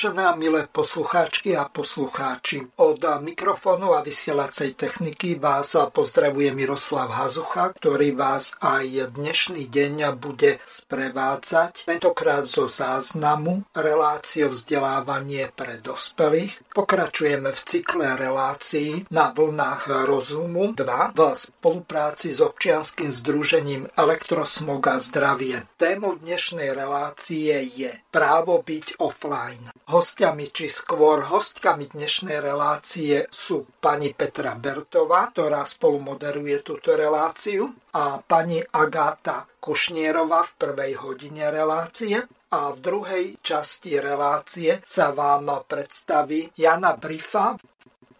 Vážené milé poslucháčky a poslucháči, od mikrofónu a vysielacej techniky vás pozdravuje Miroslav Hazucha, ktorý vás aj dnešný deň bude sprevádzať, tentokrát zo záznamu relácie vzdelávanie pre dospelých. Pokračujeme v cykle relácií na vlnách rozumu 2 v spolupráci s občianským združením Elektrosmog a zdravie. Témou dnešnej relácie je právo byť offline. Hostiami, či skôr hostkami dnešnej relácie sú pani Petra Bertová, ktorá spolu moderuje túto reláciu, a pani Agáta Kušnierova v prvej hodine relácie. A v druhej časti relácie sa vám predstaví Jana Brifa,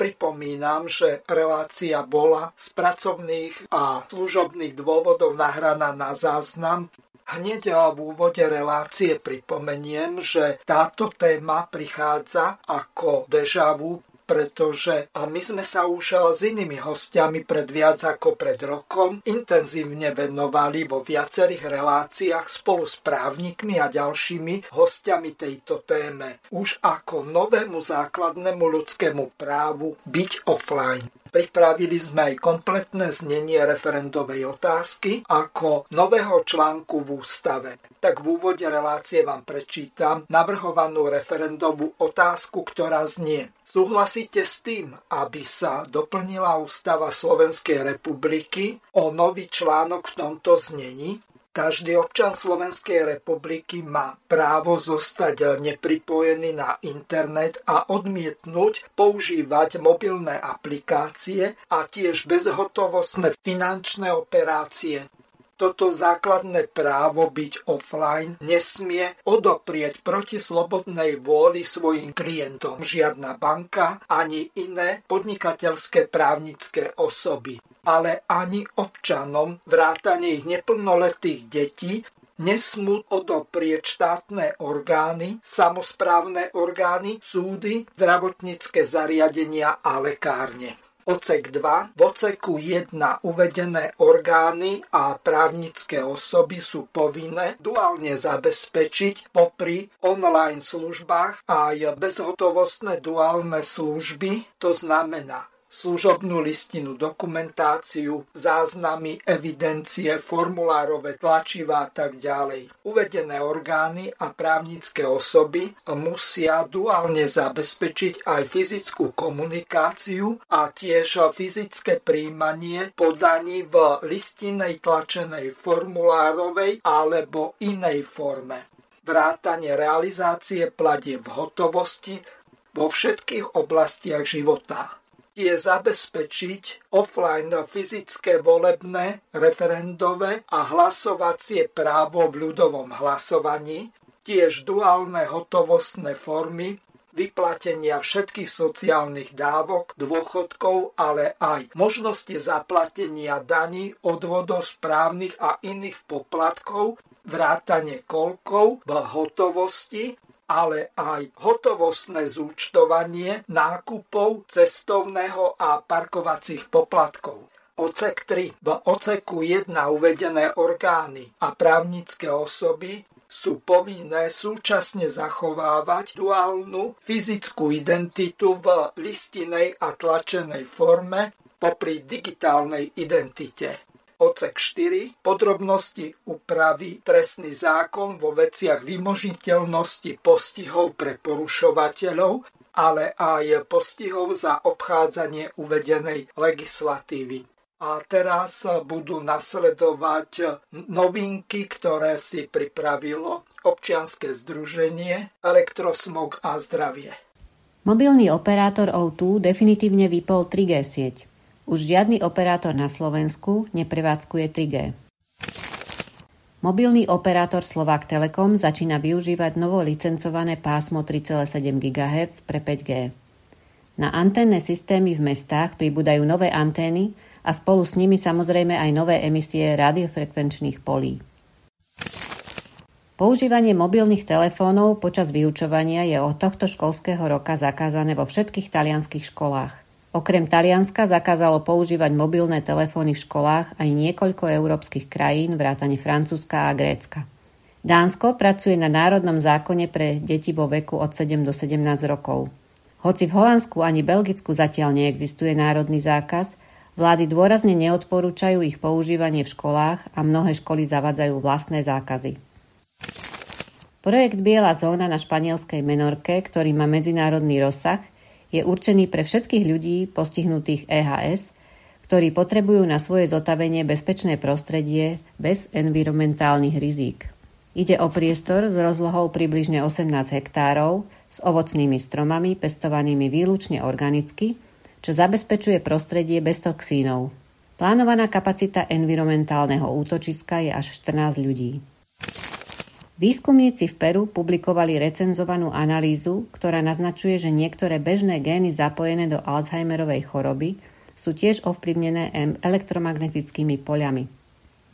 Pripomínam, že relácia bola z pracovných a služobných dôvodov nahraná na záznam Hneď v úvode relácie pripomeniem, že táto téma prichádza ako deja vu, pretože my sme sa už s inými hostiami pred viac ako pred rokom intenzívne venovali vo viacerých reláciách spolu s právnikmi a ďalšími hostiami tejto téme. Už ako novému základnému ľudskému právu byť offline. Pripravili sme aj kompletné znenie referendovej otázky ako nového článku v ústave. Tak v úvode relácie vám prečítam navrhovanú referendovú otázku, ktorá znie. Súhlasíte s tým, aby sa doplnila ústava Slovenskej republiky o nový článok v tomto znení? Každý občan Slovenskej republiky má právo zostať nepripojený na internet a odmietnúť používať mobilné aplikácie a tiež bezhotovostné finančné operácie. Toto základné právo byť offline nesmie odoprieť proti slobodnej vôli svojim klientom. Žiadna banka ani iné podnikateľské právnické osoby, ale ani občanom vrátane ich neplnoletých detí nesmú odoprieť štátne orgány, samozprávne orgány, súdy, zdravotnícke zariadenia a lekárne. Ocek 2. V oceku 1 uvedené orgány a právnické osoby sú povinné duálne zabezpečiť popri online službách aj bezhotovostné duálne služby, to znamená služobnú listinu, dokumentáciu, záznamy, evidencie, formulárové tlačivá a tak ďalej. Uvedené orgány a právnické osoby musia duálne zabezpečiť aj fyzickú komunikáciu a tiež fyzické príjmanie podaní v listinej tlačenej formulárovej alebo inej forme. Vrátanie realizácie pladie v hotovosti vo všetkých oblastiach života je zabezpečiť offline fyzické volebné, referendové a hlasovacie právo v ľudovom hlasovaní, tiež duálne hotovostné formy vyplatenia všetkých sociálnych dávok, dôchodkov, ale aj možnosti zaplatenia daní, odvodov správnych a iných poplatkov, vrátane kolkov v hotovosti ale aj hotovostné zúčtovanie nákupov cestovného a parkovacích poplatkov. Ocek 3. V oceku 1 uvedené orgány a právnické osoby sú povinné súčasne zachovávať duálnu fyzickú identitu v listinej a tlačenej forme popri digitálnej identite. Odsek 4. Podrobnosti upraví trestný zákon vo veciach vymožiteľnosti postihov pre porušovateľov, ale aj postihov za obchádzanie uvedenej legislatívy. A teraz budú nasledovať novinky, ktoré si pripravilo občianske združenie Elektrosmog a zdravie. Mobilný operátor O2 definitívne vypol 3G sieť. Už žiadny operátor na Slovensku neprevádzkuje 3G. Mobilný operátor Slovak Telekom začína využívať novo licencované pásmo 3,7 GHz pre 5G. Na anténne systémy v mestách pribúdajú nové antény a spolu s nimi samozrejme aj nové emisie radiofrekvenčných polí. Používanie mobilných telefónov počas vyučovania je od tohto školského roka zakázané vo všetkých talianských školách. Okrem Talianska zakázalo používať mobilné telefóny v školách aj niekoľko európskych krajín, vrátane Francúzska a Grécka. Dánsko pracuje na národnom zákone pre deti vo veku od 7 do 17 rokov. Hoci v Holandsku ani Belgicku zatiaľ neexistuje národný zákaz, vlády dôrazne neodporúčajú ich používanie v školách a mnohé školy zavadzajú vlastné zákazy. Projekt Biela zóna na španielskej Menorke, ktorý má medzinárodný rozsah, je určený pre všetkých ľudí postihnutých EHS, ktorí potrebujú na svoje zotavenie bezpečné prostredie bez environmentálnych rizík. Ide o priestor s rozlohou približne 18 hektárov s ovocnými stromami pestovanými výlučne organicky, čo zabezpečuje prostredie bez toxínov. Plánovaná kapacita environmentálneho útočiska je až 14 ľudí. Výskumníci v Peru publikovali recenzovanú analýzu, ktorá naznačuje, že niektoré bežné gény zapojené do Alzheimerovej choroby sú tiež ovplyvnené elektromagnetickými poľami.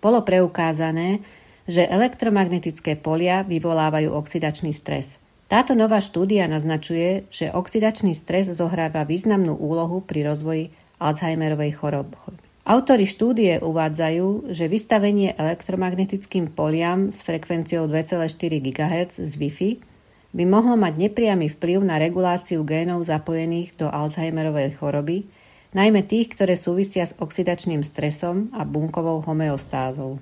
Bolo preukázané, že elektromagnetické polia vyvolávajú oxidačný stres. Táto nová štúdia naznačuje, že oxidačný stres zohráva významnú úlohu pri rozvoji Alzheimerovej choroby. Autori štúdie uvádzajú, že vystavenie elektromagnetickým poliam s frekvenciou 2,4 GHz z Wi-Fi by mohlo mať nepriamy vplyv na reguláciu génov zapojených do Alzheimerovej choroby, najmä tých, ktoré súvisia s oxidačným stresom a bunkovou homeostázou.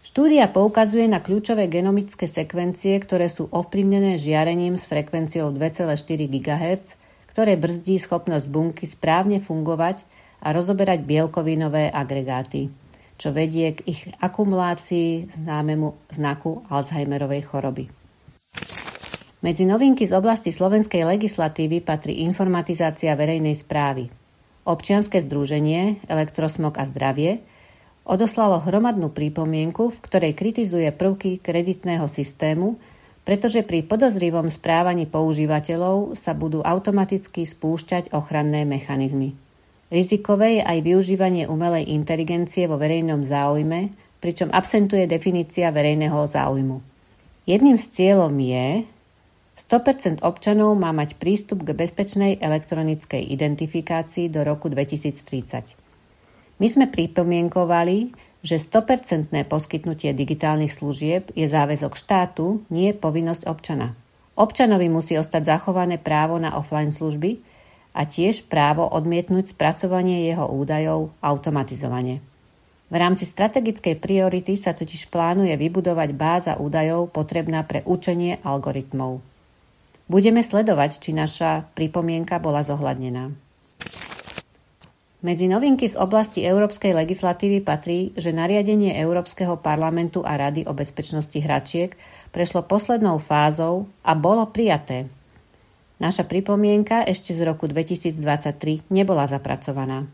Štúdia poukazuje na kľúčové genomické sekvencie, ktoré sú ovplyvnené žiarením s frekvenciou 2,4 GHz, ktoré brzdí schopnosť bunky správne fungovať a rozoberať bielkovinové agregáty, čo vedie k ich akumulácii známemu znaku Alzheimerovej choroby. Medzi novinky z oblasti slovenskej legislatívy patrí informatizácia verejnej správy. Občianske združenie Elektrosmog a zdravie odoslalo hromadnú prípomienku, v ktorej kritizuje prvky kreditného systému, pretože pri podozrivom správaní používateľov sa budú automaticky spúšťať ochranné mechanizmy. Rizikové je aj využívanie umelej inteligencie vo verejnom záujme, pričom absentuje definícia verejného záujmu. Jedným z cieľom je 100% občanov má mať prístup k bezpečnej elektronickej identifikácii do roku 2030. My sme pripomienkovali, že 100% poskytnutie digitálnych služieb je záväzok štátu, nie povinnosť občana. Občanovi musí ostať zachované právo na offline služby, a tiež právo odmietnúť spracovanie jeho údajov automatizovane. V rámci strategickej priority sa totiž plánuje vybudovať báza údajov potrebná pre učenie algoritmov. Budeme sledovať, či naša pripomienka bola zohľadnená. Medzi novinky z oblasti európskej legislatívy patrí, že nariadenie Európskeho parlamentu a Rady o bezpečnosti hračiek prešlo poslednou fázou a bolo prijaté Naša pripomienka ešte z roku 2023 nebola zapracovaná.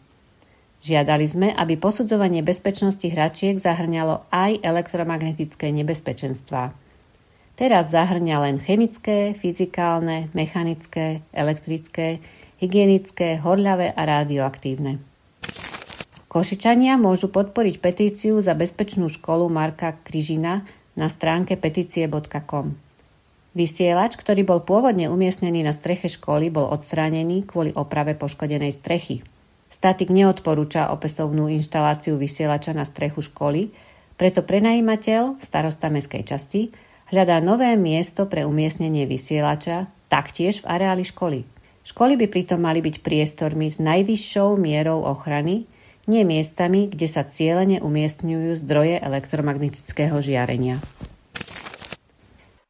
Žiadali sme, aby posudzovanie bezpečnosti hračiek zahrňalo aj elektromagnetické nebezpečenstvá. Teraz zahrňa len chemické, fyzikálne, mechanické, elektrické, hygienické, horľavé a radioaktívne. Košičania môžu podporiť petíciu za bezpečnú školu Marka Kryžina na stránke petície.com. Vysielač, ktorý bol pôvodne umiestnený na streche školy, bol odstránený kvôli oprave poškodenej strechy. Statik neodporúča opätovnú inštaláciu vysielača na strechu školy, preto prenajímateľ, starosta mestskej časti, hľadá nové miesto pre umiestnenie vysielača, taktiež v areáli školy. Školy by pritom mali byť priestormi s najvyššou mierou ochrany, nie miestami, kde sa cieľene umiestňujú zdroje elektromagnetického žiarenia.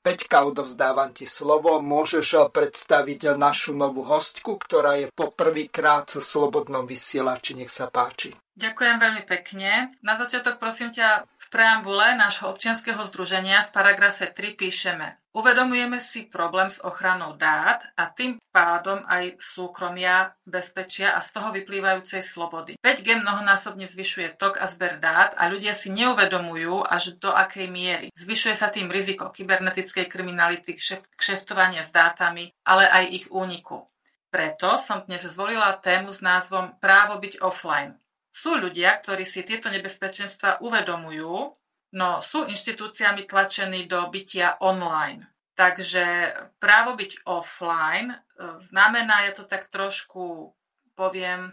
Peťka, odovzdávam ti slovo. Môžeš predstaviť našu novú hostku, ktorá je poprvýkrát v Slobodnom vysielači. Nech sa páči. Ďakujem veľmi pekne. Na začiatok prosím ťa v preambule nášho občianského združenia v paragrafe 3 píšeme Uvedomujeme si problém s ochranou dát a tým pádom aj súkromia, bezpečia a z toho vyplývajúcej slobody. 5G mnohonásobne zvyšuje tok a zber dát a ľudia si neuvedomujú až do akej miery. Zvyšuje sa tým riziko kybernetickej kriminality, kšeftovania s dátami, ale aj ich úniku. Preto som dnes zvolila tému s názvom Právo byť offline. Sú ľudia, ktorí si tieto nebezpečenstva uvedomujú, no sú inštitúciami tlačení do bytia online. Takže právo byť offline e, znamená, ja to tak trošku poviem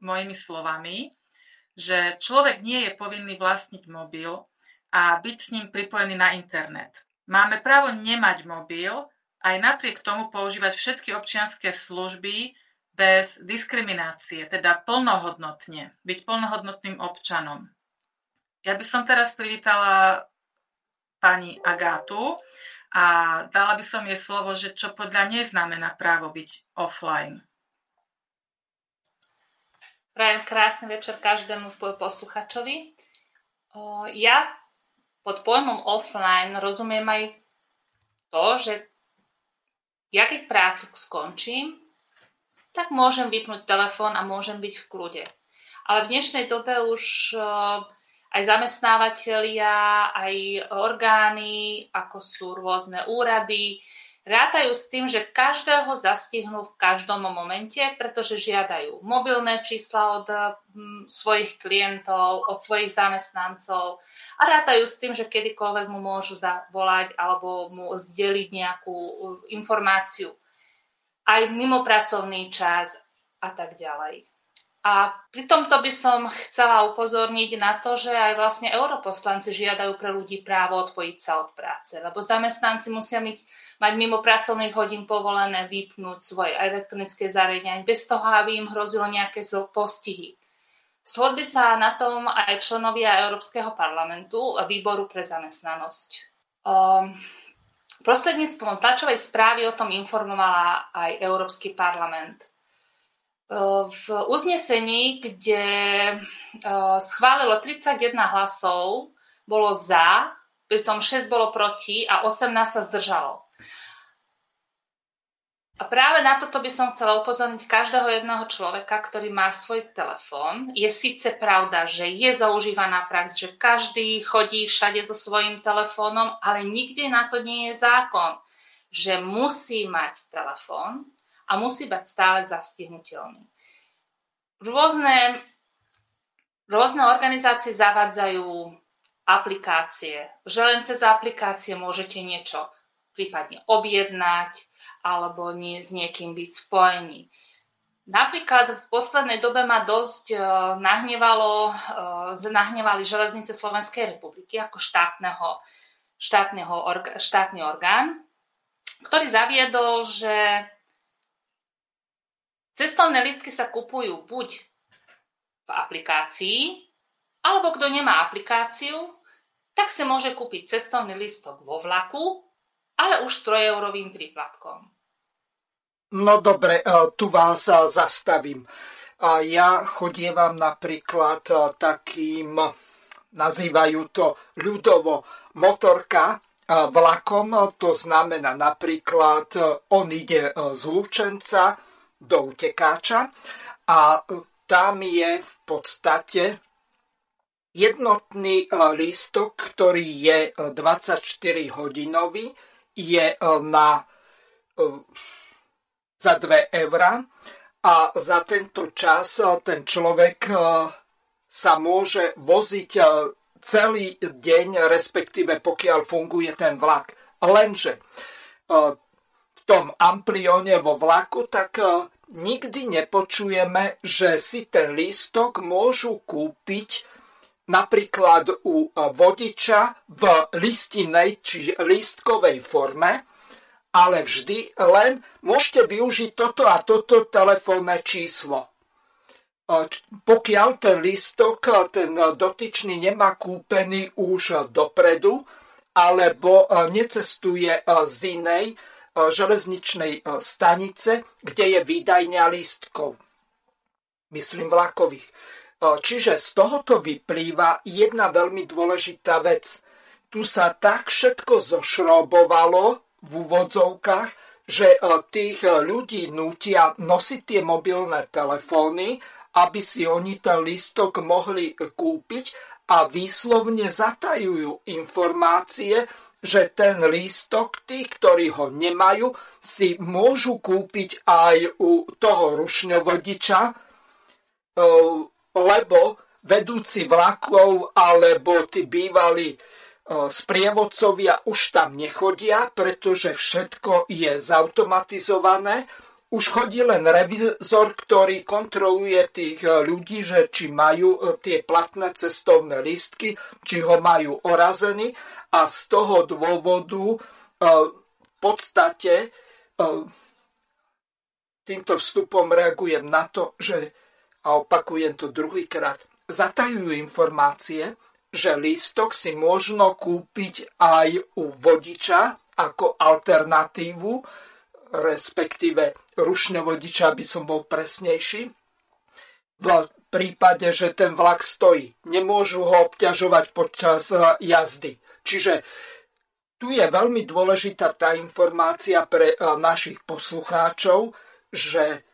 mojimi slovami, že človek nie je povinný vlastniť mobil a byť s ním pripojený na internet. Máme právo nemať mobil, aj napriek tomu používať všetky občianské služby bez diskriminácie, teda plnohodnotne, byť plnohodnotným občanom. Ja by som teraz privítala pani Agátu a dala by som jej slovo, že čo podľa nej znamená právo byť offline. Prajem krásny večer každému posluchačovi. Ja pod pojmom offline rozumiem aj to, že ja keď prácu skončím, tak môžem vypnúť telefón a môžem byť v kľude. Ale v dnešnej dobe už aj zamestnávateľia, aj orgány, ako sú rôzne úrady, rátajú s tým, že každého zastihnú v každom momente, pretože žiadajú mobilné čísla od mm, svojich klientov, od svojich zamestnancov a rátajú s tým, že kedykoľvek mu môžu zavolať alebo mu zdeliť nejakú informáciu. Aj mimo pracovný čas a tak ďalej. A pri tomto by som chcela upozorniť na to, že aj vlastne europoslanci žiadajú pre ľudí právo odpojiť sa od práce, lebo zamestnanci musia mať, mať mimo pracovných hodín povolené vypnúť svoje elektronické zariadenie bez toho, aby im hrozilo nejaké postihy. Shodli sa na tom aj členovia Európskeho parlamentu a výboru pre zamestnanosť. Um, prostredníctvom tlačovej správy o tom informovala aj Európsky parlament v uznesení, kde schválilo 31 hlasov, bolo za, pritom 6 bolo proti a 18 sa zdržalo. A práve na toto by som chcela upozorniť každého jedného človeka, ktorý má svoj telefón. Je síce pravda, že je zaužívaná prax, že každý chodí všade so svojím telefónom, ale nikde na to nie je zákon, že musí mať telefón a musí byť stále zastihnutelný. Rôzne, rôzne organizácie zavádzajú aplikácie. Že len cez aplikácie môžete niečo prípadne objednať alebo nie, s niekým byť spojený. Napríklad v poslednej dobe ma dosť uh, nahnevalo, uh, nahnevali železnice Slovenskej republiky ako štátneho, štátneho štátny orgán, ktorý zaviedol, že Cestovné listky sa kupujú buď v aplikácii, alebo kto nemá aplikáciu, tak si môže kúpiť cestovný listok vo vlaku, ale už s 3 eurovým príplatkom. No dobre, e, tu vás e, zastavím. Ja chodievam napríklad e, takým, nazývajú to ľudovo, motorka vlakom, to znamená napríklad, on ide z Lučenca, do utekáča a tam je v podstate jednotný e, lístok, ktorý je 24-hodinový, e, je e, na, za 2 eurá a za tento čas ten človek sa môže voziť celý deň, respektíve pokiaľ funguje ten vlak. Lenže tom amplione vo vlaku, tak nikdy nepočujeme, že si ten lístok môžu kúpiť napríklad u vodiča v listinej či lístkovej forme, ale vždy len môžete využiť toto a toto telefónne číslo. Pokiaľ ten lístok, ten dotyčný nemá kúpený už dopredu, alebo necestuje z inej E, železničnej e, stanice, kde je výdajňa lístkov. Myslím vlakových. E, čiže z tohoto vyplýva jedna veľmi dôležitá vec. Tu sa tak všetko zošrobovalo v úvodzovkách, že tých ľudí nutia nosiť tie mobilné telefóny, aby si oni ten lístok mohli kúpiť a výslovne zatajujú informácie, že ten lístok, tí, ktorí ho nemajú, si môžu kúpiť aj u toho rušňovodiča, e, lebo vedúci vlakov alebo tí bývalí e, sprievodcovia už tam nechodia, pretože všetko je zautomatizované. Už chodí len revizor, ktorý kontroluje tých e, ľudí, že či majú tie platné cestovné lístky, či ho majú orazený a z toho dôvodu e, v podstate e, týmto vstupom reagujem na to, že, a opakujem to druhýkrát, zatajujú informácie, že lístok si možno kúpiť aj u vodiča ako alternatívu, respektíve rušňovodiča, aby som bol presnejší. V prípade, že ten vlak stojí, nemôžu ho obťažovať počas e, jazdy. Čiže tu je veľmi dôležitá tá informácia pre e, našich poslucháčov, že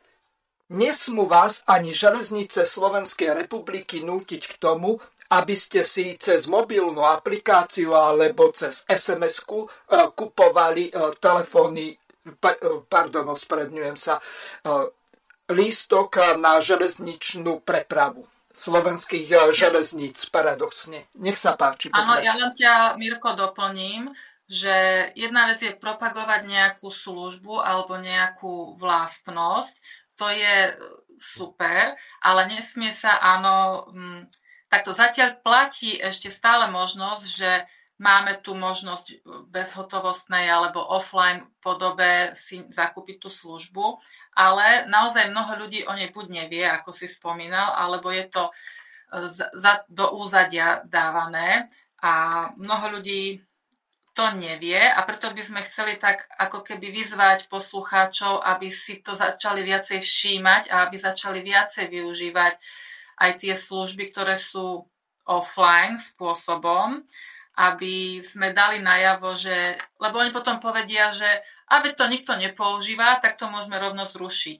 nesmú vás ani železnice Slovenskej republiky nútiť k tomu, aby ste si cez mobilnú aplikáciu alebo cez SMS-ku e, kupovali e, telefóny, pardon, ospravedňujem sa, lístok na železničnú prepravu slovenských eh, železníc, paradoxne. Nech sa páči. Áno, ja len ťa, Mirko, doplním, že jedna vec je propagovať nejakú službu alebo nejakú vlastnosť, to je eh, super, ale nesmie sa, áno, hm, takto zatiaľ platí ešte stále možnosť, že máme tu možnosť bezhotovostnej alebo offline podobe si zakúpiť tú službu, ale naozaj mnoho ľudí o nej buď nevie, ako si spomínal, alebo je to e, za, do úzadia dávané. A mnoho ľudí to nevie a preto by sme chceli tak ako keby vyzvať poslucháčov, aby si to začali viacej všímať a aby začali viacej využívať aj tie služby, ktoré sú offline spôsobom, aby sme dali najavo, že, lebo oni potom povedia, že aby to nikto nepoužíva, tak to môžeme rovno zrušiť.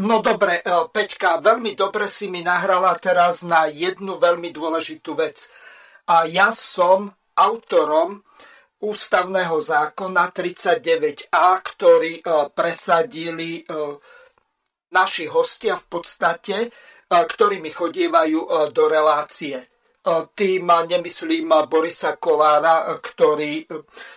No dobre, e, Peťka, veľmi dobre si mi nahrala teraz na jednu veľmi dôležitú vec. A ja som autorom ústavného zákona 39a, ktorý e, presadili e, naši hostia v podstate, ktorí mi chodievajú do relácie tým nemyslím Borisa Kolára, ktorý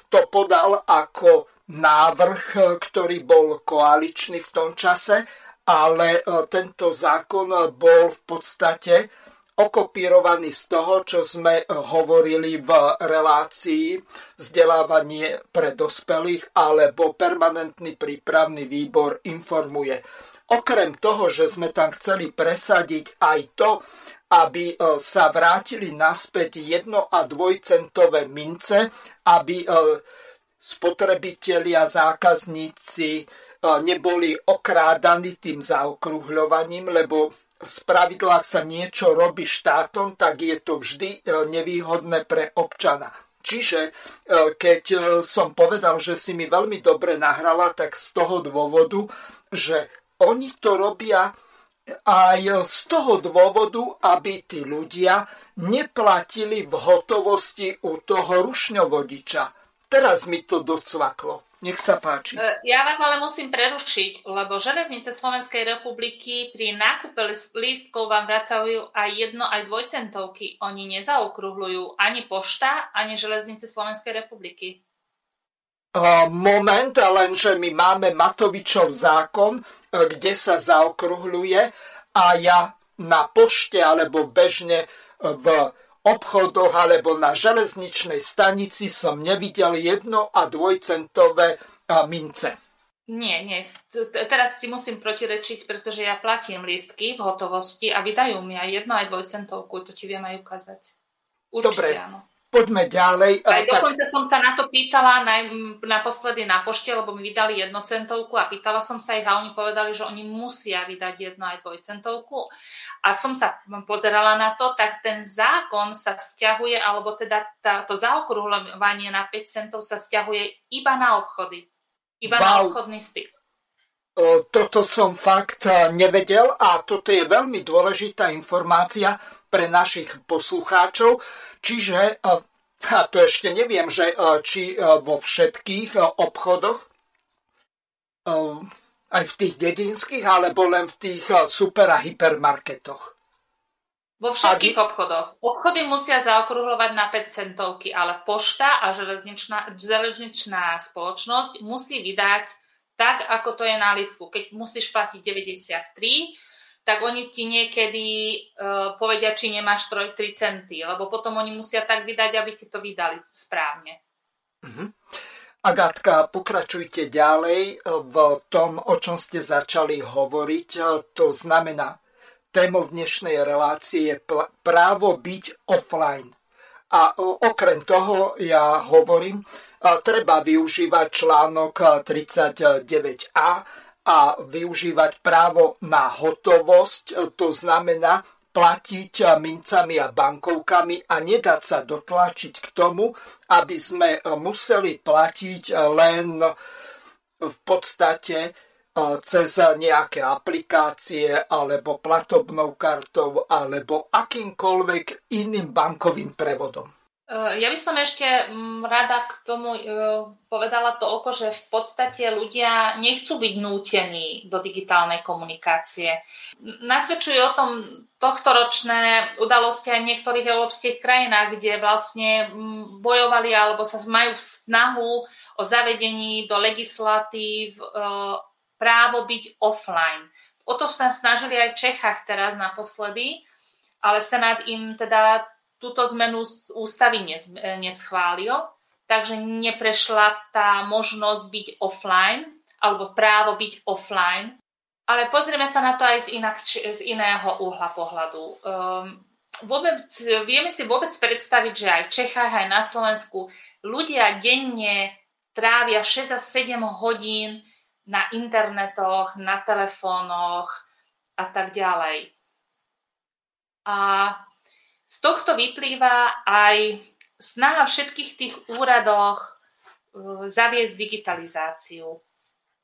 to podal ako návrh, ktorý bol koaličný v tom čase, ale tento zákon bol v podstate okopírovaný z toho, čo sme hovorili v relácii vzdelávanie pre dospelých alebo permanentný prípravný výbor informuje. Okrem toho, že sme tam chceli presadiť aj to, aby e, sa vrátili naspäť jedno- a dvojcentové mince, aby e, spotrebitelia, zákazníci e, neboli okrádaní tým zaokrúhľovaním, lebo z pravidla, ak sa niečo robí štátom, tak je to vždy nevýhodné pre občana. Čiže keď som povedal, že si mi veľmi dobre nahrala, tak z toho dôvodu, že oni to robia aj z toho dôvodu, aby tí ľudia neplatili v hotovosti u toho rušňovodiča. Teraz mi to docvaklo. Nech sa páči. E, ja vás ale musím prerušiť, lebo železnice Slovenskej republiky pri nákupe lístkov vám vracajú aj jedno, aj dvojcentovky. Oni nezaokrúhľujú ani pošta, ani železnice Slovenskej republiky. Moment, lenže my máme Matovičov zákon, kde sa zaokrúhľuje a ja na pošte alebo bežne v obchodoch alebo na železničnej stanici som nevidel jedno a dvojcentové mince. Nie, nie. Teraz si musím protirečiť, pretože ja platím lístky v hotovosti a vydajú mi aj jedno aj dvojcentovku, to ti viem aj ukázať. Určite Dobre. áno. Poďme ďalej. Aj dokonca som sa na to pýtala na, naposledy na pošte, lebo mi vydali jednocentovku a pýtala som sa ich a oni povedali, že oni musia vydať jedno aj dvojcentovku. A som sa pozerala na to, tak ten zákon sa vzťahuje, alebo teda tá, to zaokrúhľovanie na 5 centov sa vzťahuje iba na obchody. Iba wow. na obchodný styk. Toto som fakt nevedel a toto je veľmi dôležitá informácia pre našich poslucháčov. Čiže, a to ešte neviem, že či vo všetkých obchodoch, aj v tých dedinských, alebo len v tých super a hypermarketoch. Vo všetkých Adi? obchodoch. Obchody musia zaokrúhľovať na 5 centovky, ale pošta a železničná, železničná spoločnosť musí vydať tak, ako to je na listku. Keď musíš platiť 93, tak oni ti niekedy uh, povedia, či nemáš 3, 3 centy, lebo potom oni musia tak vydať, aby ti to vydali správne. Uh-huh. Agatka, pokračujte ďalej v tom, o čom ste začali hovoriť. To znamená, témou dnešnej relácie je právo byť offline. A okrem toho ja hovorím, treba využívať článok 39a a využívať právo na hotovosť, to znamená platiť mincami a bankovkami a nedať sa dotlačiť k tomu, aby sme museli platiť len v podstate cez nejaké aplikácie alebo platobnou kartou alebo akýmkoľvek iným bankovým prevodom. Eh, ja by som ešte mm, rada k tomu eh, povedala toľko, že v podstate ľudia nechcú byť nútení do digitálnej komunikácie. Nasvedčujú o tom tohtoročné udalosti aj v niektorých európskych krajinách, kde vlastne mm, bojovali alebo sa majú v snahu o zavedení do legislatív eh, právo byť offline. O to sa snažili aj v Čechách teraz naposledy, ale Senát im teda túto zmenu ústavy neschválil, takže neprešla tá možnosť byť offline, alebo právo byť offline. Ale pozrieme sa na to aj z, inak, z iného uhla pohľadu. Um, vôbec, vieme si vôbec predstaviť, že aj v Čechách, aj na Slovensku ľudia denne trávia 6 a 7 hodín na internetoch, na telefónoch a tak ďalej. A z tohto vyplýva aj snaha všetkých tých úradoch e, zaviesť digitalizáciu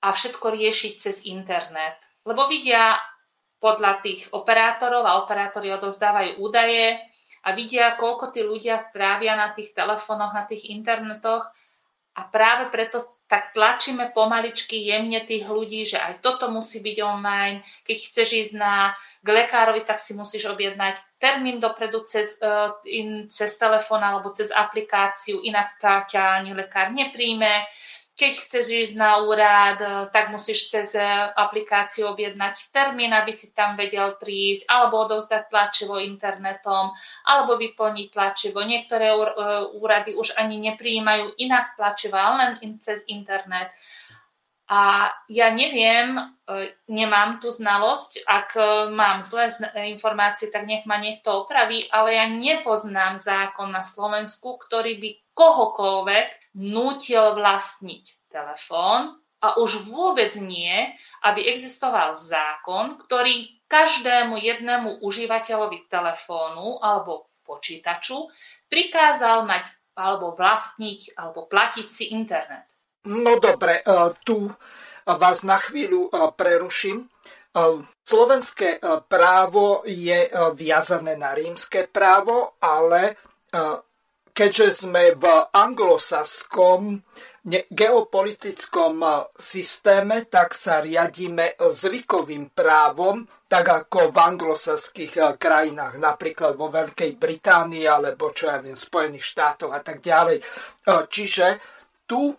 a všetko riešiť cez internet. Lebo vidia podľa tých operátorov a operátori odovzdávajú údaje a vidia, koľko tí ľudia strávia na tých telefónoch, na tých internetoch a práve preto tak tlačíme pomaličky jemne tých ľudí, že aj toto musí byť online. Keď chceš ísť na, k lekárovi, tak si musíš objednať termín dopredu cez, uh, in, cez telefón alebo cez aplikáciu, inak ťa ani lekár nepríjme keď chceš ísť na úrad, eh, tak musíš cez eh, aplikáciu objednať termín, aby si tam vedel prísť, alebo odovzdať tlačivo internetom, alebo vyplniť tlačivo. Niektoré eh, úrady už ani nepríjmajú inak tlačivo, len cez internet. A ja neviem, nemám tú znalosť, ak mám zlé informácie, tak nech ma niekto opraví, ale ja nepoznám zákon na Slovensku, ktorý by kohokoľvek nútil vlastniť telefón a už vôbec nie, aby existoval zákon, ktorý každému jednému užívateľovi telefónu alebo počítaču prikázal mať alebo vlastniť alebo platiť si internet. No dobre, e, tu vás na chvíľu e, preruším. E, slovenské právo je viazané na rímske právo, ale keďže sme v anglosaskom geopolitickom systéme, tak sa riadíme zvykovým právom, tak ako v anglosaských krajinách, napríklad vo Veľkej Británii alebo čo ja viem, Spojených štátoch a tak ďalej. Čiže tu,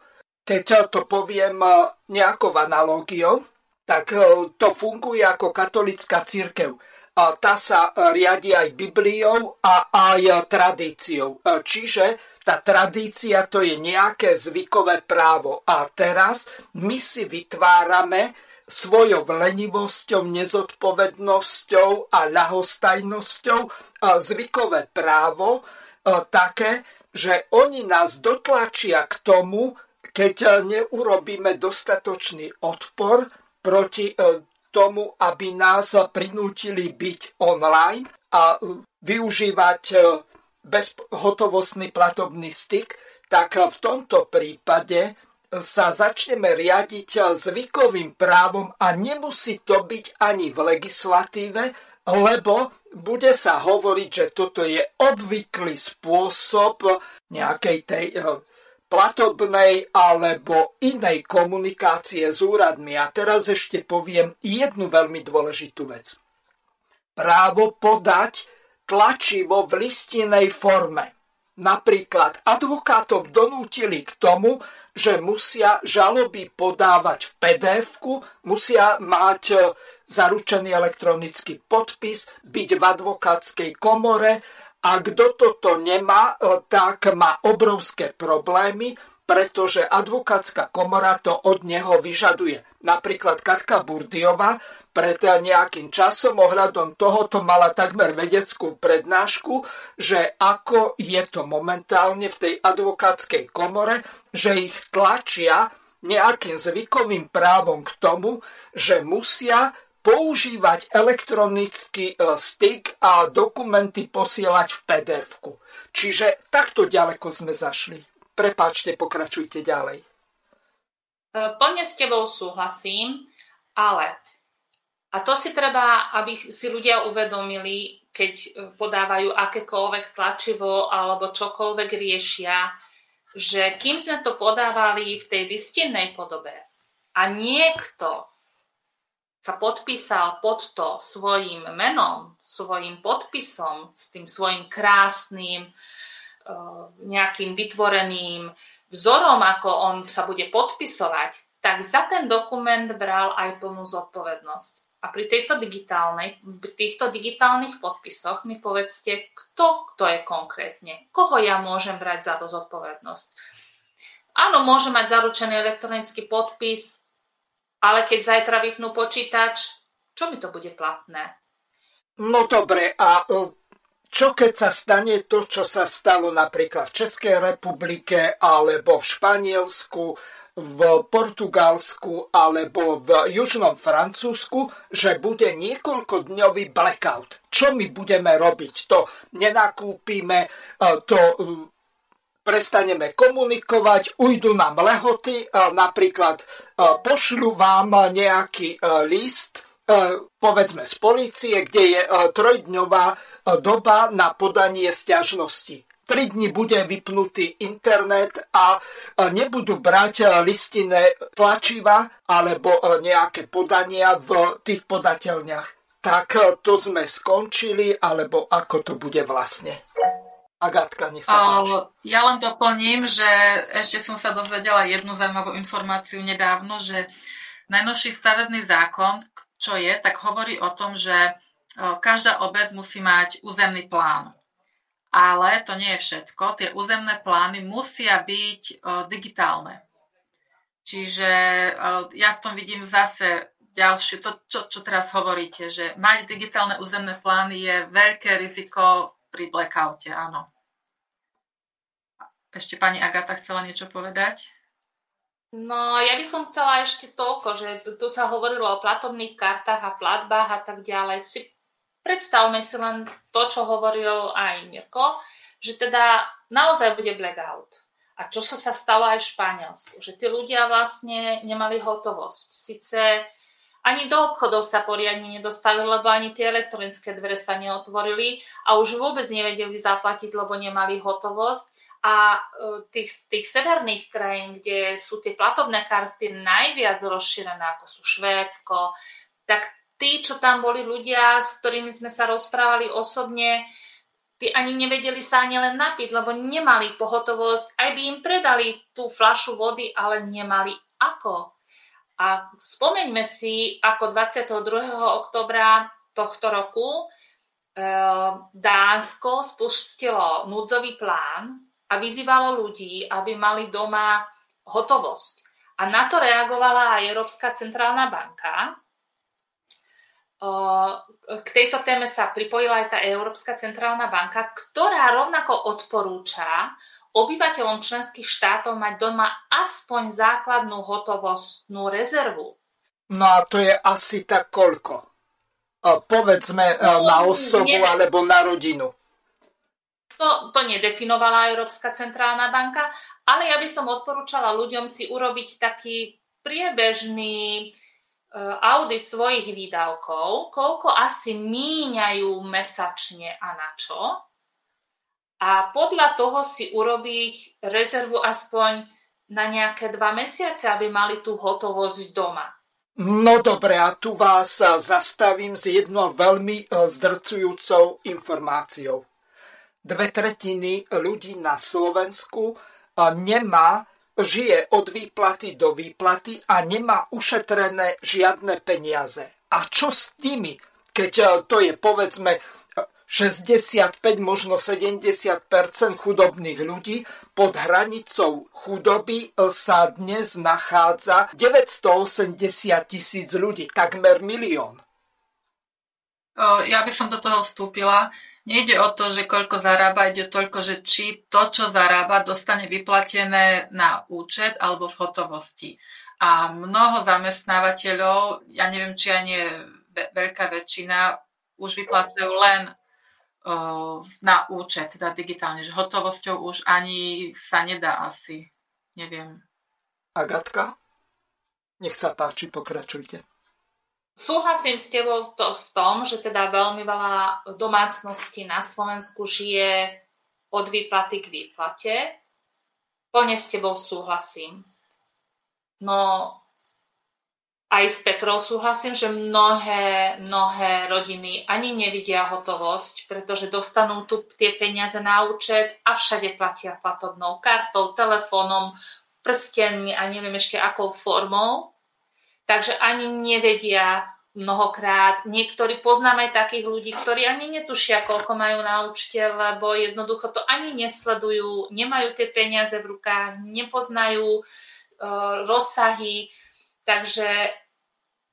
keď to poviem nejakou analogiou, tak to funguje ako katolická církev tá sa riadi aj Bibliou a aj tradíciou. Čiže tá tradícia to je nejaké zvykové právo. A teraz my si vytvárame svojou lenivosťou, nezodpovednosťou a ľahostajnosťou zvykové právo také, že oni nás dotlačia k tomu, keď neurobíme dostatočný odpor proti e, tomu, aby nás prinútili byť online a využívať e, bezhotovostný platobný styk, tak v tomto prípade sa začneme riadiť zvykovým právom a nemusí to byť ani v legislatíve, lebo bude sa hovoriť, že toto je obvyklý spôsob nejakej tej platobnej alebo inej komunikácie s úradmi. A teraz ešte poviem jednu veľmi dôležitú vec. Právo podať tlačivo v listinej forme. Napríklad advokátov donútili k tomu, že musia žaloby podávať v pdf musia mať e, zaručený elektronický podpis, byť v advokátskej komore a kto toto nemá, e, tak má obrovské problémy, pretože advokátska komora to od neho vyžaduje. Napríklad Katka Burdiova pred nejakým časom ohľadom tohoto mala takmer vedeckú prednášku, že ako je to momentálne v tej advokátskej komore, že ich tlačia nejakým zvykovým právom k tomu, že musia používať elektronický e, styk a dokumenty posielať v pdf -ku. Čiže takto ďaleko sme zašli. Prepáčte, pokračujte ďalej. E, plne s tebou súhlasím, ale a to si treba, aby si ľudia uvedomili, keď podávajú akékoľvek tlačivo alebo čokoľvek riešia, že kým sme to podávali v tej listinnej podobe a niekto sa podpísal pod to svojim menom, svojim podpisom, s tým svojim krásnym, eh, nejakým vytvoreným vzorom, ako on sa bude podpisovať, tak za ten dokument bral aj plnú zodpovednosť. A pri, tejto digitálnej, pri týchto digitálnych podpisoch mi povedzte, kto kto je konkrétne. Koho ja môžem brať za to zodpovednosť. Áno, môžem mať zaručený elektronický podpis, ale keď zajtra vypnú počítač, čo mi to bude platné? No dobre, a e, čo keď sa stane to, čo sa stalo napríklad v Českej republike alebo v Španielsku, v Portugalsku alebo v južnom Francúzsku, že bude niekoľkodňový blackout. Čo my budeme robiť? To nenakúpime, e, to prestaneme komunikovať, ujdu nám lehoty, e, napríklad pošľu vám nejaký list, povedzme z policie, kde je trojdňová doba na podanie stiažnosti. 3 dní bude vypnutý internet a nebudú brať listinné tlačiva alebo nejaké podania v tých podateľniach. Tak to sme skončili, alebo ako to bude vlastne? Agatka, nech sa páči. Ja len doplním, že ešte som sa dozvedela jednu zaujímavú informáciu nedávno, že najnovší stavebný zákon, čo je, tak hovorí o tom, že každá obec musí mať územný plán ale to nie je všetko. Tie územné plány musia byť e, digitálne. Čiže e, ja v tom vidím zase ďalšie, to, čo, čo teraz hovoríte, že mať digitálne územné plány je veľké riziko pri blackoute, áno. Ešte pani Agata chcela niečo povedať? No, ja by som chcela ešte toľko, že tu sa hovorilo o platobných kartách a platbách a tak ďalej. Si Predstavme si len to, čo hovoril aj Mirko, že teda naozaj bude blackout. A čo sa, stalo aj v Španielsku, že tí ľudia vlastne nemali hotovosť. Sice ani do obchodov sa poriadne nedostali, lebo ani tie elektronické dvere sa neotvorili a už vôbec nevedeli zaplatiť, lebo nemali hotovosť. A e, tých, tých severných krajín, kde sú tie platobné karty najviac rozšírené, ako sú Švédsko, tak tí, čo tam boli ľudia, s ktorými sme sa rozprávali osobne, tí ani nevedeli sa ani len napiť, lebo nemali pohotovosť. Aj by im predali tú flašu vody, ale nemali ako. A spomeňme si, ako 22. oktobra tohto roku e, Dánsko spustilo núdzový plán a vyzývalo ľudí, aby mali doma hotovosť. A na to reagovala aj Európska centrálna banka, k tejto téme sa pripojila aj tá Európska centrálna banka, ktorá rovnako odporúča obyvateľom členských štátov mať doma aspoň základnú hotovostnú rezervu. No a to je asi tak koľko? Povedzme no, na osobu ne... alebo na rodinu. To, to nedefinovala Európska centrálna banka, ale ja by som odporúčala ľuďom si urobiť taký priebežný E, audit svojich výdavkov, koľko asi míňajú mesačne a na čo. A podľa toho si urobiť rezervu aspoň na nejaké dva mesiace, aby mali tú hotovosť doma. No dobre, a tu vás zastavím s jednou veľmi e, zdrcujúcou informáciou. Dve tretiny ľudí na Slovensku e, nemá žije od výplaty do výplaty a nemá ušetrené žiadne peniaze. A čo s tými, keď e, to je povedzme 65, možno 70% chudobných ľudí, pod hranicou chudoby e, sa dnes nachádza 980 tisíc ľudí, takmer milión. Ja by som do toho vstúpila. Nejde o to, že koľko zarába, ide toľko, že či to, čo zarába, dostane vyplatené na účet alebo v hotovosti. A mnoho zamestnávateľov, ja neviem, či ani veľká väčšina, už vyplácajú len na účet, teda digitálne, že hotovosťou už ani sa nedá asi. Neviem. Agatka? Nech sa páči, pokračujte. Súhlasím s tebou to, v tom, že teda veľmi veľa domácností na Slovensku žije od výplaty k výplate. Plne s tebou súhlasím. No aj s Petrou súhlasím, že mnohé, mnohé rodiny ani nevidia hotovosť, pretože dostanú tu tie peniaze na účet a všade platia platobnou kartou, telefónom, prstenmi a neviem ešte akou formou takže ani nevedia mnohokrát. Niektorí poznáme aj takých ľudí, ktorí ani netušia, koľko majú na účte, lebo jednoducho to ani nesledujú, nemajú tie peniaze v rukách, nepoznajú uh, rozsahy. Takže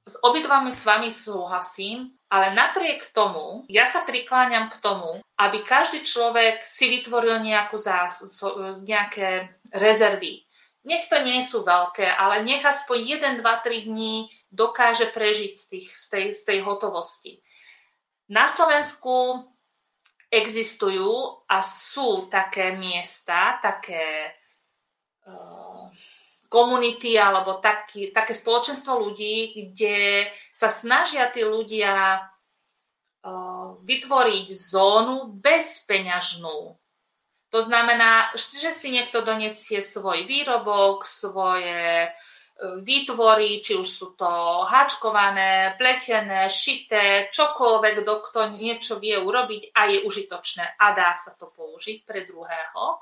s obidvami s vami súhlasím, ale napriek tomu, ja sa prikláňam k tomu, aby každý človek si vytvoril nejakú zás, nejaké rezervy nech to nie sú veľké, ale nech aspoň 1, 2, 3 dní dokáže prežiť z, tých, z, tej, z tej hotovosti. Na Slovensku existujú a sú také miesta, také uh, komunity alebo taký, také spoločenstvo ľudí, kde sa snažia tí ľudia uh, vytvoriť zónu bezpeňažnú, to znamená, že si niekto donesie svoj výrobok, svoje e, výtvory, či už sú to háčkované, pletené, šité, čokoľvek, kto niečo vie urobiť a je užitočné a dá sa to použiť pre druhého.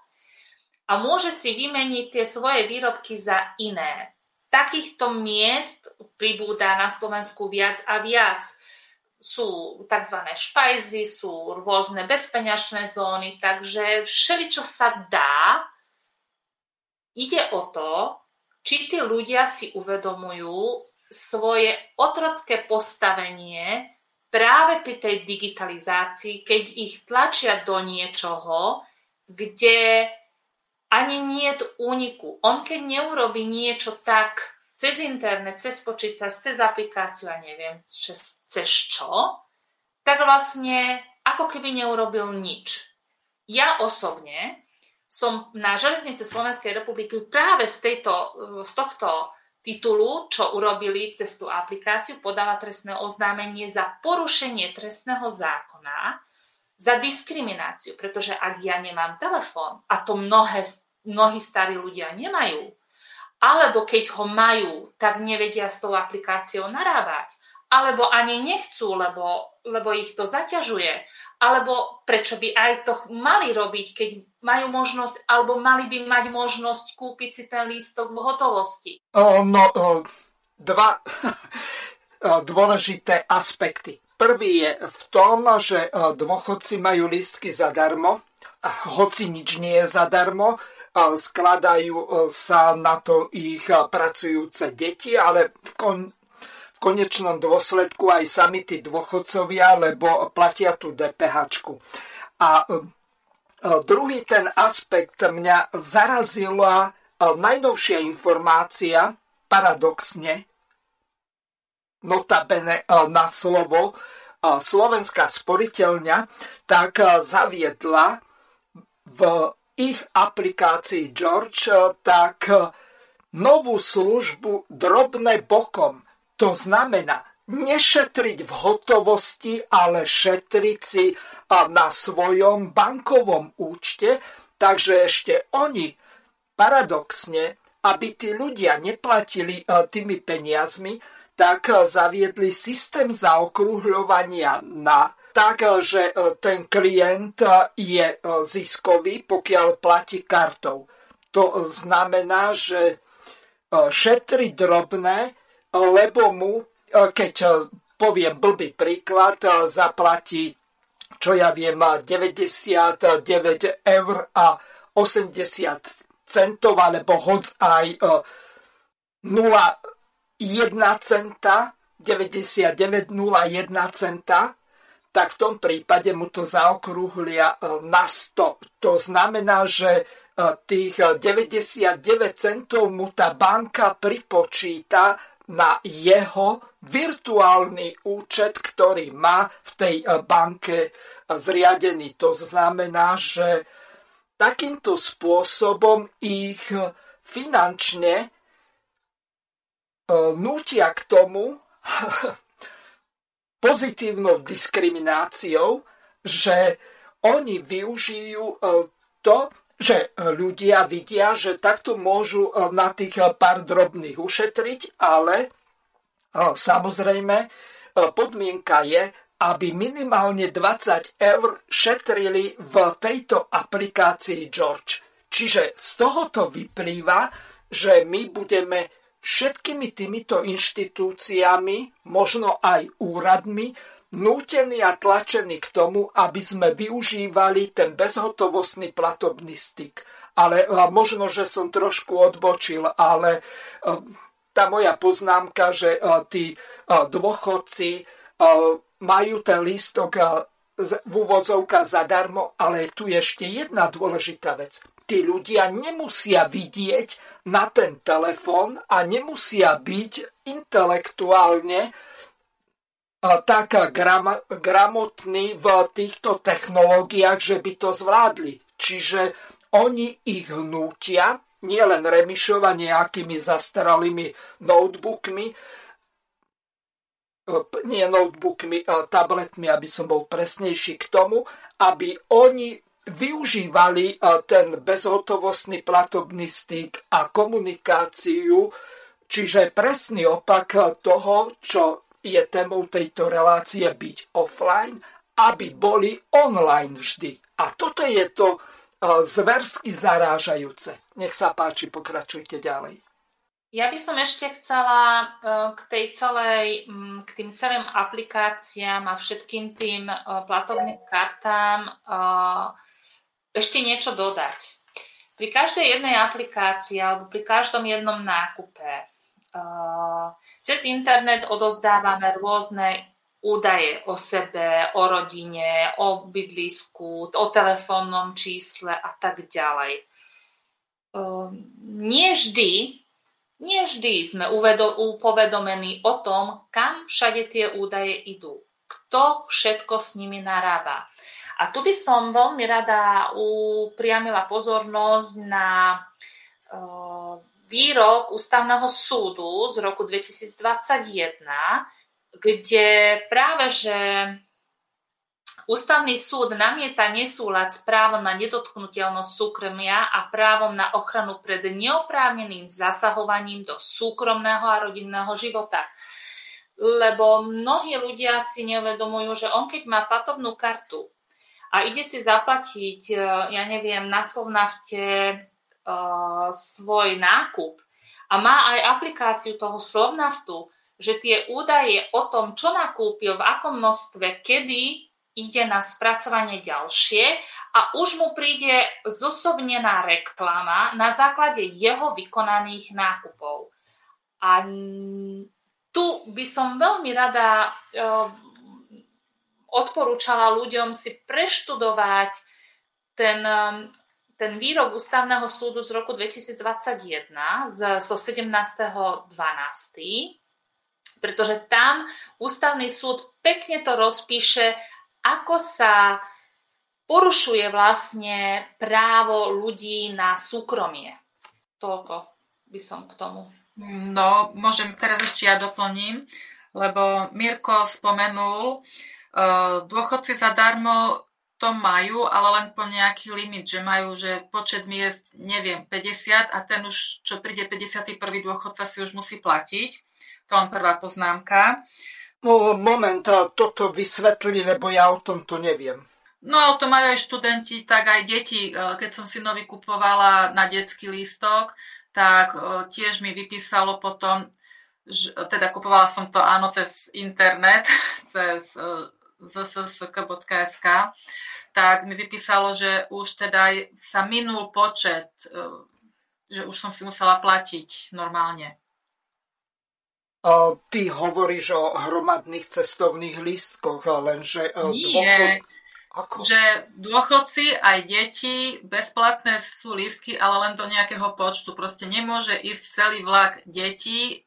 A môže si vymeniť tie svoje výrobky za iné. Takýchto miest pribúda na Slovensku viac a viac sú tzv. špajzy, sú rôzne bezpeňažné zóny, takže všeli, čo sa dá, ide o to, či tí ľudia si uvedomujú svoje otrocké postavenie práve pri tej digitalizácii, keď ich tlačia do niečoho, kde ani nie je úniku. On keď neurobi niečo tak cez internet, cez počítač, cez aplikáciu a neviem cez, cez čo, tak vlastne ako keby neurobil nič. Ja osobne som na železnice Slovenskej republiky práve z, tejto, z tohto titulu, čo urobili cez tú aplikáciu, podala trestné oznámenie za porušenie trestného zákona, za diskrimináciu, pretože ak ja nemám telefón, a to mnohé, mnohí starí ľudia nemajú, alebo keď ho majú, tak nevedia s tou aplikáciou narábať. Alebo ani nechcú, lebo, lebo ich to zaťažuje. Alebo prečo by aj to mali robiť, keď majú možnosť, alebo mali by mať možnosť kúpiť si ten lístok v hotovosti. No, dva dôležité aspekty. Prvý je v tom, že dôchodci majú lístky zadarmo, hoci nič nie je zadarmo, skladajú e, sa na to ich e, pracujúce deti, ale v, kon, v konečnom dôsledku aj sami tí dôchodcovia, lebo platia tú DPH. A e, druhý ten aspekt mňa zarazila najnovšia informácia, paradoxne, notabene na slovo, Slovenská sporiteľňa, tak zaviedla v ich aplikácii George tak novú službu drobné bokom. To znamená nešetriť v hotovosti, ale šetriť si na svojom bankovom účte. Takže ešte oni paradoxne, aby tí ľudia neplatili tými peniazmi, tak zaviedli systém zaokrúhľovania na tak, že ten klient je ziskový, pokiaľ platí kartou. To znamená, že šetri drobné, lebo mu, keď poviem blbý príklad, zaplatí, čo ja viem, 99 eur a 80 centov, alebo hoď aj 0,1 centa, 99,01 centa, tak v tom prípade mu to zaokrúhlia na 100. To znamená, že tých 99 centov mu tá banka pripočíta na jeho virtuálny účet, ktorý má v tej banke zriadený. To znamená, že takýmto spôsobom ich finančne nútia k tomu pozitívnou diskrimináciou, že oni využijú to, že ľudia vidia, že takto môžu e, na tých e, pár drobných ušetriť, ale e, samozrejme podmienka je, aby minimálne 20 eur šetrili v tejto aplikácii George. Čiže z tohoto vyplýva, že my budeme všetkými týmito inštitúciami, možno aj úradmi, nútení a tlačení k tomu, aby sme využívali ten bezhotovostný platobný styk. Ale možno, že som trošku odbočil, ale tá moja poznámka, že tí dôchodci majú ten lístok v úvodzovkách zadarmo, ale tu je ešte jedna dôležitá vec. Tí ľudia nemusia vidieť na ten telefón a nemusia byť intelektuálne tak gram, gramotní v týchto technológiách, že by to zvládli. Čiže oni ich hnútia, nielen remišovať nejakými zastaralými notebookmi, nie notebookmi, tabletmi, aby som bol presnejší k tomu, aby oni využívali ten bezhotovostný platobný styk a komunikáciu, čiže presný opak toho, čo je témou tejto relácie byť offline, aby boli online vždy. A toto je to e, zversky zarážajúce. Nech sa páči, pokračujte ďalej. Ja by som ešte chcela k, tej celej, k tým celým aplikáciám a všetkým tým platovným kartám ešte niečo dodať. Pri každej jednej aplikácii alebo pri každom jednom nákupe cez internet odozdávame rôzne údaje o sebe, o rodine, o bydlisku, o telefónnom čísle a tak ďalej. Ehm, nie vždy, nie vždy sme upovedomení o tom, kam všade tie údaje idú. Kto všetko s nimi narába. A tu by som veľmi rada upriamila pozornosť na ehm, výrok Ústavného súdu z roku 2021, kde práve že Ústavný súd namieta nesúlad s právom na nedotknutelnosť súkromia a právom na ochranu pred neoprávneným zasahovaním do súkromného a rodinného života. Lebo mnohí ľudia si neuvedomujú, že on keď má platobnú kartu a ide si zaplatiť, ja neviem, na Slovnafte uh, svoj nákup a má aj aplikáciu toho Slovnaftu, že tie údaje o tom, čo nakúpil, v akom množstve, kedy ide na spracovanie ďalšie a už mu príde zosobnená reklama na základe jeho vykonaných nákupov. A tu by som veľmi rada odporúčala ľuďom si preštudovať ten, um, ten výrok Ústavného súdu z roku 2021 z, zo 17.12., pretože tam Ústavný súd pekne to rozpíše, ako sa porušuje vlastne právo ľudí na súkromie. Toľko by som k tomu. No, môžem teraz ešte ja doplním, lebo Mirko spomenul, uh, dôchodci zadarmo to majú, ale len po nejaký limit, že majú, že počet miest, neviem, 50 a ten už, čo príde 51. dôchodca, si už musí platiť. To len prvá poznámka. Moment, toto vysvetli, lebo ja o tomto neviem. No, to majú aj študenti, tak aj deti. Keď som si nový kupovala na detský lístok, tak tiež mi vypísalo potom, že, teda kupovala som to áno cez internet, cez zssk.sk, tak mi vypísalo, že už teda sa minul počet, e, že už som si musela platiť normálne. Ty hovoríš o hromadných cestovných lístkoch, lenže... E, Nie, dôchod... Ako? že dôchodci aj deti, bezplatné sú lístky, ale len do nejakého počtu. Proste nemôže ísť celý vlak detí e,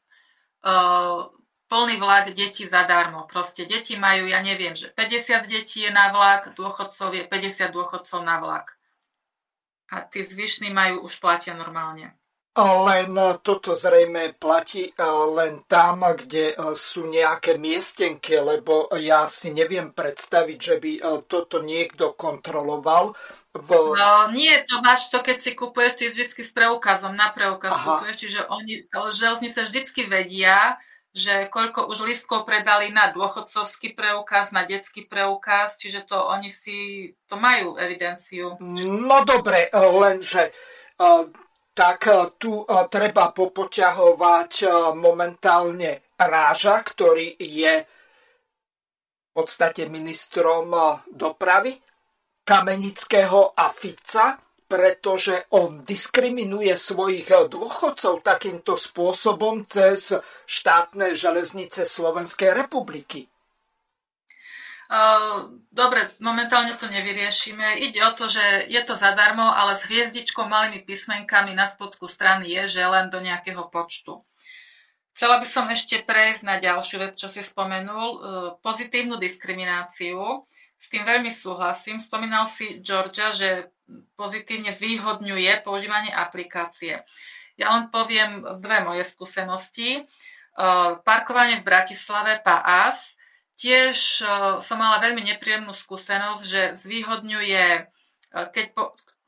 plný vlak detí zadarmo. Proste deti majú, ja neviem, že 50 detí je na vlak, dôchodcov je 50 dôchodcov na vlak. A tí zvyšní majú už platia normálne. Len toto zrejme platí len tam, kde sú nejaké miestenky, lebo ja si neviem predstaviť, že by toto niekto kontroloval. V... No, nie, to máš to, keď si kupuješ, ty vždy s preukazom, na preukaz Aha. kupuješ, čiže oni, železnice vždycky vedia, že koľko už listkov predali na dôchodcovský preukaz, na detský preukaz, čiže to oni si to majú evidenciu. No dobre, lenže tak tu treba popoťahovať momentálne Ráža, ktorý je v podstate ministrom dopravy, Kamenického a Fica, pretože on diskriminuje svojich dôchodcov takýmto spôsobom cez štátne železnice Slovenskej republiky. Dobre, momentálne to nevyriešime. Ide o to, že je to zadarmo, ale s hviezdičkou malými písmenkami na spodku strany je, že len do nejakého počtu. Chcela by som ešte prejsť na ďalšiu vec, čo si spomenul, e, pozitívnu diskrimináciu. S tým veľmi súhlasím. Spomínal si Georgia, že pozitívne zvýhodňuje používanie aplikácie. Ja len poviem dve moje skúsenosti. E, parkovanie v Bratislave PAAS. Tiež e, som mala veľmi nepríjemnú skúsenosť, že zvýhodňuje, e, keď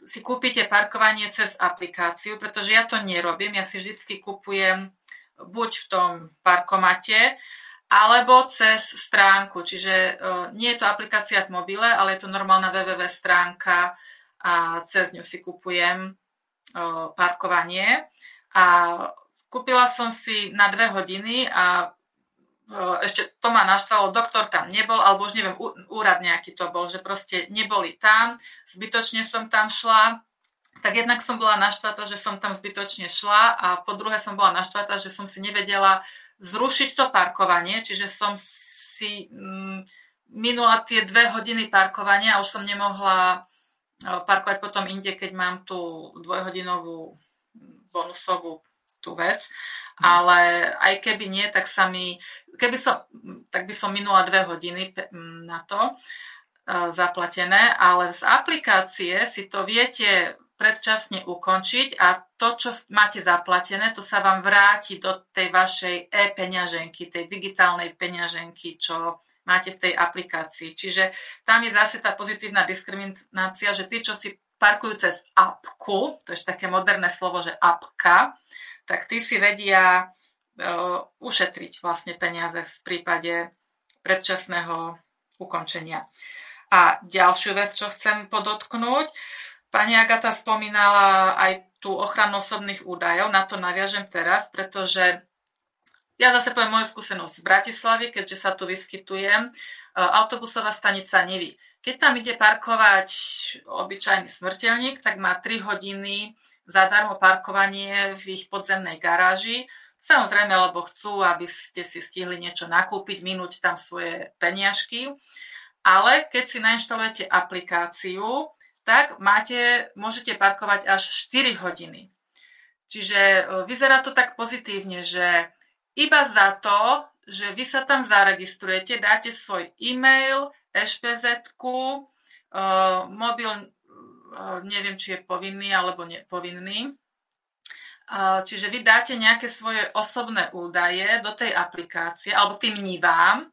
si kúpite parkovanie cez aplikáciu, pretože ja to nerobím, ja si vždy kupujem buď v tom parkomate, alebo cez stránku. Čiže nie je to aplikácia v mobile, ale je to normálna www stránka a cez ňu si kupujem parkovanie. A kúpila som si na dve hodiny a ešte to ma naštvalo, doktor tam nebol, alebo už neviem, úrad nejaký to bol, že proste neboli tam, zbytočne som tam šla, tak jednak som bola naštvatá, že som tam zbytočne šla a po druhé som bola naštvatá, že som si nevedela zrušiť to parkovanie, čiže som si mm, minula tie dve hodiny parkovania a už som nemohla parkovať potom inde, keď mám tú dvojhodinovú bonusovú tú vec. Ale aj keby nie, tak sa mi, keby som, tak by som minula dve hodiny na to e, zaplatené, ale z aplikácie si to viete predčasne ukončiť a to, čo máte zaplatené, to sa vám vráti do tej vašej e-peňaženky, tej digitálnej peňaženky, čo máte v tej aplikácii. Čiže tam je zase tá pozitívna diskriminácia, že tí, čo si parkujú cez apku, to je také moderné slovo, že apka, tak tí si vedia uh, ušetriť vlastne peniaze v prípade predčasného ukončenia. A ďalšiu vec, čo chcem podotknúť, pani Agata spomínala aj tú ochranu osobných údajov, na to naviažem teraz, pretože ja zase poviem moju skúsenosť z Bratislavy, keďže sa tu vyskytujem. E, autobusová stanica Nevy. Keď tam ide parkovať obyčajný smrteľník, tak má 3 hodiny zadarmo parkovanie v ich podzemnej garáži. Samozrejme, lebo chcú, aby ste si stihli niečo nakúpiť, minúť tam svoje peniažky. Ale keď si nainštalujete aplikáciu, tak máte, môžete parkovať až 4 hodiny. Čiže e, vyzerá to tak pozitívne, že iba za to, že vy sa tam zaregistrujete, dáte svoj e-mail, ešpz uh, mobil, uh, neviem, či je povinný alebo nepovinný. Čiže vy dáte nejaké svoje osobné údaje do tej aplikácie, alebo tým vám,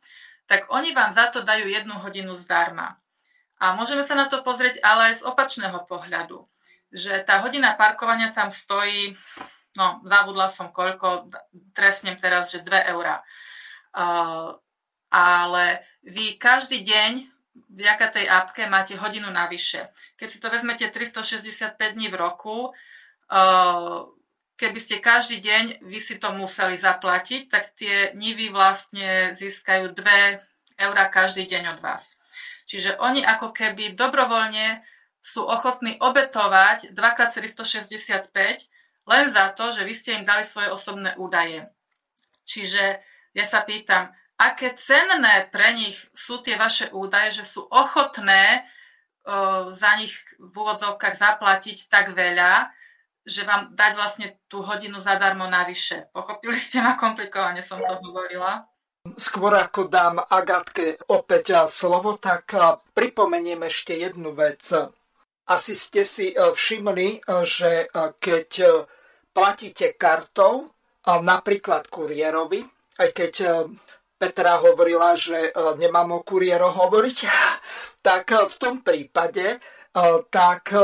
tak oni vám za to dajú jednu hodinu zdarma. A môžeme sa na to pozrieť ale aj z opačného pohľadu, že tá hodina parkovania tam stojí, no zabudla som koľko, trestnem teraz, že 2 eurá. Uh, ale vy každý deň vďaka tej apke máte hodinu navyše. Keď si to vezmete 365 dní v roku, uh, keby ste každý deň vy si to museli zaplatiť, tak tie nivy vlastne získajú 2 eurá každý deň od vás. Čiže oni ako keby dobrovoľne sú ochotní obetovať 2x365 len za to, že vy ste im dali svoje osobné údaje. Čiže ja sa pýtam, aké cenné pre nich sú tie vaše údaje, že sú ochotné uh, za nich v úvodzovkách zaplatiť tak veľa, že vám dať vlastne tú hodinu zadarmo navyše. Pochopili ste ma, komplikovane som to hovorila. Skôr ako dám Agatke opäť slovo, tak pripomeniem ešte jednu vec. Asi ste si všimli, že keď platíte kartou, napríklad kuriérovi, aj keď Petra hovorila, že nemám o kuriéroch hovoriť, tak v tom prípade tak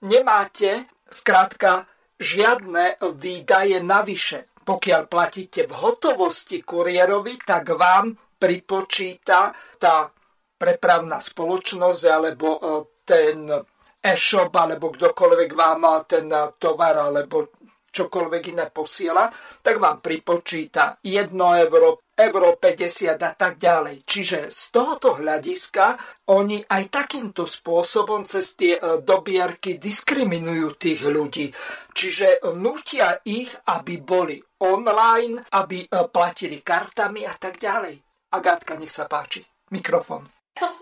nemáte zkrátka žiadne výdaje navyše pokiaľ platíte v hotovosti kuriérovi, tak vám pripočíta tá prepravná spoločnosť alebo e, ten e-shop alebo kdokoľvek vám ten tovar alebo čokoľvek iné posiela, tak vám pripočíta 1 euro, euro 50 a tak ďalej. Čiže z tohoto hľadiska oni aj takýmto spôsobom cez tie e, dobierky diskriminujú tých ľudí. Čiže nutia ich, aby boli online, aby e, platili kartami a tak ďalej. Agátka, nech sa páči. Mikrofón.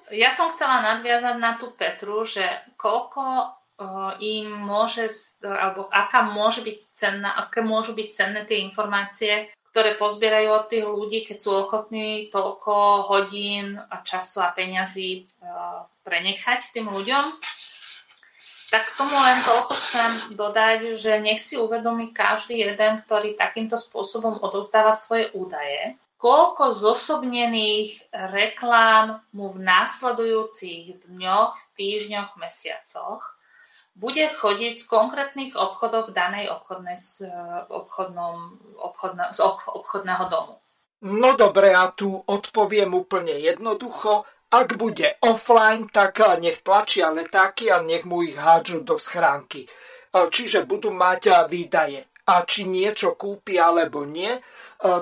Ja som chcela nadviazať na tú Petru, že koľko im môže, alebo aká môže byť cenná, aké môžu byť cenné tie informácie, ktoré pozbierajú od tých ľudí, keď sú ochotní toľko hodín a času a peňazí prenechať tým ľuďom. Tak tomu len toľko chcem dodať, že nech si uvedomí každý jeden, ktorý takýmto spôsobom odozdáva svoje údaje, koľko zosobnených reklám mu v následujúcich dňoch, týždňoch, mesiacoch bude chodiť z konkrétnych obchodov v danej obchodnej, obchodnom, obchodna, z obchodného domu. No dobre, ja tu odpoviem úplne jednoducho. Ak bude offline, tak nech tlačia letáky a nech mu ich hádžu do schránky. Čiže budú mať výdaje. A či niečo kúpi alebo nie,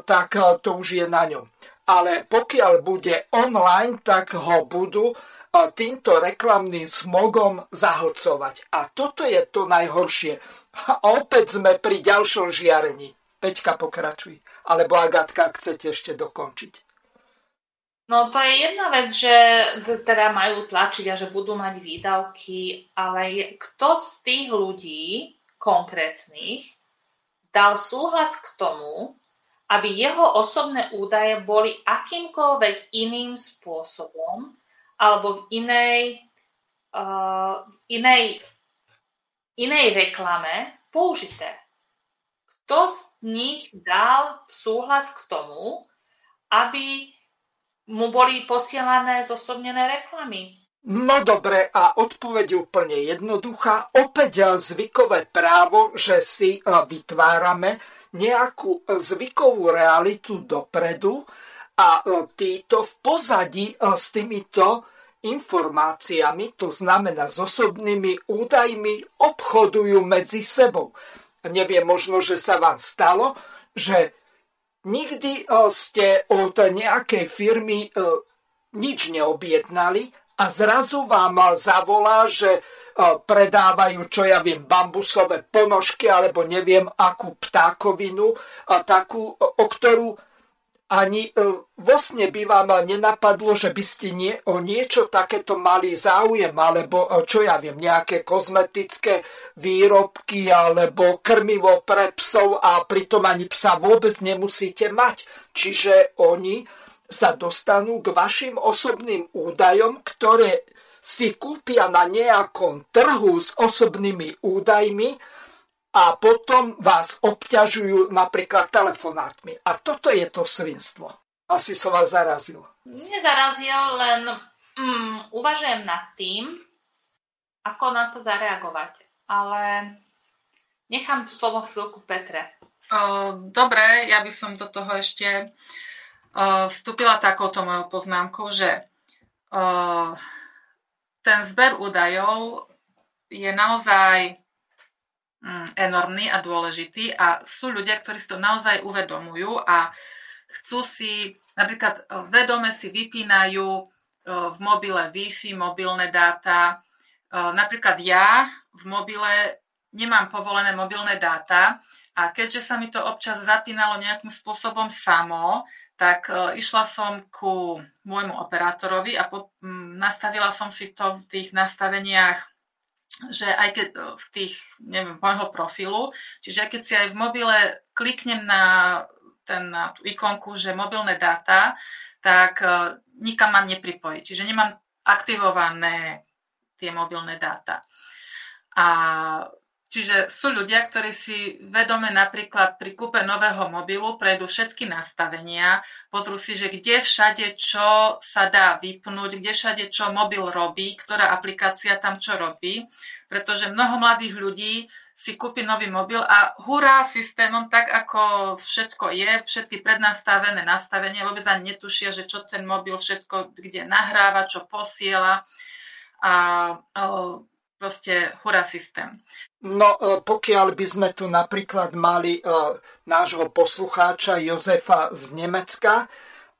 tak to už je na ňom. Ale pokiaľ bude online, tak ho budú týmto reklamným smogom zahlcovať. A toto je to najhoršie. A opäť sme pri ďalšom žiarení. Peťka, pokračuj. Alebo Agatka, chcete ešte dokončiť. No to je jedna vec, že teda majú tlačiť a že budú mať výdavky, ale kto z tých ľudí konkrétnych dal súhlas k tomu, aby jeho osobné údaje boli akýmkoľvek iným spôsobom alebo v inej, uh, inej, inej reklame použité. Kto z nich dal súhlas k tomu, aby mu boli posielané zosobnené reklamy? No dobre, a odpoveď úplne jednoduchá. Opäť zvykové právo, že si vytvárame nejakú zvykovú realitu dopredu a e, títo v pozadí e, s týmito informáciami, to znamená s osobnými údajmi, obchodujú medzi sebou. Neviem, možno, že sa vám stalo, že nikdy e, ste od nejakej firmy nič neobjednali a zrazu vám zavolá, že predávajú, čo ja viem, bambusové ponožky alebo neviem akú ptákovinu, takú, o ktorú ani vo sne by vám nenapadlo, že by ste nie, o niečo takéto mali záujem, alebo čo ja viem, nejaké kozmetické výrobky, alebo krmivo pre psov a pritom ani psa vôbec nemusíte mať. Čiže oni sa dostanú k vašim osobným údajom, ktoré si kúpia na nejakom trhu s osobnými údajmi a potom vás obťažujú napríklad telefonátmi. A toto je to svinstvo. Asi som vás zarazil. Nezarazil, len mm, uvažujem nad tým, ako na to zareagovať. Ale nechám slovo chvíľku Petre. O, dobre, ja by som do toho ešte o, vstúpila takouto mojou poznámkou, že o, ten zber údajov je naozaj enormný a dôležitý a sú ľudia, ktorí si to naozaj uvedomujú a chcú si, napríklad e, vedome si vypínajú e, v mobile Wi-Fi, mobilné dáta. E, napríklad ja v mobile nemám povolené mobilné dáta a keďže sa mi to občas zapínalo nejakým spôsobom samo, tak išla som ku môjmu operátorovi a po, nastavila som si to v tých nastaveniach, že aj keď e, v tých, neviem, môjho profilu, čiže aj keď si aj v mobile kliknem na, ten, na tú ikonku, že mobilné dáta, tak e, nikam ma nepripojí. Čiže nemám aktivované tie mobilné dáta. A Čiže sú ľudia, ktorí si vedome napríklad pri kúpe nového mobilu prejdú všetky nastavenia, pozrú si, že kde všade čo sa dá vypnúť, kde všade čo mobil robí, ktorá aplikácia tam čo robí, pretože mnoho mladých ľudí si kúpi nový mobil a hurá systémom, tak ako všetko je, všetky prednastavené nastavenia, vôbec ani netušia, že čo ten mobil všetko kde nahráva, čo posiela. A, a proste hurá systém. No e, pokiaľ by sme tu napríklad mali e, nášho poslucháča Jozefa z Nemecka,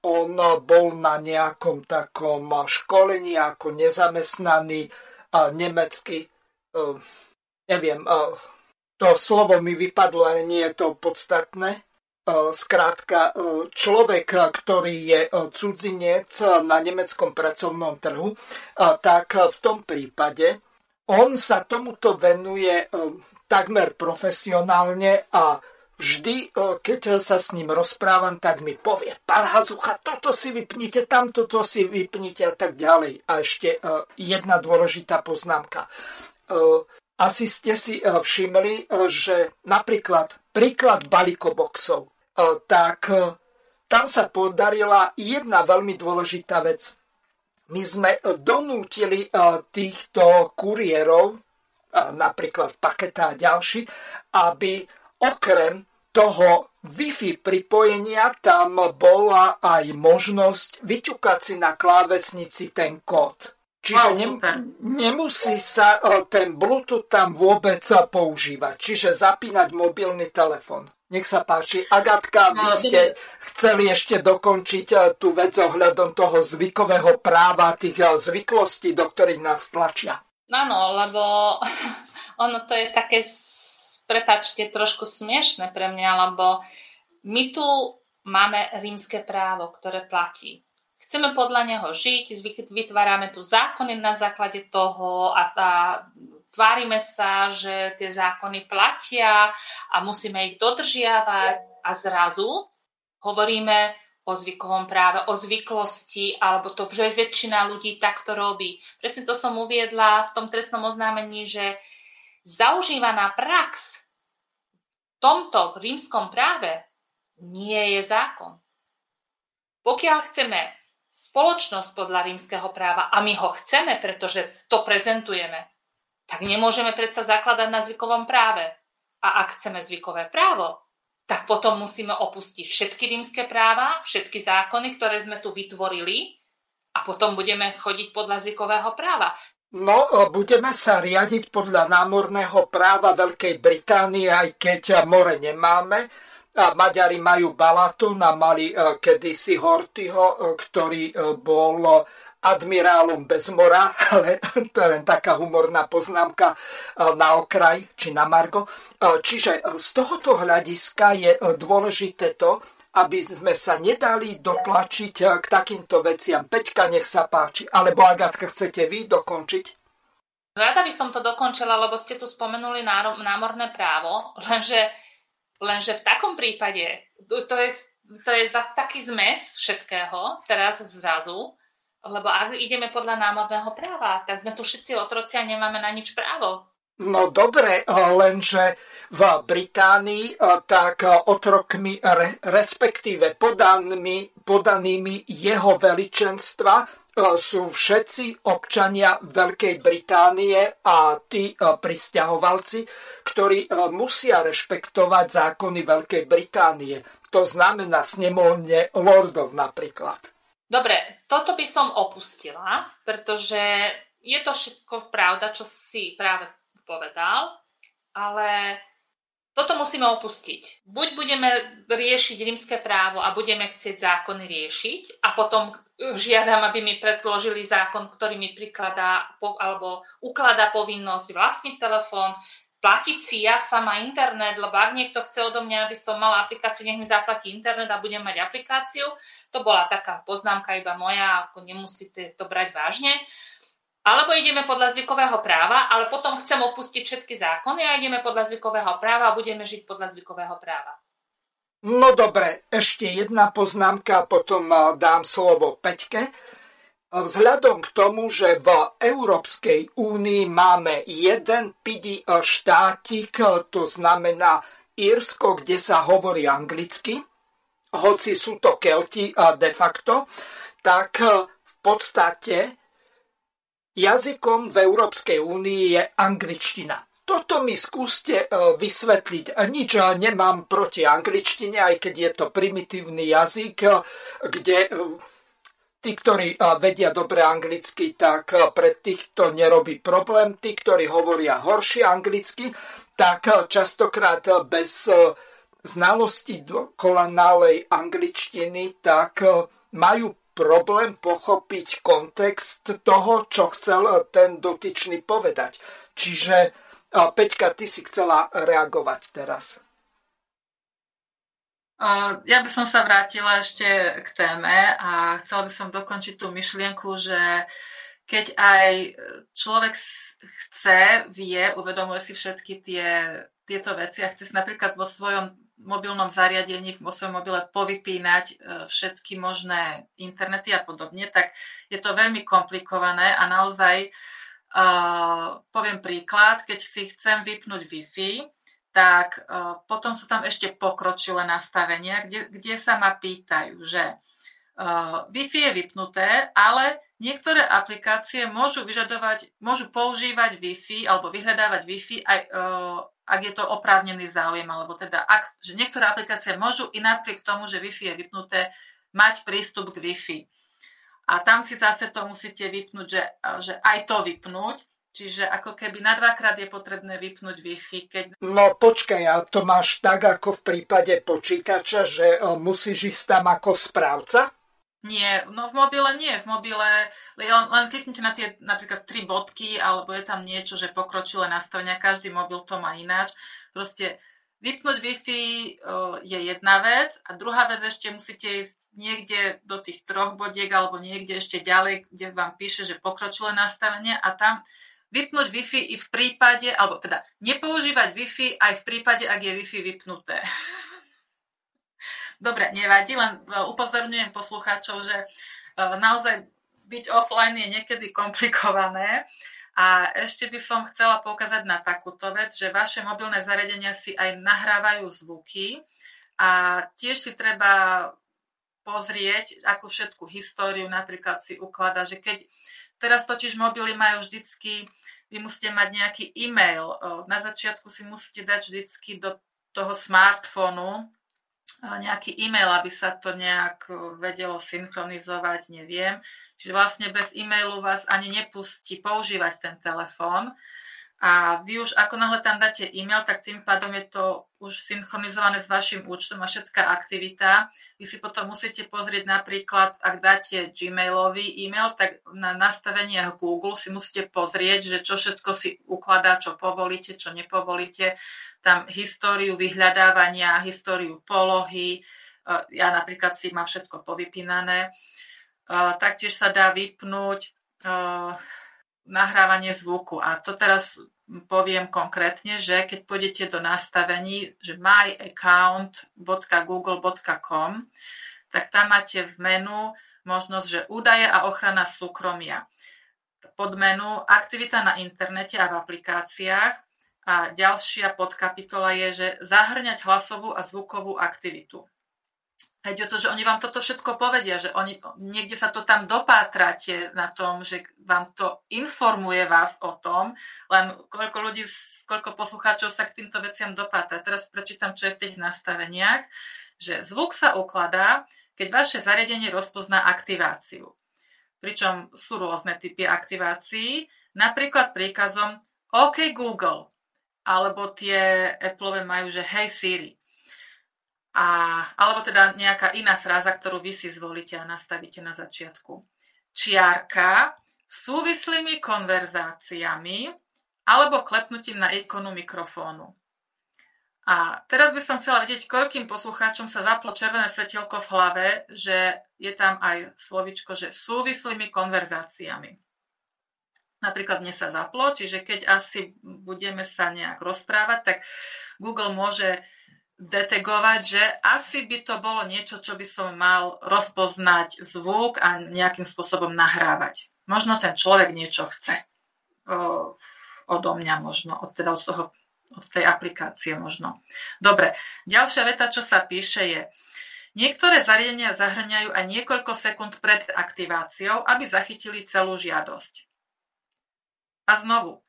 on e, bol na nejakom takom školení ako nezamestnaný nemecký, neviem, to slovo mi vypadlo, ale nie je to podstatné. Skrátka, človek, ktorý je cudzinec na nemeckom pracovnom trhu, tak v tom prípade on sa tomuto venuje e, takmer profesionálne a vždy, e, keď sa s ním rozprávam, tak mi povie, pán Hazucha, toto si vypnite, tamto to si vypnite a tak ďalej. A ešte e, jedna dôležitá poznámka. Asi ste si všimli, že napríklad príklad balíkoboxov, tak tam sa podarila jedna veľmi dôležitá vec my sme donútili eh, týchto kuriérov, eh, napríklad Paketa a ďalší, aby okrem toho Wi-Fi pripojenia tam bola aj možnosť vyťukať si na klávesnici ten kód. Čiže wow, ne, nemusí sa eh, ten Bluetooth tam vôbec používať. Čiže zapínať mobilný telefon. Nech sa páči. Agatka, vy ste chceli ešte dokončiť eh, tú vec ohľadom toho zvykového práva, tých eh, zvyklostí, do ktorých nás tlačia. Áno, lebo ono to je také, prepačte, trošku smiešne pre mňa, lebo my tu máme rímske právo, ktoré platí. Chceme podľa neho žiť, vytvárame tu zákony na základe toho a tá tvárime sa, že tie zákony platia a musíme ich dodržiavať a zrazu hovoríme o zvykovom práve, o zvyklosti, alebo to že väčšina ľudí takto robí. Presne to som uviedla v tom trestnom oznámení, že zaužívaná prax v tomto rímskom práve nie je zákon. Pokiaľ chceme spoločnosť podľa rímskeho práva a my ho chceme, pretože to prezentujeme, tak nemôžeme predsa zakladať na zvykovom práve. A ak chceme zvykové právo, tak potom musíme opustiť všetky rímske práva, všetky zákony, ktoré sme tu vytvorili a potom budeme chodiť podľa zvykového práva. No, e, budeme sa riadiť podľa námorného práva Veľkej Británie, aj keď more nemáme. A Maďari majú Balaton a mali e, kedysi Hortyho, e, ktorý bol admirálom bez mora, ale to je len taká humorná poznámka eh, na okraj či na Margo. Eh, čiže z tohoto hľadiska je eh, dôležité to, aby sme sa nedali dotlačiť k takýmto veciam. Peťka, nech sa páči. Alebo Agatka, chcete vy dokončiť? Rada by som to dokončila, lebo ste tu spomenuli námorné právo, lenže, lenže v takom prípade, to je, to je za taký zmes všetkého teraz zrazu, lebo ak ideme podľa námorného práva, tak sme tu všetci otroci a nemáme na nič právo. No dobre, lenže v Británii tak otrokmi, respektíve podanými, podanými jeho veličenstva sú všetci občania Veľkej Británie a tí pristahovalci, ktorí musia rešpektovať zákony Veľkej Británie. To znamená snemovne lordov napríklad. Dobre, toto by som opustila, pretože je to všetko pravda, čo si práve povedal, ale toto musíme opustiť. Buď budeme riešiť rímske právo a budeme chcieť zákony riešiť a potom žiadam, aby mi predložili zákon, ktorý mi prikladá alebo ukladá povinnosť vlastniť telefón, platiť si ja sama internet, lebo ak niekto chce odo mňa, aby som mala aplikáciu, nech mi zaplatí internet a budem mať aplikáciu. To bola taká poznámka iba moja, ako nemusíte to brať vážne. Alebo ideme podľa zvykového práva, ale potom chcem opustiť všetky zákony a ideme podľa zvykového práva a budeme žiť podľa zvykového práva. No dobre, ešte jedna poznámka, potom dám slovo Peťke. Vzhľadom k tomu, že v Európskej únii máme jeden pidi štátik, to znamená Írsko, kde sa hovorí anglicky, hoci sú to Kelti de facto, tak v podstate jazykom v Európskej únii je angličtina. Toto mi skúste e, vysvetliť. Nič nemám proti angličtine, aj keď je to primitívny jazyk, kde tí, ktorí vedia dobre anglicky, tak pre tých to nerobí problém. Tí, ktorí hovoria horšie anglicky, tak častokrát bez znalosti dokonalej angličtiny, tak majú problém pochopiť kontext toho, čo chcel ten dotyčný povedať. Čiže, Peťka, ty si chcela reagovať teraz. Ja by som sa vrátila ešte k téme a chcela by som dokončiť tú myšlienku, že keď aj človek chce, vie, uvedomuje si všetky tie, tieto veci a chce si napríklad vo svojom mobilnom zariadení, vo svojom mobile povypínať e, všetky možné internety a podobne, tak je to veľmi komplikované a naozaj uh, poviem príklad, keď si chcem vypnúť Wi-Fi, tak uh, potom sú tam ešte pokročilé nastavenia, kde, kde sa ma pýtajú, že uh, Wi-Fi je vypnuté, ale niektoré aplikácie môžu vyžadovať, môžu používať Wi-Fi alebo vyhľadávať Wi-Fi aj uh, ak je to oprávnený záujem, alebo teda ak, že niektoré aplikácie môžu i napriek tomu, že Wi-Fi je vypnuté, mať prístup k Wi-Fi. A tam si zase to musíte vypnúť, že, že aj to vypnúť, Čiže ako keby na dvakrát je potrebné vypnúť Wi-Fi. Keď... No počkaj, a to máš tak ako v prípade počítača, že musíš ísť tam ako správca? Nie, no v mobile nie. V mobile len, len kliknite na tie napríklad tri bodky, alebo je tam niečo, že pokročilé nastavenia. Každý mobil to má ináč. Proste vypnúť Wi-Fi je jedna vec a druhá vec ešte musíte ísť niekde do tých troch bodiek alebo niekde ešte ďalej, kde vám píše, že pokročilé nastavenie a tam vypnúť Wi-Fi i v prípade, alebo teda nepoužívať Wi-Fi aj v prípade, ak je Wi-Fi vypnuté. Dobre, nevadí, len e, upozorňujem poslucháčov, že e, naozaj byť offline je niekedy komplikované. A ešte by som chcela poukázať na takúto vec, že vaše mobilné zariadenia si aj nahrávajú zvuky a tiež si treba pozrieť, akú všetku históriu napríklad si ukladá, že keď teraz totiž mobily majú vždycky, vy musíte mať nejaký e-mail, na začiatku si musíte dať vždycky do toho smartfónu nejaký e-mail, aby sa to nejak vedelo synchronizovať, neviem. Čiže vlastne bez e-mailu vás ani nepustí používať ten telefón. A vy už ako náhle tam dáte e-mail, tak tým pádom je to už synchronizované s vašim účtom a všetká aktivita. Vy si potom musíte pozrieť napríklad, ak dáte gmailový e-mail, tak na nastaveniach Google si musíte pozrieť, že čo všetko si ukladá, čo povolíte, čo nepovolíte tam históriu vyhľadávania, históriu polohy, ja napríklad si mám všetko povypínané. Taktiež sa dá vypnúť nahrávanie zvuku. A to teraz poviem konkrétne, že keď pôjdete do nastavení, že myaccount.google.com, tak tam máte v menu možnosť, že údaje a ochrana súkromia. Pod menu aktivita na internete a v aplikáciách a ďalšia podkapitola je, že zahrňať hlasovú a zvukovú aktivitu. Hej, o to, že oni vám toto všetko povedia, že oni, niekde sa to tam dopátrate na tom, že vám to informuje vás o tom, len koľko ľudí, koľko poslucháčov sa k týmto veciam dopátra. Teraz prečítam, čo je v tých nastaveniach, že zvuk sa ukladá, keď vaše zariadenie rozpozná aktiváciu. Pričom sú rôzne typy aktivácií, napríklad príkazom OK Google, alebo tie Apple majú, že Hey Siri a, alebo teda nejaká iná fráza, ktorú vy si zvolíte a nastavíte na začiatku. Čiarka súvislými konverzáciami alebo klepnutím na ikonu mikrofónu. A teraz by som chcela vedieť, koľkým poslucháčom sa zaplo červené svetielko v hlave, že je tam aj slovičko, že súvislými konverzáciami. Napríklad mne sa zaplo, čiže keď asi budeme sa nejak rozprávať, tak Google môže detegovať, že asi by to bolo niečo, čo by som mal rozpoznať zvuk a nejakým spôsobom nahrávať. Možno ten človek niečo chce. O, odo mňa možno, od, teda od, toho, od tej aplikácie možno. Dobre, ďalšia veta, čo sa píše je, niektoré zariadenia zahrňajú aj niekoľko sekúnd pred aktiváciou, aby zachytili celú žiadosť. A znovu,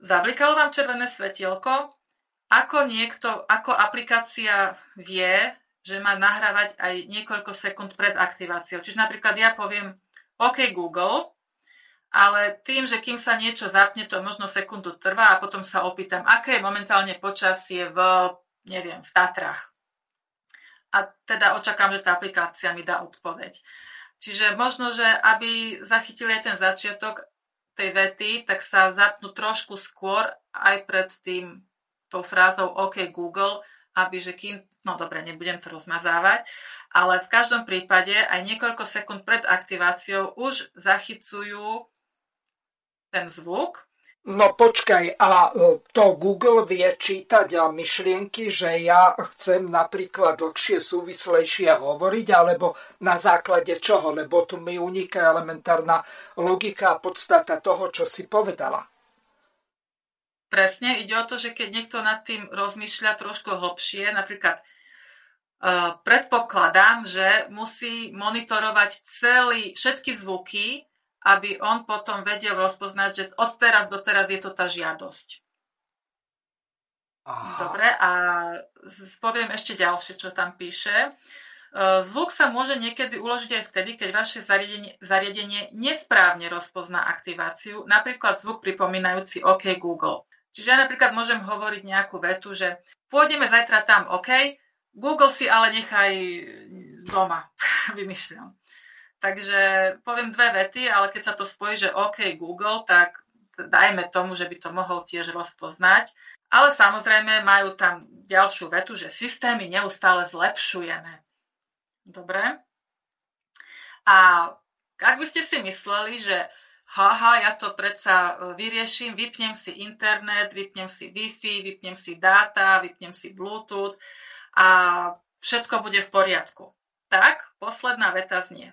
zablikalo vám červené svetielko, ako niekto, ako aplikácia vie, že má nahrávať aj niekoľko sekúnd pred aktiváciou. Čiže napríklad ja poviem OK Google, ale tým, že kým sa niečo zapne, to možno sekundu trvá a potom sa opýtam, aké je momentálne počasie v, neviem, v Tatrách. A teda očakám, že tá aplikácia mi dá odpoveď. Čiže možno, že aby zachytili aj ten začiatok tej vety, tak sa zapnú trošku skôr aj pred tým tou frázou OK Google, aby že kým, no dobre, nebudem to rozmazávať, ale v každom prípade aj niekoľko sekúnd pred aktiváciou už zachycujú ten zvuk. No počkaj, a e, to Google vie čítať a myšlienky, že ja chcem napríklad dlhšie súvislejšie hovoriť, alebo na základe čoho, lebo tu mi uniká elementárna logika a podstata toho, čo si povedala. Presne, ide o to, že keď niekto nad tým rozmýšľa trošku hlbšie, napríklad uh, predpokladám, že musí monitorovať celý, všetky zvuky, aby on potom vedel rozpoznať, že od teraz do teraz je to tá žiadosť. Aha. Dobre, a poviem ešte ďalšie, čo tam píše. Zvuk sa môže niekedy uložiť aj vtedy, keď vaše zariadenie, zariadenie nesprávne rozpozná aktiváciu, napríklad zvuk pripomínajúci OK Google. Čiže ja napríklad môžem hovoriť nejakú vetu, že pôjdeme zajtra tam, OK, Google si ale nechaj doma, vymýšľam. Takže poviem dve vety, ale keď sa to spojí, že OK Google, tak dajme tomu, že by to mohol tiež rozpoznať. Ale samozrejme majú tam ďalšiu vetu, že systémy neustále zlepšujeme. Dobre? A ak by ste si mysleli, že haha, ja to predsa e, vyrieším, vypnem si internet, vypnem si Wi-Fi, vypnem si dáta, vypnem si Bluetooth a všetko bude v poriadku. Tak, posledná veta znie.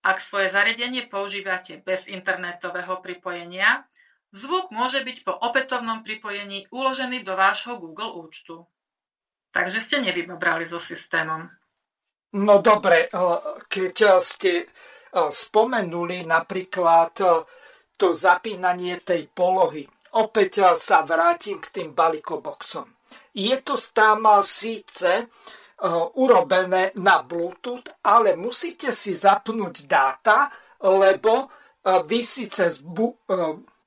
Ak svoje zariadenie používate bez internetového pripojenia, zvuk môže byť po opätovnom pripojení uložený do vášho Google účtu. Takže ste nevybrali so systémom. No dobre, e, keď ste spomenuli napríklad to zapínanie tej polohy. Opäť sa vrátim k tým balikoboxom. Je to tam síce urobené na Bluetooth, ale musíte si zapnúť dáta, lebo vy si cez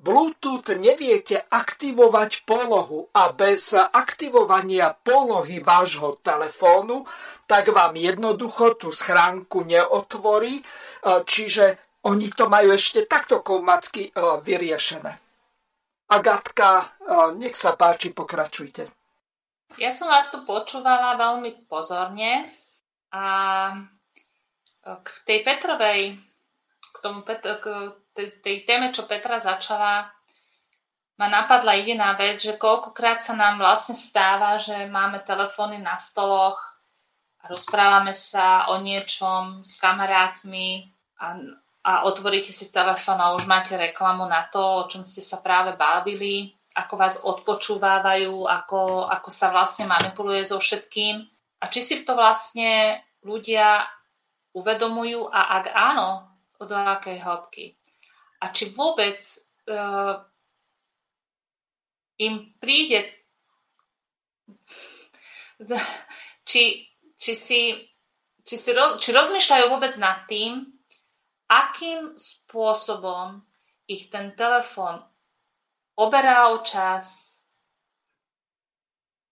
Bluetooth neviete aktivovať polohu a bez aktivovania polohy vášho telefónu, tak vám jednoducho tú schránku neotvorí, čiže oni to majú ešte takto komacky e, vyriešené. Agatka, e, nech sa páči, pokračujte. Ja som vás tu počúvala veľmi pozorne A k tej Petrovej, k, tomu Pet- k tej téme, čo Petra začala, ma napadla jediná vec, že koľkokrát sa nám vlastne stáva, že máme telefóny na stoloch a rozprávame sa o niečom s kamarátmi a, a otvoríte si telefón a už máte reklamu na to, o čom ste sa práve bavili, ako vás odpočúvajú, ako, ako sa vlastne manipuluje so všetkým. A či si to vlastne ľudia uvedomujú a ak áno, do akej hĺbky. A či vôbec uh, im príde, či, či, si, či, si, či rozmýšľajú vôbec nad tým, akým spôsobom ich ten telefón oberá o čas,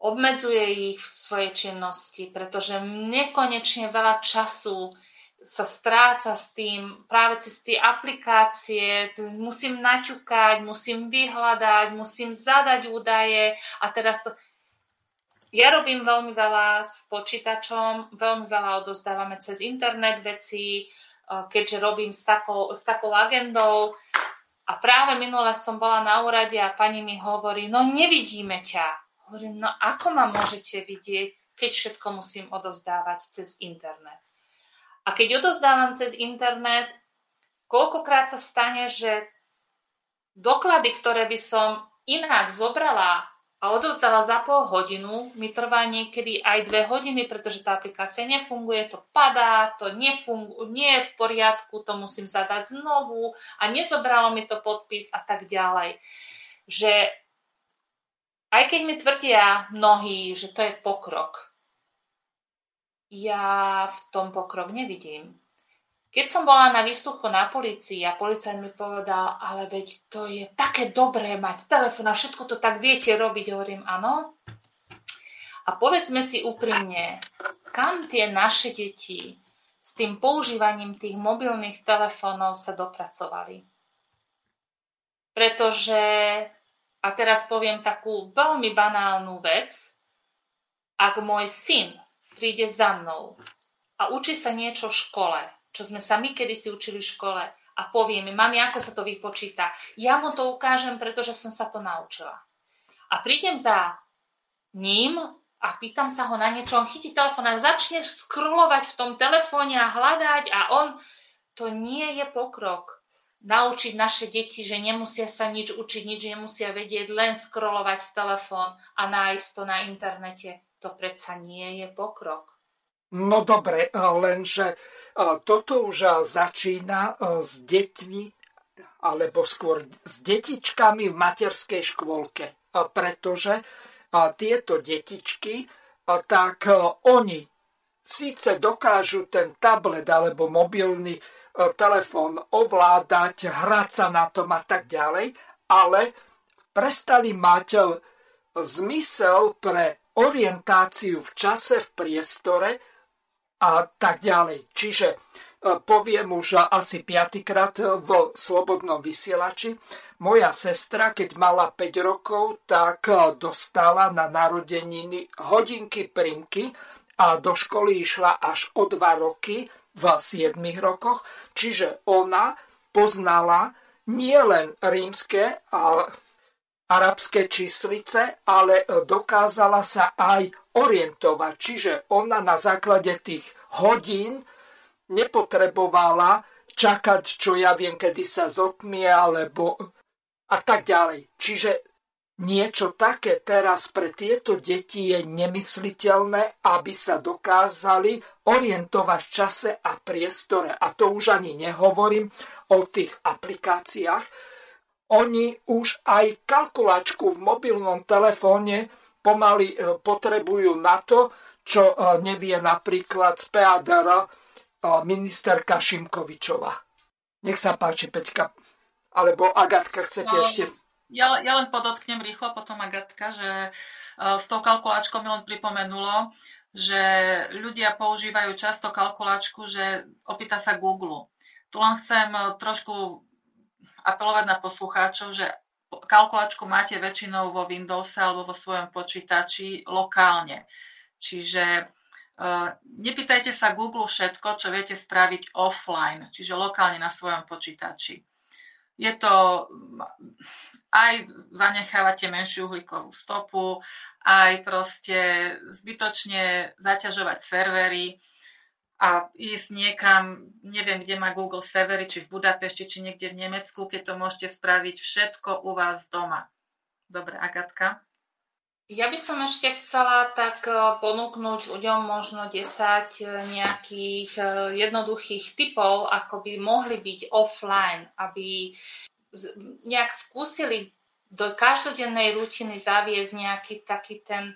obmedzuje ich v svojej činnosti, pretože nekonečne veľa času sa stráca s tým práve cez tie aplikácie, musím naťukať, musím vyhľadať, musím zadať údaje a teraz to... Ja robím veľmi veľa s počítačom, veľmi veľa odozdávame cez internet veci, keďže robím s takou, s takou agendou a práve minule som bola na úrade a pani mi hovorí, no nevidíme ťa. Hovorím, no ako ma môžete vidieť, keď všetko musím odovzdávať cez internet. A keď odovzdávam cez internet, koľkokrát sa stane, že doklady, ktoré by som inak zobrala a odovzdala za pol hodinu, mi trvá niekedy aj dve hodiny, pretože tá aplikácia nefunguje, to padá, to nefungu, nie je v poriadku, to musím zadať znovu a nezobralo mi to podpis a tak ďalej. Že aj keď mi tvrdia mnohí, že to je pokrok, ja v tom pokrok nevidím. Keď som bola na výsluchu na policii a policajt mi povedal, ale veď to je také dobré mať telefón a všetko to tak viete robiť, hovorím áno. A povedzme si úprimne, kam tie naše deti s tým používaním tých mobilných telefónov sa dopracovali. Pretože, a teraz poviem takú veľmi banálnu vec, ak môj syn príde za mnou a učí sa niečo v škole, čo sme sa my kedysi učili v škole a povie mi, mami, ako sa to vypočíta. Ja mu to ukážem, pretože som sa to naučila. A prídem za ním a pýtam sa ho na niečo, on chytí telefón a začne scrollovať v tom telefóne a hľadať a on, to nie je pokrok. Naučiť naše deti, že nemusia sa nič učiť, nič nemusia vedieť, len scrollovať telefón a nájsť to na internete. To predsa nie je pokrok. No dobre, lenže toto už začína s deťmi, alebo skôr s detičkami v materskej škôlke. Pretože tieto detičky, tak oni síce dokážu ten tablet alebo mobilný telefón ovládať, hrať sa na tom a tak ďalej, ale prestali mať zmysel pre orientáciu v čase, v priestore a tak ďalej. Čiže e, poviem už asi piatýkrát v Slobodnom vysielači. Moja sestra, keď mala 5 rokov, tak e, dostala na narodeniny hodinky primky a do školy išla až o 2 roky v 7 rokoch. Čiže ona poznala nielen rímske, ale arabské číslice, ale e, dokázala sa aj orientovať. Čiže ona na základe tých hodín nepotrebovala čakať, čo ja viem, kedy sa zotmie, alebo a tak ďalej. Čiže niečo také teraz pre tieto deti je nemysliteľné, aby sa dokázali orientovať v čase a priestore. A to už ani nehovorím o tých aplikáciách, oni už aj kalkulačku v mobilnom telefóne pomaly e, potrebujú na to, čo e, nevie napríklad z PADR e, ministerka Šimkovičova. Nech sa páči, Peťka. Alebo Agatka, chcete no, ešte... Ja, ja len podotknem rýchlo potom Agatka, že s tou kalkulačkou mi len pripomenulo, že ľudia používajú často kalkulačku, že opýta sa Google. Tu len chcem trošku apelovať na poslucháčov, že kalkulačku máte väčšinou vo Windowse alebo vo svojom počítači lokálne. Čiže nepýtajte sa Google všetko, čo viete spraviť offline, čiže lokálne na svojom počítači. Je to, aj zanechávate menšiu uhlíkovú stopu, aj proste zbytočne zaťažovať servery a ísť niekam, neviem, kde má Google servery, či v Budapešti, či niekde v Nemecku, keď to môžete spraviť všetko u vás doma. Dobre, Agatka? Ja by som ešte chcela tak e, ponúknuť ľuďom možno 10 e, nejakých e, jednoduchých typov, ako by mohli byť offline, aby nejak skúsili do každodennej rutiny zaviesť nejaký taký ten,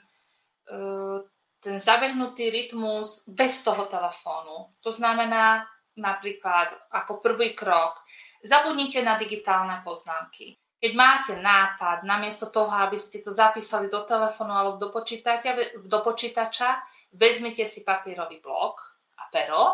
ten zabehnutý rytmus bez toho telefónu. To znamená napríklad ako prvý krok, zabudnite na digitálne poznámky. Keď máte nápad, namiesto toho, aby ste to zapísali do telefónu alebo do počítača, do počítača vezmite si papierový blok a pero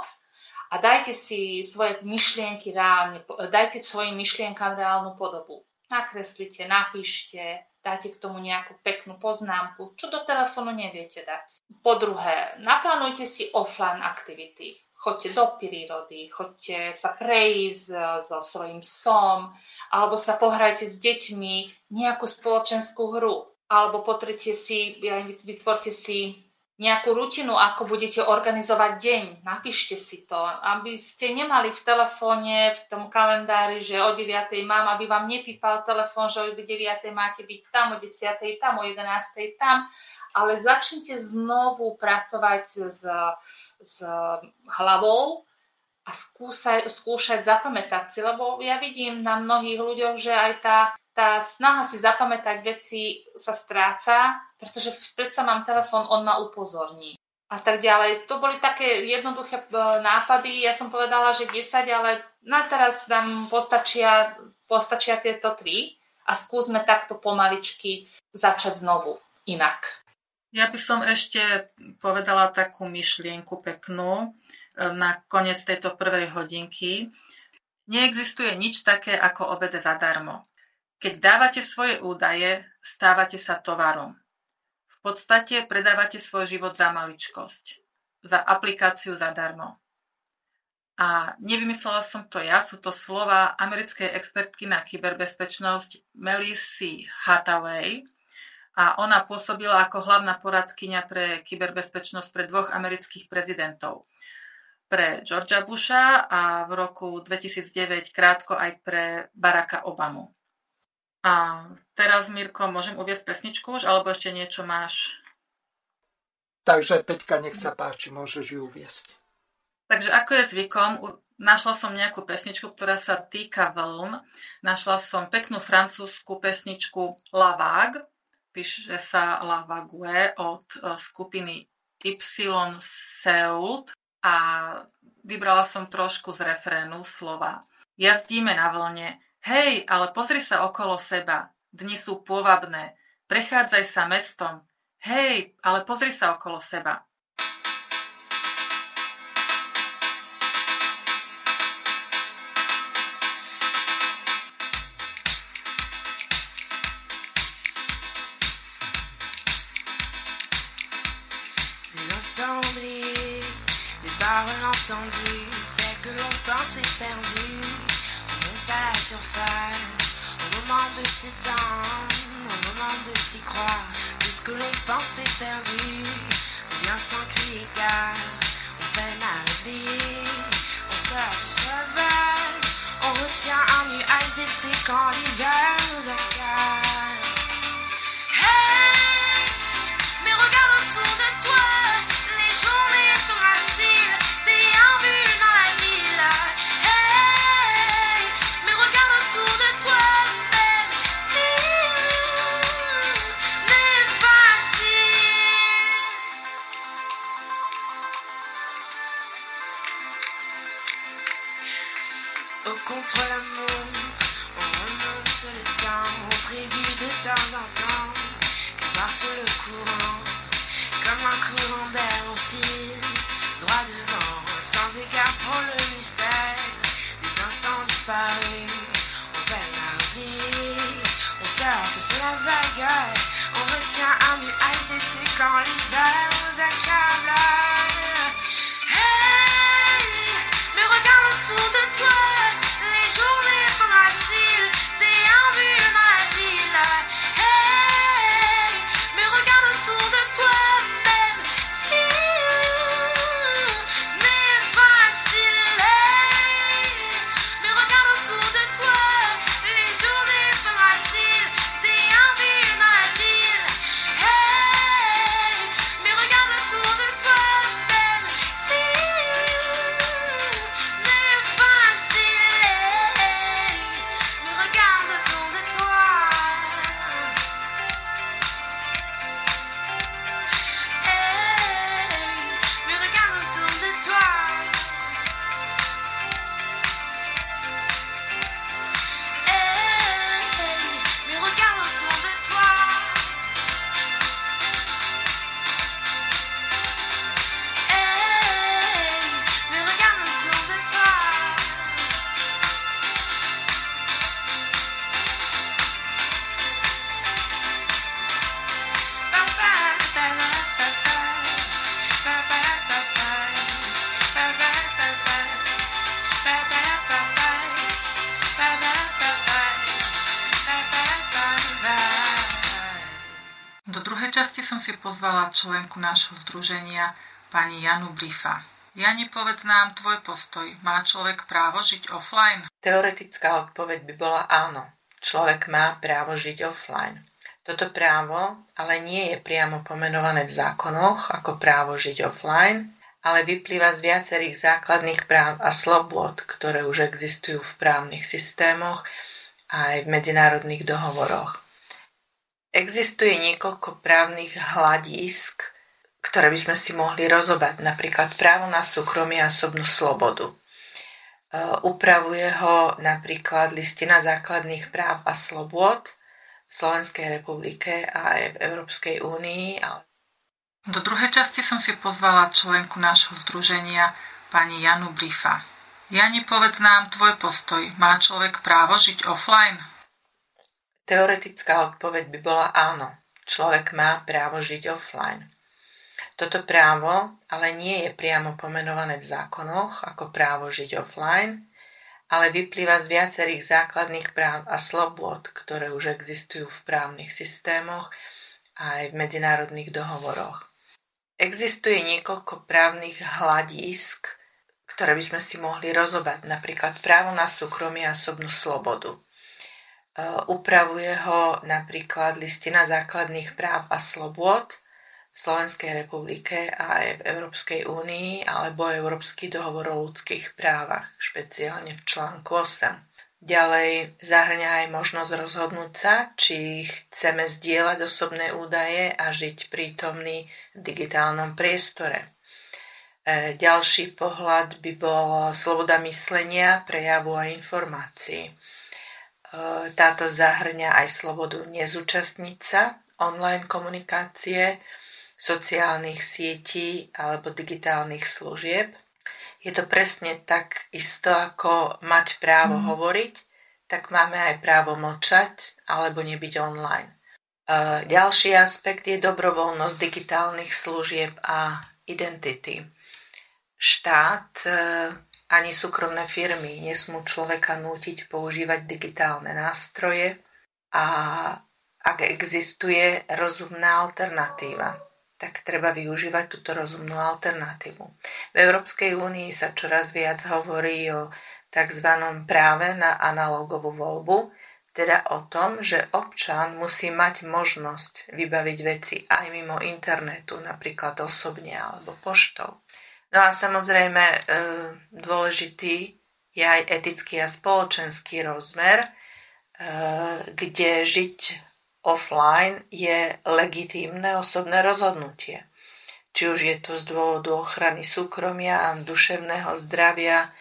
a dajte si svoje myšlienky reálne, dajte svojim myšlienkam reálnu podobu. Nakreslite, napíšte, dajte k tomu nejakú peknú poznámku, čo do telefónu neviete dať. Po druhé, naplánujte si offline aktivity. Choďte do prírody, choďte sa prejsť so svojím psom, alebo sa pohrajte s deťmi nejakú spoločenskú hru, alebo potrete si, vytvorte si nejakú rutinu, ako budete organizovať deň. Napíšte si to, aby ste nemali v telefóne, v tom kalendári, že o 9. mám, aby vám nepípal telefón, že o 9. máte byť tam, o 10. tam, o 11. tam, ale začnite znovu pracovať s, s hlavou a skúšať, skúšať zapamätať si, lebo ja vidím na mnohých ľuďoch, že aj tá, tá snaha si zapamätať veci sa stráca, pretože predsa mám telefón, on ma upozorní a tak ďalej. To boli také jednoduché e, nápady. Ja som povedala, že 10, ale na teraz nám postačia, postačia tieto tri a skúsme takto pomaličky začať znovu inak. Ja by som ešte povedala takú myšlienku peknú, na koniec tejto prvej hodinky. Neexistuje nič také ako obed zadarmo. Keď dávate svoje údaje, stávate sa tovarom. V podstate predávate svoj život za maličkosť. Za aplikáciu zadarmo. A nevymyslela som to ja, sú to slova americkej expertky na kyberbezpečnosť Melissy Hathaway, a ona pôsobila ako hlavná poradkyňa pre kyberbezpečnosť pre dvoch amerických prezidentov pre Georgia Busha a v roku 2009 krátko aj pre Baracka Obamu. A teraz, Mirko, môžem uviesť pesničku už, alebo ešte niečo máš? Takže, Peťka, nech sa páči, môžeš ju uviesť. Takže ako je zvykom, našla som nejakú pesničku, ktorá sa týka vln. Našla som peknú francúzsku pesničku La Vague, píše sa La Vague od eh, skupiny Y Seult a vybrala som trošku z refrénu slova. Jazdíme na vlne. Hej, ale pozri sa okolo seba. Dni sú pôvabné. Prechádzaj sa mestom. Hej, ale pozri sa okolo seba. paroles entendues, c'est que l'on pense est perdu. À la surface, au moment de s'étendre, au moment de s'y croire. Tout ce que l'on pense est perdu, vient sans crier gare, on peine à oublier. On surfe sur la vague, on retient un nuage d'été quand l'hiver nous accale. On surfe sur la vague, on retient un nuage d'été quand l'hiver nous accable. Členku nášho združenia pani Janu Brifa. Jani, povedz nám tvoj postoj. Má človek právo žiť offline? Teoretická odpoveď by bola áno. Človek má právo žiť offline. Toto právo ale nie je priamo pomenované v zákonoch ako právo žiť offline, ale vyplýva z viacerých základných práv a slobôd, ktoré už existujú v právnych systémoch a aj v medzinárodných dohovoroch. Existuje niekoľko právnych hľadisk, ktoré by sme si mohli rozobať, napríklad právo na súkromie a osobnú slobodu. E, upravuje ho napríklad listina základných práv a slobod v Slovenskej republike a aj v Európskej únii. Do druhej časti som si pozvala členku nášho združenia pani Janu Brifa. Jani, povedz nám tvoj postoj. Má človek právo žiť offline? Teoretická odpoveď by bola áno. Človek má právo žiť offline. Toto právo ale nie je priamo pomenované v zákonoch ako právo žiť offline, ale vyplýva z viacerých základných práv a slobôd, ktoré už existujú v právnych systémoch a aj v medzinárodných dohovoroch. Existuje niekoľko právnych hľadísk, ktoré by sme si mohli rozobať, napríklad právo na súkromie a osobnú slobodu. E, upravuje ho napríklad listina základných práv a slobôd v Slovenskej republike a aj v Európskej únii alebo Európsky dohovor o ľudských právach, špeciálne v článku 8. Ďalej zahrňa aj možnosť rozhodnúť sa, či chceme zdieľať osobné údaje a žiť prítomný v digitálnom priestore. E, ďalší pohľad by bol sloboda myslenia, prejavu a informácií. Táto zahrňa aj slobodu nezúčastniť sa online komunikácie, sociálnych sietí alebo digitálnych služieb. Je to presne tak isto, ako mať právo mm. hovoriť, tak máme aj právo mlčať alebo nebyť online. E, ďalší aspekt je dobrovoľnosť digitálnych služieb a identity. Štát e, ani súkromné firmy nesmú človeka nútiť používať digitálne nástroje a ak existuje rozumná alternatíva, tak treba využívať túto rozumnú alternatívu. V Európskej únii sa čoraz viac hovorí o tzv. práve na analogovú voľbu, teda o tom, že občan musí mať možnosť vybaviť veci aj mimo internetu, napríklad osobne alebo poštou. No a samozrejme e, dôležitý je aj etický a spoločenský rozmer, e, kde žiť offline je legitímne osobné rozhodnutie. Či už je to z dôvodu ochrany súkromia, duševného zdravia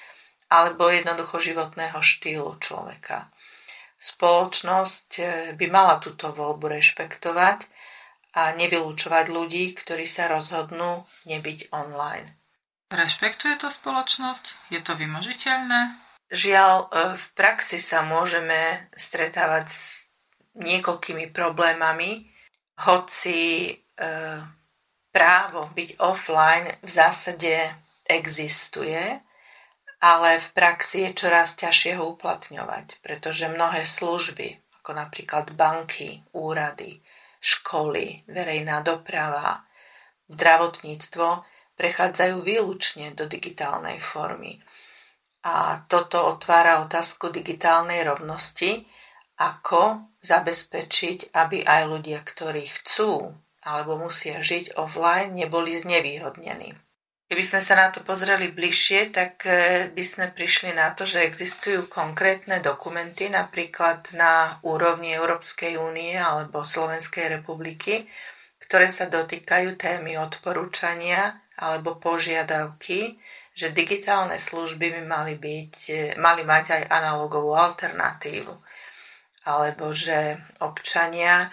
alebo jednoducho životného štýlu človeka. Spoločnosť e, by mala túto voľbu rešpektovať a nevylúčovať ľudí, ktorí sa rozhodnú nebyť online. Rešpektuje to spoločnosť? Je to vymožiteľné? Žiaľ, e, v praxi sa môžeme stretávať s niekoľkými problémami, hoci e, právo byť offline v zásade existuje, ale v praxi je čoraz ťažšie ho uplatňovať, pretože mnohé služby, ako napríklad banky, úrady, školy, verejná doprava, zdravotníctvo, prechádzajú výlučne do digitálnej formy. A toto otvára otázku digitálnej rovnosti, ako zabezpečiť, aby aj ľudia, ktorí chcú alebo musia žiť offline, neboli znevýhodnení. Keby sme sa na to pozreli bližšie, tak e, by sme prišli na to, že existujú konkrétne dokumenty, napríklad na úrovni Európskej únie alebo Slovenskej republiky, ktoré sa dotýkajú témy odporúčania alebo požiadavky, že digitálne služby by mali, byť, e, mali mať aj analogovú alternatívu. Alebo že občania, e,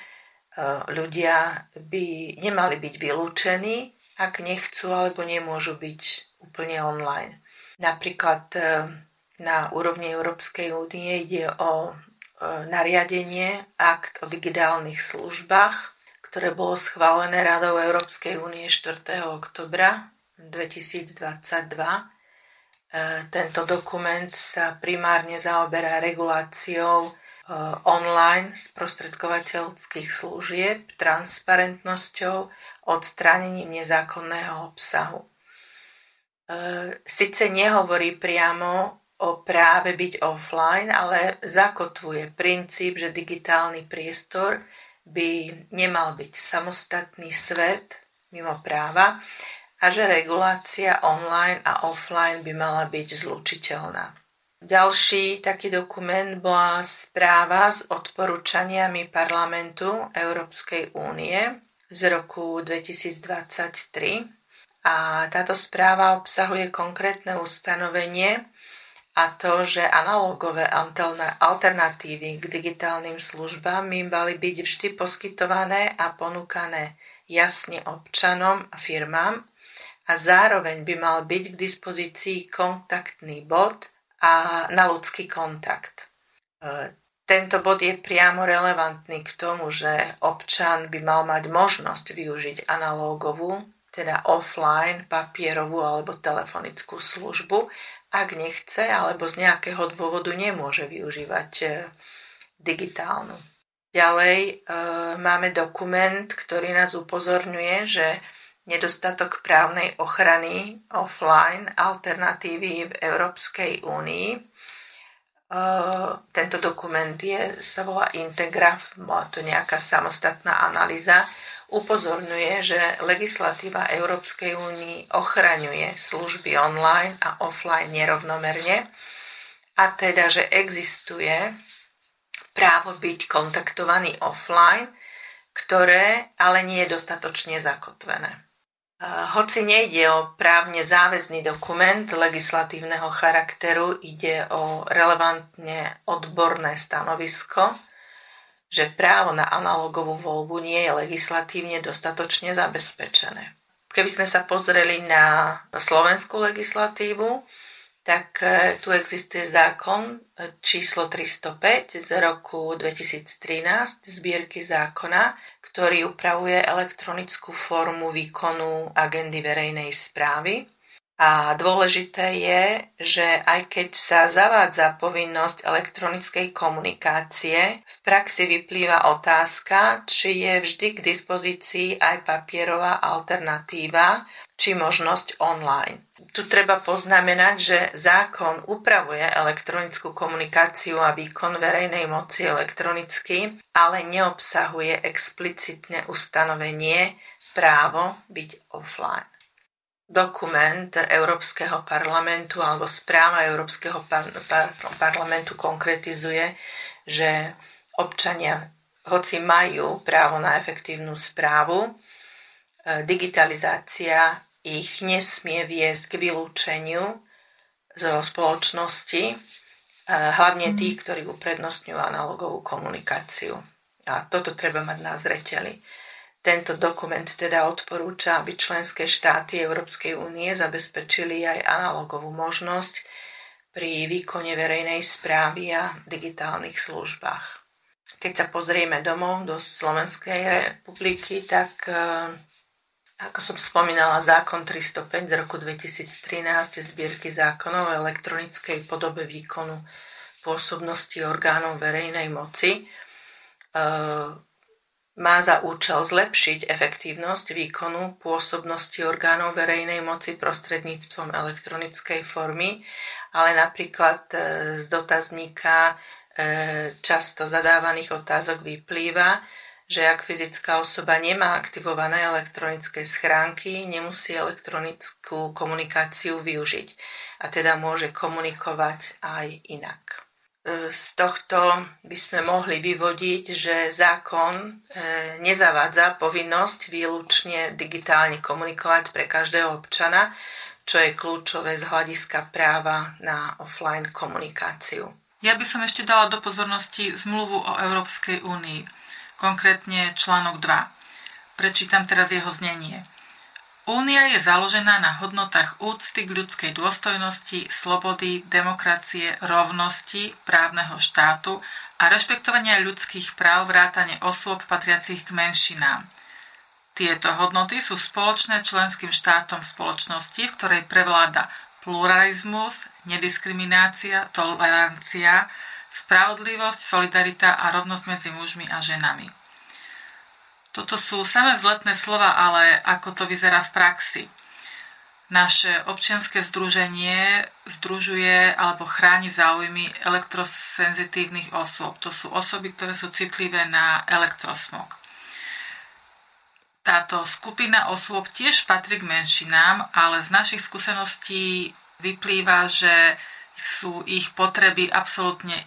ľudia by nemali byť vylúčení, ak nechcú alebo nemôžu byť úplne online. Napríklad e, na úrovni Európskej únie ide o nariadenie akt o digitálnych službách, ktoré bolo schválené Radou Európskej únie 4. oktobra 2022. E, tento dokument sa primárne zaoberá reguláciou online sprostredkovateľských služieb, transparentnosťou, odstránením nezákonného obsahu. E, Sice nehovorí priamo o práve byť offline, ale zakotvuje princíp, že digitálny priestor by nemal byť samostatný svet mimo práva a že regulácia online a offline by mala byť zlučiteľná. Ďalší taký dokument bola správa s odporúčaniami parlamentu Európskej únie z roku 2023 a táto správa obsahuje konkrétne ustanovenie a to, že analógové alternatívy k digitálnym službám by mali byť vždy poskytované a ponúkané jasne občanom a firmám a zároveň by mal byť k dispozícii kontaktný bod – a na ľudský kontakt. E, tento bod je priamo relevantný k tomu, že občan by mal mať možnosť využiť analógovú, teda offline, papierovú alebo telefonickú službu, ak nechce alebo z nejakého dôvodu nemôže využívať e, digitálnu. Ďalej e, máme dokument, ktorý nás upozorňuje, že nedostatok právnej ochrany offline alternatívy v Európskej únii. E, tento dokument je, sa volá Integraf, bola to nejaká samostatná analýza, upozorňuje, že legislatíva Európskej únii ochraňuje služby online a offline nerovnomerne a teda, že existuje právo byť kontaktovaný offline, ktoré ale nie je dostatočne zakotvené. Hoci nejde o právne záväzný dokument legislatívneho charakteru, ide o relevantne odborné stanovisko, že právo na analogovú voľbu nie je legislatívne dostatočne zabezpečené. Keby sme sa pozreli na slovenskú legislatívu, tak e, tu existuje zákon e, číslo 305 z roku 2013 zbierky zákona, ktorý upravuje elektronickú formu výkonu agendy verejnej správy. A dôležité je, že aj keď sa zavádza povinnosť elektronickej komunikácie, v praxi vyplýva otázka, či je vždy k dispozícii aj papierová alternatíva, či možnosť online tu treba poznamenať, že zákon upravuje elektronickú komunikáciu a výkon verejnej moci elektronicky, ale neobsahuje explicitne ustanovenie právo byť offline. Dokument Európskeho parlamentu alebo správa Európskeho par- par- parlamentu konkretizuje, že občania, hoci majú právo na efektívnu správu, e, digitalizácia ich nesmie viesť k vylúčeniu zo spoločnosti, hlavne tých, ktorí uprednostňujú analogovú komunikáciu. A toto treba mať na zreteli. Tento dokument teda odporúča, aby členské štáty Európskej únie zabezpečili aj analogovú možnosť pri výkone verejnej správy a digitálnych službách. Keď sa pozrieme domov do Slovenskej republiky, tak ako som spomínala, zákon 305 z roku 2013 zbierky zákonov o elektronickej podobe výkonu pôsobnosti orgánov verejnej moci e, má za účel zlepšiť efektívnosť výkonu pôsobnosti orgánov verejnej moci prostredníctvom elektronickej formy, ale napríklad e, z dotazníka e, často zadávaných otázok vyplýva, že ak fyzická osoba nemá aktivované elektronické schránky, nemusí elektronickú komunikáciu využiť a teda môže komunikovať aj inak. E, z tohto by sme mohli vyvodiť, že zákon e, nezavádza povinnosť výlučne digitálne komunikovať pre každého občana, čo je kľúčové z hľadiska práva na offline komunikáciu. Ja by som ešte dala do pozornosti zmluvu o Európskej únii konkrétne článok 2. Prečítam teraz jeho znenie. Únia je založená na hodnotách úcty k ľudskej dôstojnosti, slobody, demokracie, rovnosti, právneho štátu a rešpektovania ľudských práv vrátane osôb patriacich k menšinám. Tieto hodnoty sú spoločné členským štátom spoločnosti, v ktorej prevláda pluralizmus, nediskriminácia, tolerancia, spravodlivosť, solidarita a rovnosť medzi mužmi a ženami. Toto sú samé vzletné slova, ale ako to vyzerá v praxi. Naše občianske združenie združuje alebo chráni záujmy elektrosenzitívnych osôb. To sú osoby, ktoré sú citlivé na elektrosmog. Táto skupina osôb tiež patrí k menšinám, ale z našich skúseností vyplýva, že sú ich potreby absolútne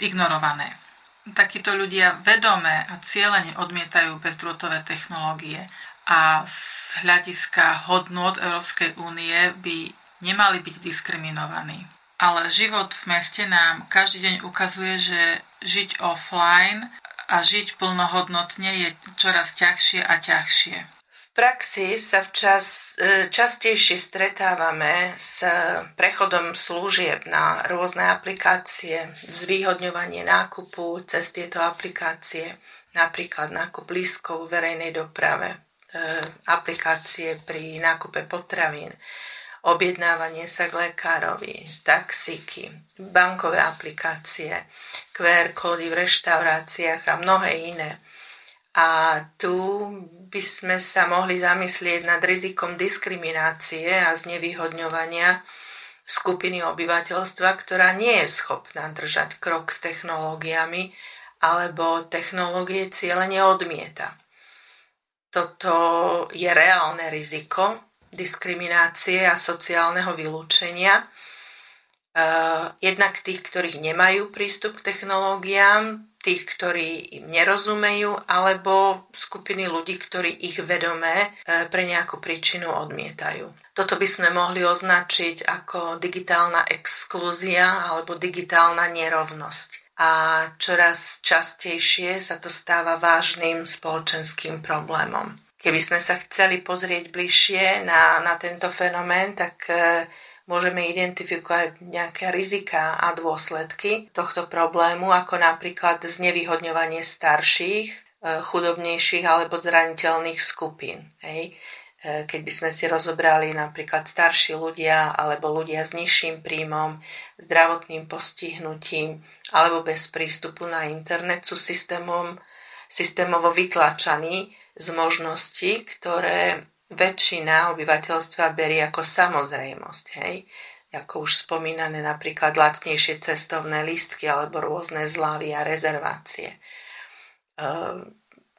ignorované. Takíto ľudia vedome a cieľene odmietajú bezdrôtové technológie a z hľadiska hodnot Európskej únie by nemali byť diskriminovaní. Ale život v meste nám každý deň ukazuje, že žiť offline a žiť plnohodnotne je čoraz ťažšie a ťažšie. Praxi sa včas e, častejšie stretávame s prechodom služieb na rôzne aplikácie, zvýhodňovanie nákupu cez tieto aplikácie, napríklad nákup blízko v verejnej doprave, E, aplikácie pri nákupe potravín, objednávanie sa k lekárovi, taxíky, bankové aplikácie, QR kódy v reštauráciách a mnohé iné. A tu by sme sa mohli zamyslieť nad rizikom diskriminácie a znevýhodňovania skupiny obyvateľstva, ktorá nie je schopná držať krok s technológiami alebo technológie cieľene odmieta. Toto je reálne riziko diskriminácie a sociálneho vylúčenia. Uh, jednak tých, ktorí nemajú prístup k technológiám, tých, ktorí im nerozumejú, alebo skupiny ľudí, ktorí ich vedomé uh, pre nejakú príčinu odmietajú. Toto by sme mohli označiť ako digitálna exklúzia alebo digitálna nerovnosť a čoraz častejšie sa to stáva vážnym spoločenským problémom. Keby sme sa chceli pozrieť bližšie na, na tento fenomén, tak e, môžeme identifikovať nejaké rizika a dôsledky tohto problému, ako napríklad znevýhodňovanie starších, e, chudobnejších alebo zraniteľných skupín. Hej. E, keď by sme si rozobrali napríklad starší ľudia alebo ľudia s nižším príjmom, zdravotným postihnutím alebo bez prístupu na internet sú systémom, systémovo vytlačaní z možností, ktoré väčšina obyvateľstva berie ako samozrejmosť. Hej? Ako už spomínané napríklad lacnejšie cestovné listky alebo rôzne zľavy a rezervácie. E,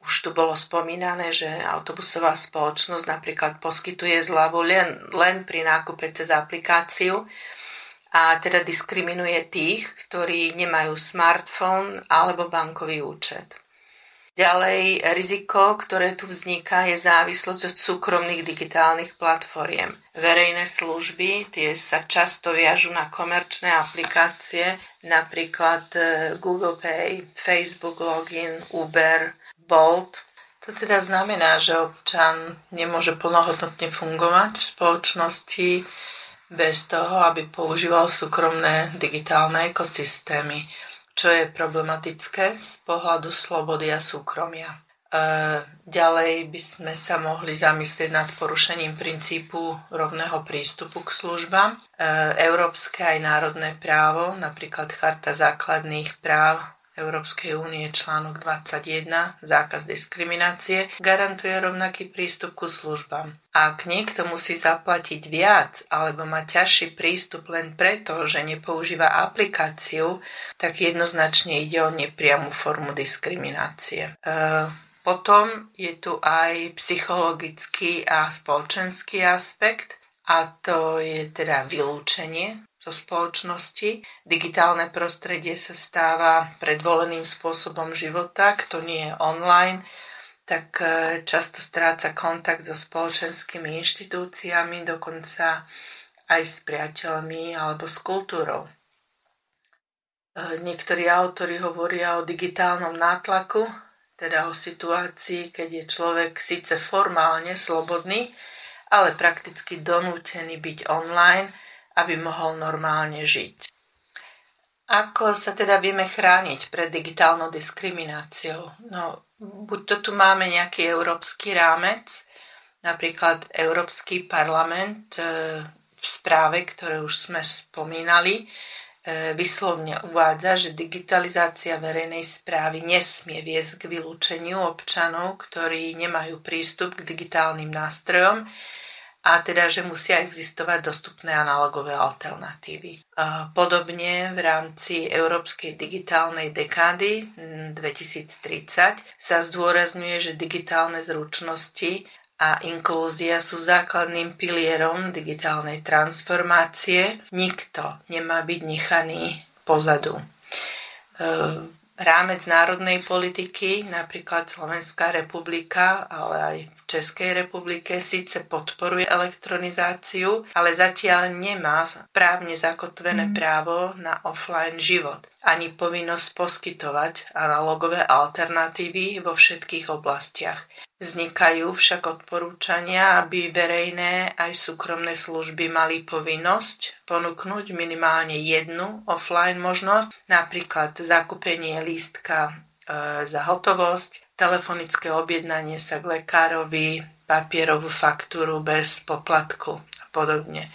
už tu bolo spomínané, že autobusová spoločnosť napríklad poskytuje zľavu len, len pri nákupe cez aplikáciu a teda diskriminuje tých, ktorí nemajú smartfón alebo bankový účet. Ďalej, riziko, ktoré tu vzniká, je závislosť od súkromných digitálnych platformiem. Verejné služby, tie sa často viažu na komerčné aplikácie, napríklad eh, Google Pay, Facebook Login, Uber, Bolt. To teda znamená, že občan nemôže plnohodnotne fungovať v spoločnosti bez toho, aby používal súkromné digitálne ekosystémy, čo je problematické z pohľadu slobody a súkromia. E, ďalej by sme sa mohli zamyslieť nad porušením princípu rovného prístupu k službám. E, európske aj národné právo, napríklad Charta základných práv Európskej únie článok 21, zákaz diskriminácie, garantuje rovnaký prístup ku službám. Ak niekto musí zaplatiť viac alebo má ťažší prístup len preto, že nepoužíva aplikáciu, tak jednoznačne ide o nepriamu formu diskriminácie. E, potom je tu aj psychologický a spoločenský aspekt, a to je teda vylúčenie zo spoločnosti. Digitálne prostredie sa stáva predvoleným spôsobom života, kto nie je online, tak e, často stráca kontakt so spoločenskými inštitúciami, dokonca aj s priateľmi alebo s kultúrou. E, niektorí autori hovoria o digitálnom nátlaku, teda o situácii, keď je človek síce formálne slobodný, ale prakticky donútený byť online – aby mohol normálne žiť. Ako sa teda vieme chrániť pred digitálnou diskrimináciou? No, buď to tu máme nejaký európsky rámec, napríklad Európsky parlament e, v správe, ktoré už sme spomínali, e, vyslovne uvádza, že digitalizácia verejnej správy nesmie viesť k vylúčeniu občanov, ktorí nemajú prístup k digitálnym nástrojom a teda, že musia existovať dostupné analogové alternatívy. Podobne v rámci Európskej digitálnej dekády 2030 sa zdôrazňuje, že digitálne zručnosti a inklúzia sú základným pilierom digitálnej transformácie. Nikto nemá byť nechaný pozadu rámec národnej politiky, napríklad Slovenská republika, ale aj v Českej republike síce podporuje elektronizáciu, ale zatiaľ nemá právne zakotvené mm. právo na offline život ani povinnosť poskytovať analogové alternatívy vo všetkých oblastiach. Vznikajú však odporúčania, aby verejné aj súkromné služby mali povinnosť ponúknuť minimálne jednu offline možnosť, napríklad zakúpenie lístka e, za hotovosť, telefonické objednanie sa k lekárovi, papierovú faktúru bez poplatku podobne.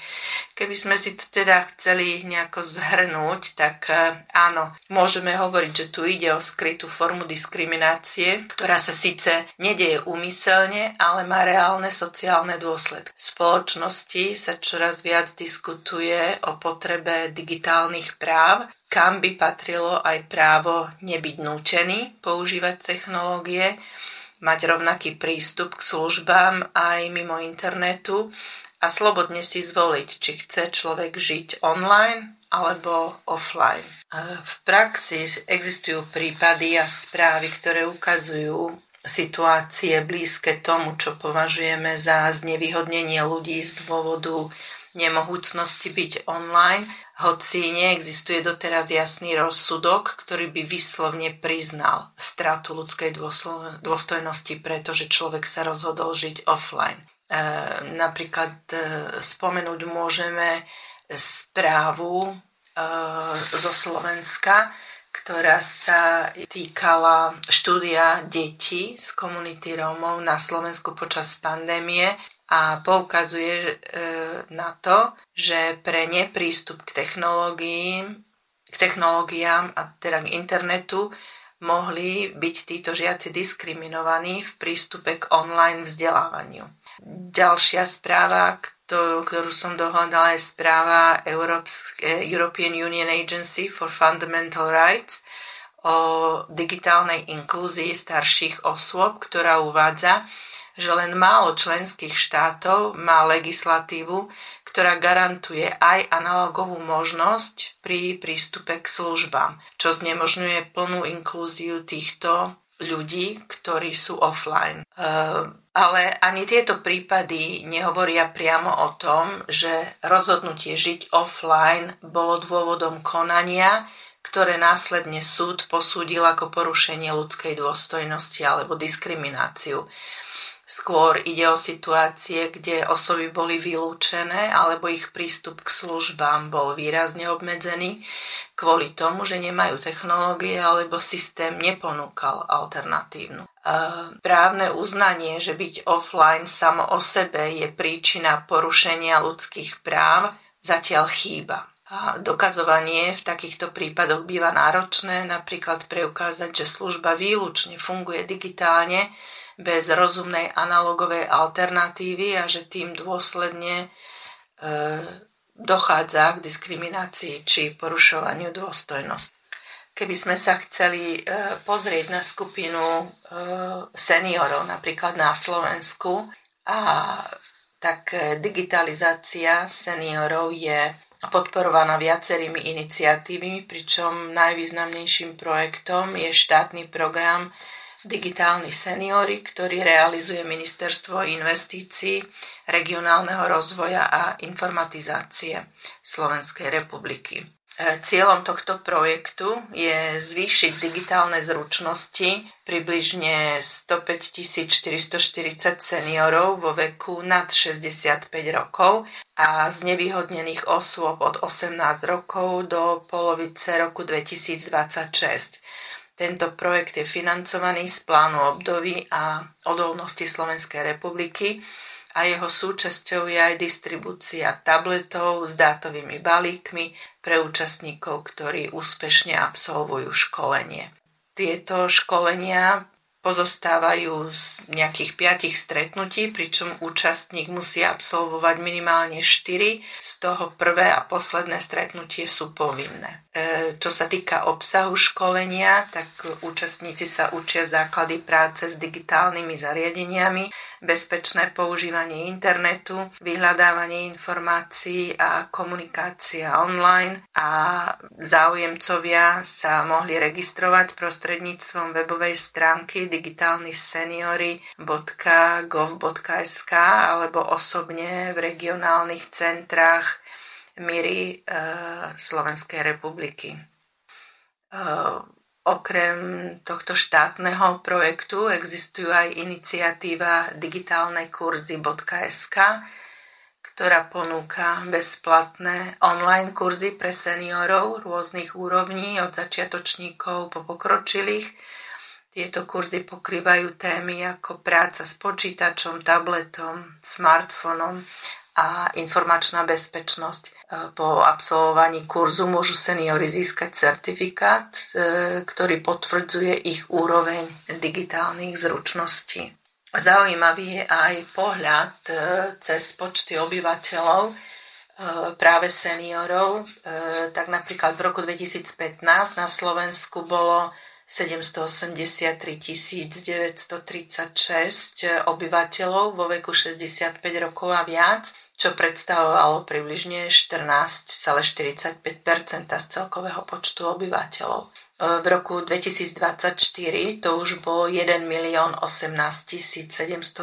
Keby sme si to teda chceli nejako zhrnúť, tak e, áno, môžeme hovoriť, že tu ide o skrytú formu diskriminácie, ktorá sa síce nedeje úmyselne, ale má reálne sociálne dôsledky. V spoločnosti sa čoraz viac diskutuje o potrebe digitálnych práv, kam by patrilo aj právo nebyť nútený používať technológie, mať rovnaký prístup k službám aj mimo internetu a slobodne si zvoliť, či chce človek žiť online alebo offline. V praxi existujú prípady a správy, ktoré ukazujú situácie blízke tomu, čo považujeme za znevýhodnenie ľudí z dôvodu nemohúcnosti byť online, hoci neexistuje doteraz jasný rozsudok, ktorý by vyslovne priznal stratu ľudskej dôstojnosti, pretože človek sa rozhodol žiť offline. E, napríklad e, spomenúť môžeme správu e, zo Slovenska, ktorá sa týkala štúdia detí z komunity Rómov na Slovensku počas pandémie a poukazuje na to, že pre neprístup k technológiám, k technológiám a teda k internetu mohli byť títo žiaci diskriminovaní v prístupe k online vzdelávaniu. Ďalšia správa, ktorú, som dohľadala, je správa European Union Agency for Fundamental Rights o digitálnej inklúzii starších osôb, ktorá uvádza, že len málo členských štátov má legislatívu, ktorá garantuje aj analogovú možnosť pri prístupe k službám, čo znemožňuje plnú inklúziu týchto ľudí, ktorí sú offline. Uh, ale ani tieto prípady nehovoria priamo o tom, že rozhodnutie žiť offline bolo dôvodom konania, ktoré následne súd posúdil ako porušenie ľudskej dôstojnosti alebo diskrimináciu. Skôr ide o situácie, kde osoby boli vylúčené alebo ich prístup k službám bol výrazne obmedzený kvôli tomu, že nemajú technológie alebo systém neponúkal alternatívnu. Právne uznanie, že byť offline samo o sebe je príčina porušenia ľudských práv, zatiaľ chýba. A dokazovanie v takýchto prípadoch býva náročné, napríklad preukázať, že služba výlučne funguje digitálne, bez rozumnej analogovej alternatívy a že tým dôsledne e, dochádza k diskriminácii či porušovaniu dôstojnosti. Keby sme sa chceli e, pozrieť na skupinu e, seniorov, napríklad na Slovensku, a tak digitalizácia seniorov je podporovaná viacerými iniciatívami, pričom najvýznamnejším projektom je štátny program Digitálni seniori, ktorý realizuje Ministerstvo investícií, regionálneho rozvoja a informatizácie Slovenskej republiky. E, cieľom tohto projektu je zvýšiť digitálne zručnosti približne 105 440 seniorov vo veku nad 65 rokov a z nevýhodnených osôb od 18 rokov do polovice roku 2026. Tento projekt je financovaný z plánu obdovy a odolnosti Slovenskej republiky a jeho súčasťou je aj distribúcia tabletov s dátovými balíkmi pre účastníkov, ktorí úspešne absolvujú školenie. Tieto školenia pozostávajú z nejakých piatich stretnutí, pričom účastník musí absolvovať minimálne 4, z toho prvé a posledné stretnutie sú povinné. E, čo sa týka obsahu školenia, tak účastníci sa učia základy práce s digitálnymi zariadeniami, bezpečné používanie internetu, vyhľadávanie informácií a komunikácia online a záujemcovia sa mohli registrovať prostredníctvom webovej stránky digitálniseniori.gov.sk alebo osobne v regionálnych centrách Miry e, Slovenskej republiky. E, Okrem tohto štátneho projektu existujú aj iniciatíva digitálnekurzy.sk, ktorá ponúka bezplatné online kurzy pre seniorov rôznych úrovní, od začiatočníkov po pokročilých. Tieto kurzy pokrývajú témy ako práca s počítačom, tabletom, smartfónom a informačná bezpečnosť. Po absolvovaní kurzu môžu seniory získať certifikát, e, ktorý potvrdzuje ich úroveň digitálnych zručností. Zaujímavý je aj pohľad e, cez počty obyvateľov e, práve seniorov. Tak napríklad v roku 2015 na Slovensku bolo 783 936 obyvateľov vo veku 65 rokov a viac čo predstavovalo približne 14,45% z celkového počtu obyvateľov. E, v roku 2024 to už bolo 1 milión 18 725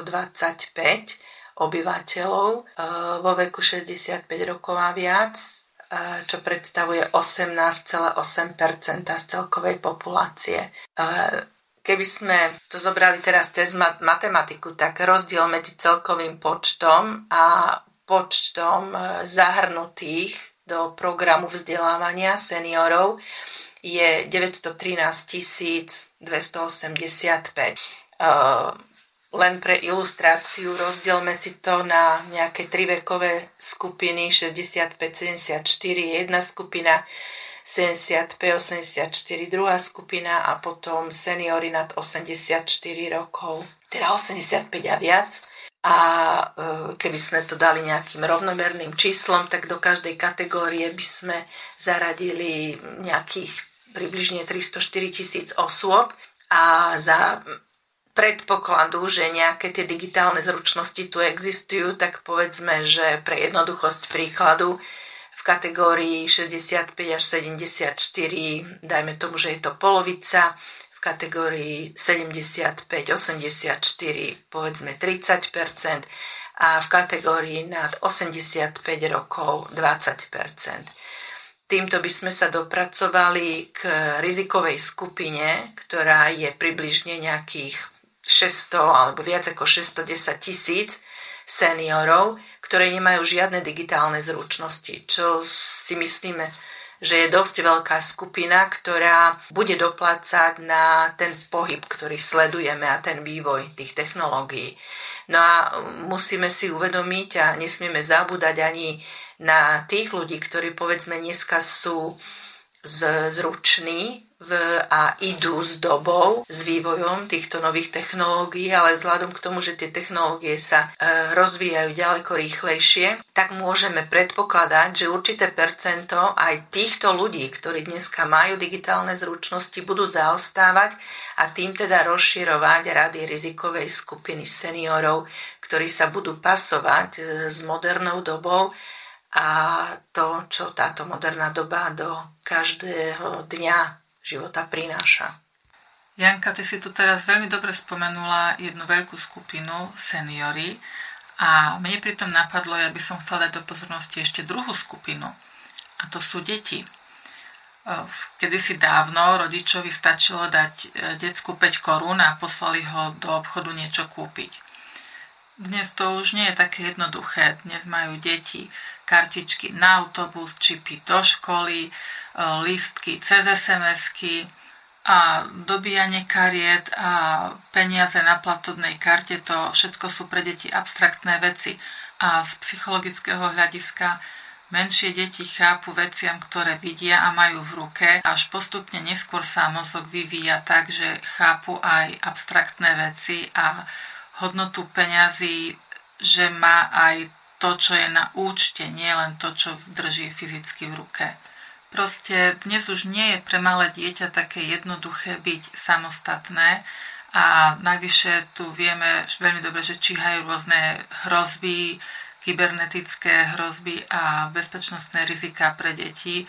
obyvateľov e, vo veku 65 rokov a viac, e, čo predstavuje 18,8% z celkovej populácie. Keby sme to zobrali teraz cez matematiku, tak rozdiel medzi celkovým počtom a počtom e, zahrnutých do programu vzdelávania seniorov je 913 285. E, len pre ilustráciu rozdielme si to na nejaké tri vekové skupiny 65-74 jedna skupina 75-84 druhá skupina a potom seniory nad 84 rokov, teda 85 a viac a e, keby sme to dali nejakým rovnomerným číslom, tak do každej kategórie by sme zaradili nejakých približne 304 tisíc osôb. A za predpokladu, že nejaké tie digitálne zručnosti tu existujú, tak povedzme, že pre jednoduchosť príkladu v kategórii 65 až 74, dajme tomu, že je to polovica, kategórii 75-84 povedzme 30% a v kategórii nad 85 rokov 20 Týmto by sme sa dopracovali k rizikovej skupine, ktorá je približne nejakých 600 alebo viac ako 610 tisíc seniorov, ktoré nemajú žiadne digitálne zručnosti, čo si myslíme, že je dosť veľká skupina, ktorá bude doplácať na ten pohyb, ktorý sledujeme a ten vývoj tých technológií. No a musíme si uvedomiť a nesmieme zabúdať ani na tých ľudí, ktorí povedzme dneska sú zruční v, a idú s dobou, s vývojom týchto nových technológií, ale vzhľadom k tomu, že tie technológie sa e, rozvíjajú ďaleko rýchlejšie, tak môžeme predpokladať, že určité percento aj týchto ľudí, ktorí dneska majú digitálne zručnosti, budú zaostávať a tým teda rozširovať rady rizikovej skupiny seniorov, ktorí sa budú pasovať e, s modernou dobou a to, čo táto moderná doba do každého dňa života prináša. Janka, ty si tu teraz veľmi dobre spomenula jednu veľkú skupinu seniory a mne pritom napadlo, ja by som chcela dať do pozornosti ešte druhú skupinu a to sú deti. Kedysi dávno rodičovi stačilo dať e, decku 5 korún a poslali ho do obchodu niečo kúpiť. Dnes to už nie je také jednoduché. Dnes majú deti kartičky na autobus, čipy do školy, e, listky cez SMS-ky, a dobíjanie kariet a peniaze na platobnej karte, to všetko sú pre deti abstraktné veci. A z psychologického hľadiska menšie deti chápu veciam, ktoré vidia a majú v ruke, až postupne neskôr sa mozog vyvíja tak, že chápu aj abstraktné veci a hodnotu peňazí, že má aj to, čo je na účte, nie len to, čo drží fyzicky v ruke. Proste dnes už nie je pre malé dieťa také jednoduché byť samostatné a navyše tu vieme veľmi dobre, že číhajú rôzne hrozby, kybernetické hrozby a bezpečnostné rizika pre deti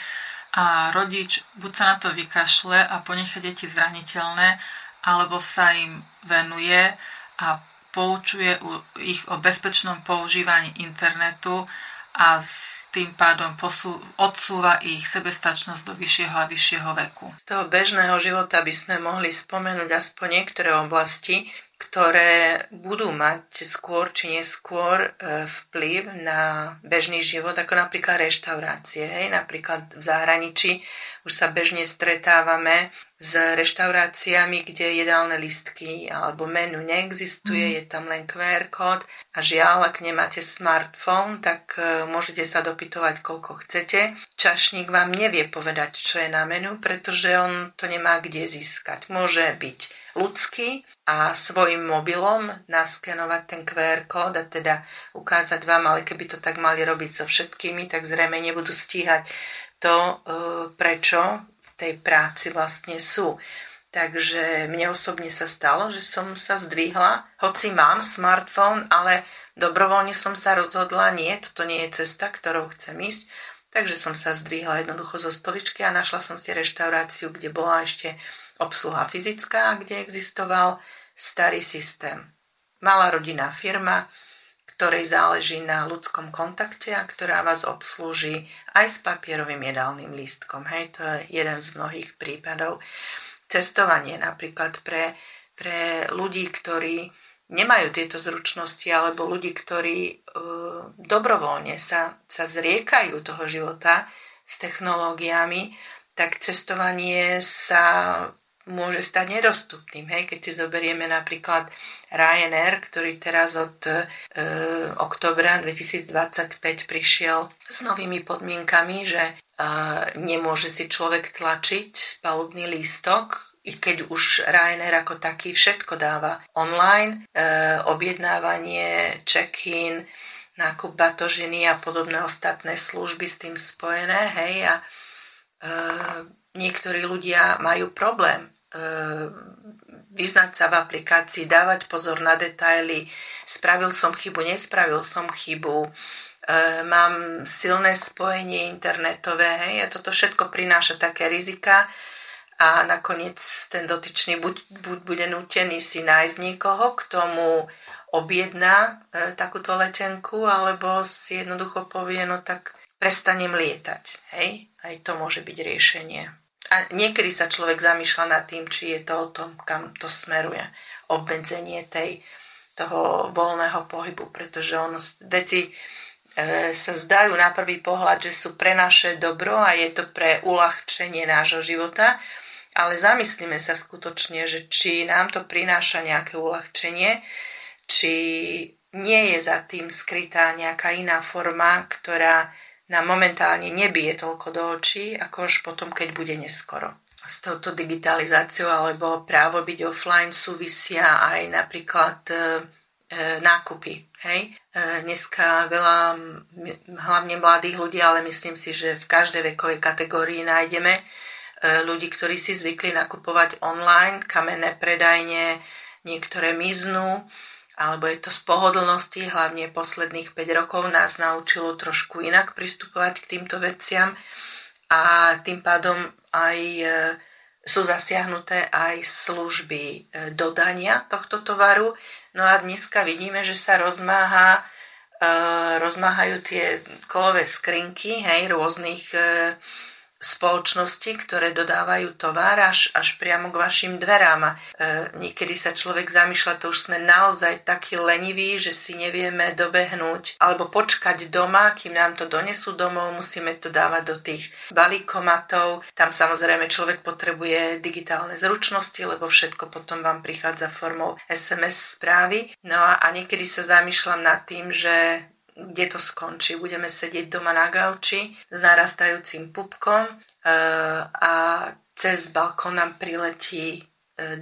a rodič buď sa na to vykašle a ponecha deti zraniteľné, alebo sa im venuje a poučuje ich o bezpečnom používaní internetu a s tým pádom posú, odsúva ich sebestačnosť do vyššieho a vyššieho veku. Z toho bežného života by sme mohli spomenúť aspoň niektoré oblasti, ktoré budú mať skôr či neskôr e, vplyv na bežný život, ako napríklad reštaurácie. Hej? Napríklad v zahraničí už sa bežne stretávame s reštauráciami, kde jedálne listky alebo menu neexistuje, mm. je tam len QR kód a žiaľ, ak nemáte smartfón, tak e, môžete sa dopytovať koľko chcete. Čašník vám nevie povedať, čo je na menu, pretože on to nemá kde získať. Môže byť ľudský a svojim mobilom naskenovať ten QR kód a teda ukázať vám, ale keby to tak mali robiť so všetkými, tak zrejme nebudú stíhať to, e, prečo tej práci vlastne sú. Takže mne osobne sa stalo, že som sa zdvihla, hoci mám smartfón, ale dobrovoľne som sa rozhodla, nie, toto nie je cesta, ktorou chcem ísť. Takže som sa zdvihla jednoducho zo stoličky a našla som si reštauráciu, kde bola ešte obsluha fyzická, kde existoval starý systém. Malá rodinná firma, ktorej záleží na ľudskom kontakte a ktorá vás obslúži aj s papierovým jedálnym lístkom. Hej, to je jeden z mnohých prípadov. Cestovanie napríklad pre, pre ľudí, ktorí nemajú tieto zručnosti alebo ľudí, ktorí e, dobrovoľne sa, sa zriekajú toho života s technológiami, tak cestovanie sa môže stať nedostupným. Hej? Keď si zoberieme napríklad Ryanair, ktorý teraz od e, oktobra 2025 prišiel s novými podmienkami, že e, nemôže si človek tlačiť palubný lístok, i keď už Ryanair ako taký všetko dáva online, e, objednávanie, check-in, nákup batožiny a podobné ostatné služby s tým spojené, hej, a e, niektorí ľudia majú problém vyznať sa v aplikácii, dávať pozor na detaily, spravil som chybu, nespravil som chybu, ehm, mám silné spojenie internetové, hej, a toto všetko prináša také rizika a nakoniec ten dotyčný buď, buď bude nutený si nájsť niekoho, k tomu objedná e, takúto letenku, alebo si jednoducho povie, no tak prestanem lietať. Hej? Aj to môže byť riešenie. A niekedy sa človek zamýšľa nad tým, či je to o tom, kam to smeruje. Obmedzenie tej, toho voľného pohybu, pretože ono, veci e, sa zdajú na prvý pohľad, že sú pre naše dobro a je to pre uľahčenie nášho života, ale zamyslíme sa skutočne, že či nám to prináša nejaké uľahčenie, či nie je za tým skrytá nejaká iná forma, ktorá nám momentálne nebije toľko do očí, ako už potom, keď bude neskoro. S touto digitalizáciou alebo právo byť offline súvisia aj napríklad e, e, nákupy. Hej? E, dneska veľa, hlavne mladých ľudí, ale myslím si, že v každej vekovej kategórii nájdeme e, ľudí, ktorí si zvykli nakupovať online, kamenné predajne, niektoré miznú, alebo je to z pohodlnosti, hlavne posledných 5 rokov nás naučilo trošku inak pristupovať k týmto veciam a tým pádom aj e, sú zasiahnuté aj služby e, dodania tohto tovaru. No a dneska vidíme, že sa rozmáha, e, rozmáhajú tie kolové skrinky hej, rôznych spoločnosti, ktoré dodávajú tovar až, až priamo k vašim dverám. E, niekedy sa človek zamýšľa, to už sme naozaj takí leniví, že si nevieme dobehnúť alebo počkať doma, kým nám to donesú domov, musíme to dávať do tých balíkomatov. Tam samozrejme človek potrebuje digitálne zručnosti, lebo všetko potom vám prichádza formou SMS správy. No a, a niekedy sa zamýšľam nad tým, že kde to skončí. Budeme sedieť doma na gauči s narastajúcim pupkom e, a cez balkón nám priletí e,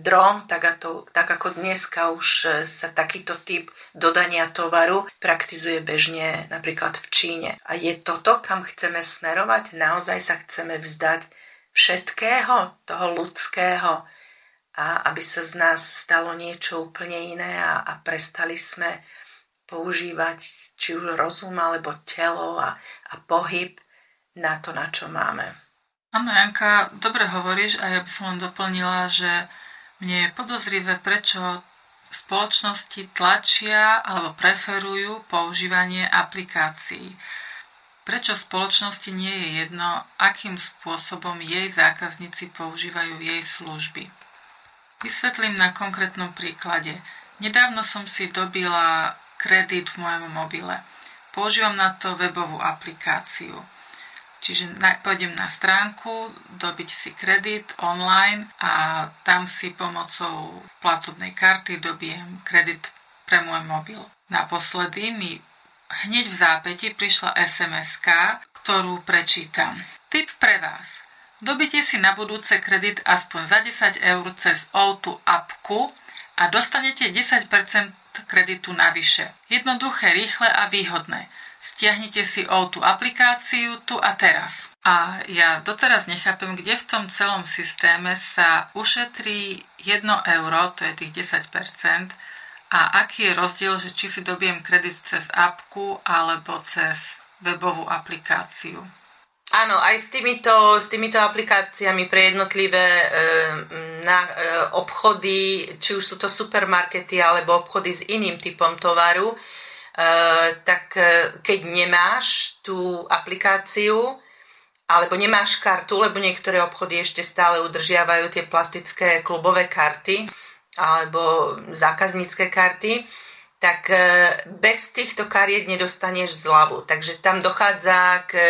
dron, tak, to, tak ako dneska už e, sa takýto typ dodania tovaru praktizuje bežne napríklad v Číne. A je toto, kam chceme smerovať? Naozaj sa chceme vzdať všetkého, toho ľudského, a aby sa z nás stalo niečo úplne iné a, a prestali sme používať či už rozum alebo telo a, a pohyb na to, na čo máme. Áno, Janka, dobre hovoríš a ja by som len doplnila, že mne je podozrivé, prečo spoločnosti tlačia alebo preferujú používanie aplikácií. Prečo spoločnosti nie je jedno, akým spôsobom jej zákazníci používajú jej služby. Vysvetlím na konkrétnom príklade. Nedávno som si dobila kredit v mojom mobile. Používam na to webovú aplikáciu. Čiže pôjdem na stránku, dobiť si kredit online a tam si pomocou platobnej karty dobijem kredit pre môj mobil. Naposledy mi hneď v zápäti prišla sms ktorú prečítam. Tip pre vás. Dobite si na budúce kredit aspoň za 10 eur cez O2 appku a dostanete 10% kreditu navyše. Jednoduché, rýchle a výhodné. Stiahnite si o tú aplikáciu tu a teraz. A ja doteraz nechápem, kde v tom celom systéme sa ušetrí 1 euro, to je tých 10%, a aký je rozdiel, že či si dobiem kredit cez apku alebo cez webovú aplikáciu. Áno, aj s týmito, s týmito aplikáciami pre jednotlivé e, na, e, obchody, či už sú to supermarkety alebo obchody s iným typom tovaru, e, tak e, keď nemáš tú aplikáciu alebo nemáš kartu, lebo niektoré obchody ešte stále udržiavajú tie plastické klubové karty alebo zákaznícke karty, tak e, bez týchto kariet nedostaneš zľavu. Takže tam dochádza k e,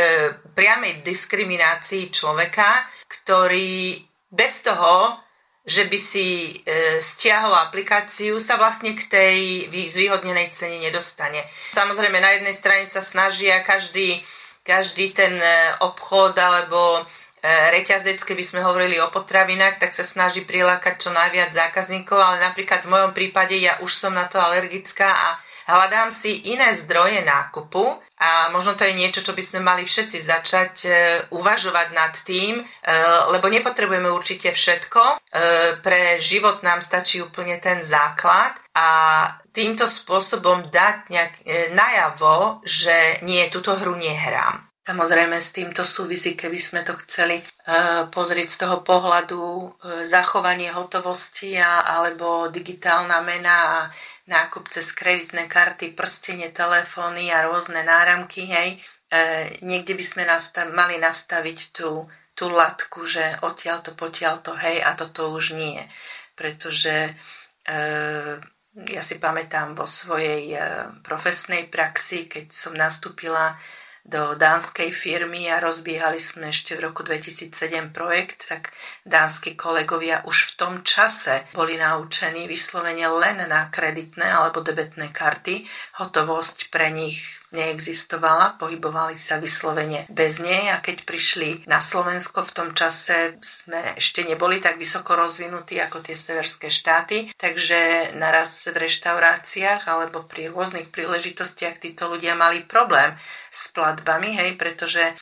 priamej diskriminácii človeka, ktorý bez toho, že by si e, stiahol aplikáciu, sa vlastne k tej zvýhodnenej cene nedostane. Samozrejme, na jednej strane sa snažia každý, každý ten obchod alebo reťazec, keby sme hovorili o potravinách, tak sa snaží prilákať čo najviac zákazníkov, ale napríklad v mojom prípade ja už som na to alergická a hľadám si iné zdroje nákupu a možno to je niečo, čo by sme mali všetci začať e, uvažovať nad tým, e, lebo nepotrebujeme určite všetko. Pre život nám stačí úplne ten základ a týmto spôsobom dať nejak najavo, že nie, túto hru nehrám. Samozrejme s týmto súvisí, keby sme to chceli uh, pozrieť z toho pohľadu uh, zachovanie hotovosti alebo digitálna mena a nákup cez kreditné karty, prstenie, telefóny a rôzne náramky, hej. Uh, niekde by sme mali nastaviť tú, tú latku, že odtiaľ to, potiaľ to, hej, a toto už nie. Pretože ja si pamätám vo svojej profesnej praxi, keď som nastúpila do dánskej firmy a rozbiehali sme ešte v roku 2007 projekt, tak dánsky kolegovia už v tom čase boli naučení vyslovene len na kreditné alebo debetné karty. Hotovosť pre nich neexistovala, pohybovali sa vyslovene bez nej a keď prišli na Slovensko v tom čase sme ešte neboli tak vysoko rozvinutí ako tie severské štáty, takže naraz v reštauráciách alebo pri rôznych príležitostiach títo ľudia mali problém s platbami, hej, pretože e,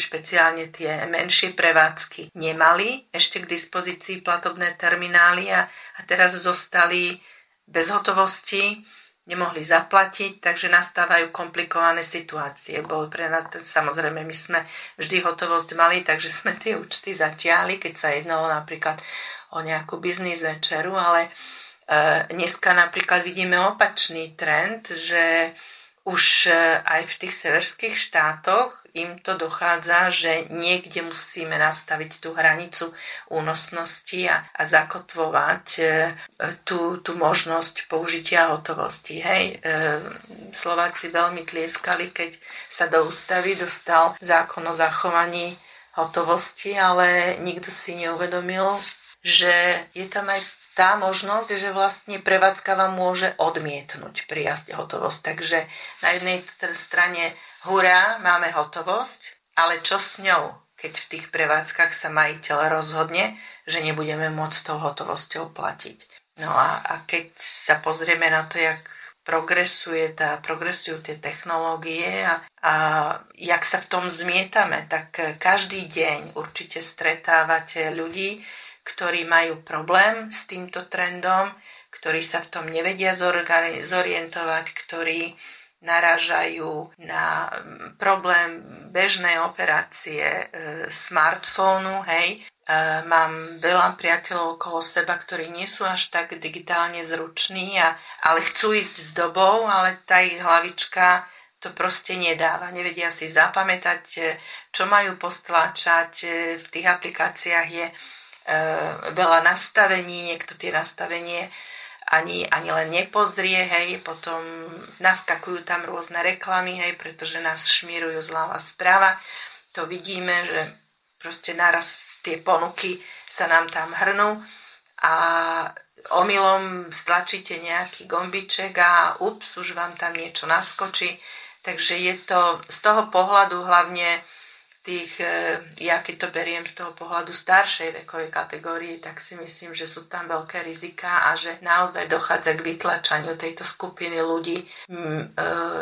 špeciálne tie menšie prevádzky nemali ešte k dispozícii platobné terminály a, a teraz zostali bez hotovosti nemohli zaplatiť, takže nastávajú komplikované situácie. Bolo pre nás, samozrejme, my sme vždy hotovosť mali, takže sme tie účty zatiahli, keď sa jednalo napríklad o nejakú biznis večeru, ale e, dneska napríklad vidíme opačný trend, že už e, aj v tých severských štátoch im to dochádza, že niekde musíme nastaviť tú hranicu únosnosti a, a zakotvovať e, tú, tú možnosť použitia hotovosti. Hej. E, Slováci veľmi tlieskali, keď sa do ústavy dostal zákon o zachovaní hotovosti, ale nikto si neuvedomil, že je tam aj tá možnosť, že vlastne prevádzka vám môže odmietnúť prijazť hotovosť. Takže na jednej strane hurá, máme hotovosť, ale čo s ňou, keď v tých prevádzkach sa majiteľ rozhodne, že nebudeme môcť tou hotovosťou platiť. No a, a keď sa pozrieme na to, jak progresuje tá, progresujú tie technológie a, a jak sa v tom zmietame, tak každý deň určite stretávate ľudí, ktorí majú problém s týmto trendom, ktorí sa v tom nevedia zorientovať, ktorí narážajú na mm, problém bežnej operácie e, smartfónu, hej. E, mám veľa priateľov okolo seba, ktorí nie sú až tak digitálne zruční, a, ale chcú ísť s dobou, ale tá ich hlavička to proste nedáva. Nevedia si zapamätať, e, čo majú postláčať. V tých aplikáciách je E, veľa nastavení, niekto tie nastavenie ani, ani len nepozrie, hej, potom naskakujú tam rôzne reklamy, hej, pretože nás šmírujú zľava správa. To vidíme, že proste naraz tie ponuky sa nám tam hrnú a omylom stlačíte nejaký gombiček a ups, už vám tam niečo naskočí. Takže je to z toho pohľadu hlavne tých, e, ja keď to beriem z toho pohľadu staršej vekovej kategórie, tak si myslím, že sú tam veľké rizika a že naozaj dochádza k vytlačaniu tejto skupiny ľudí e,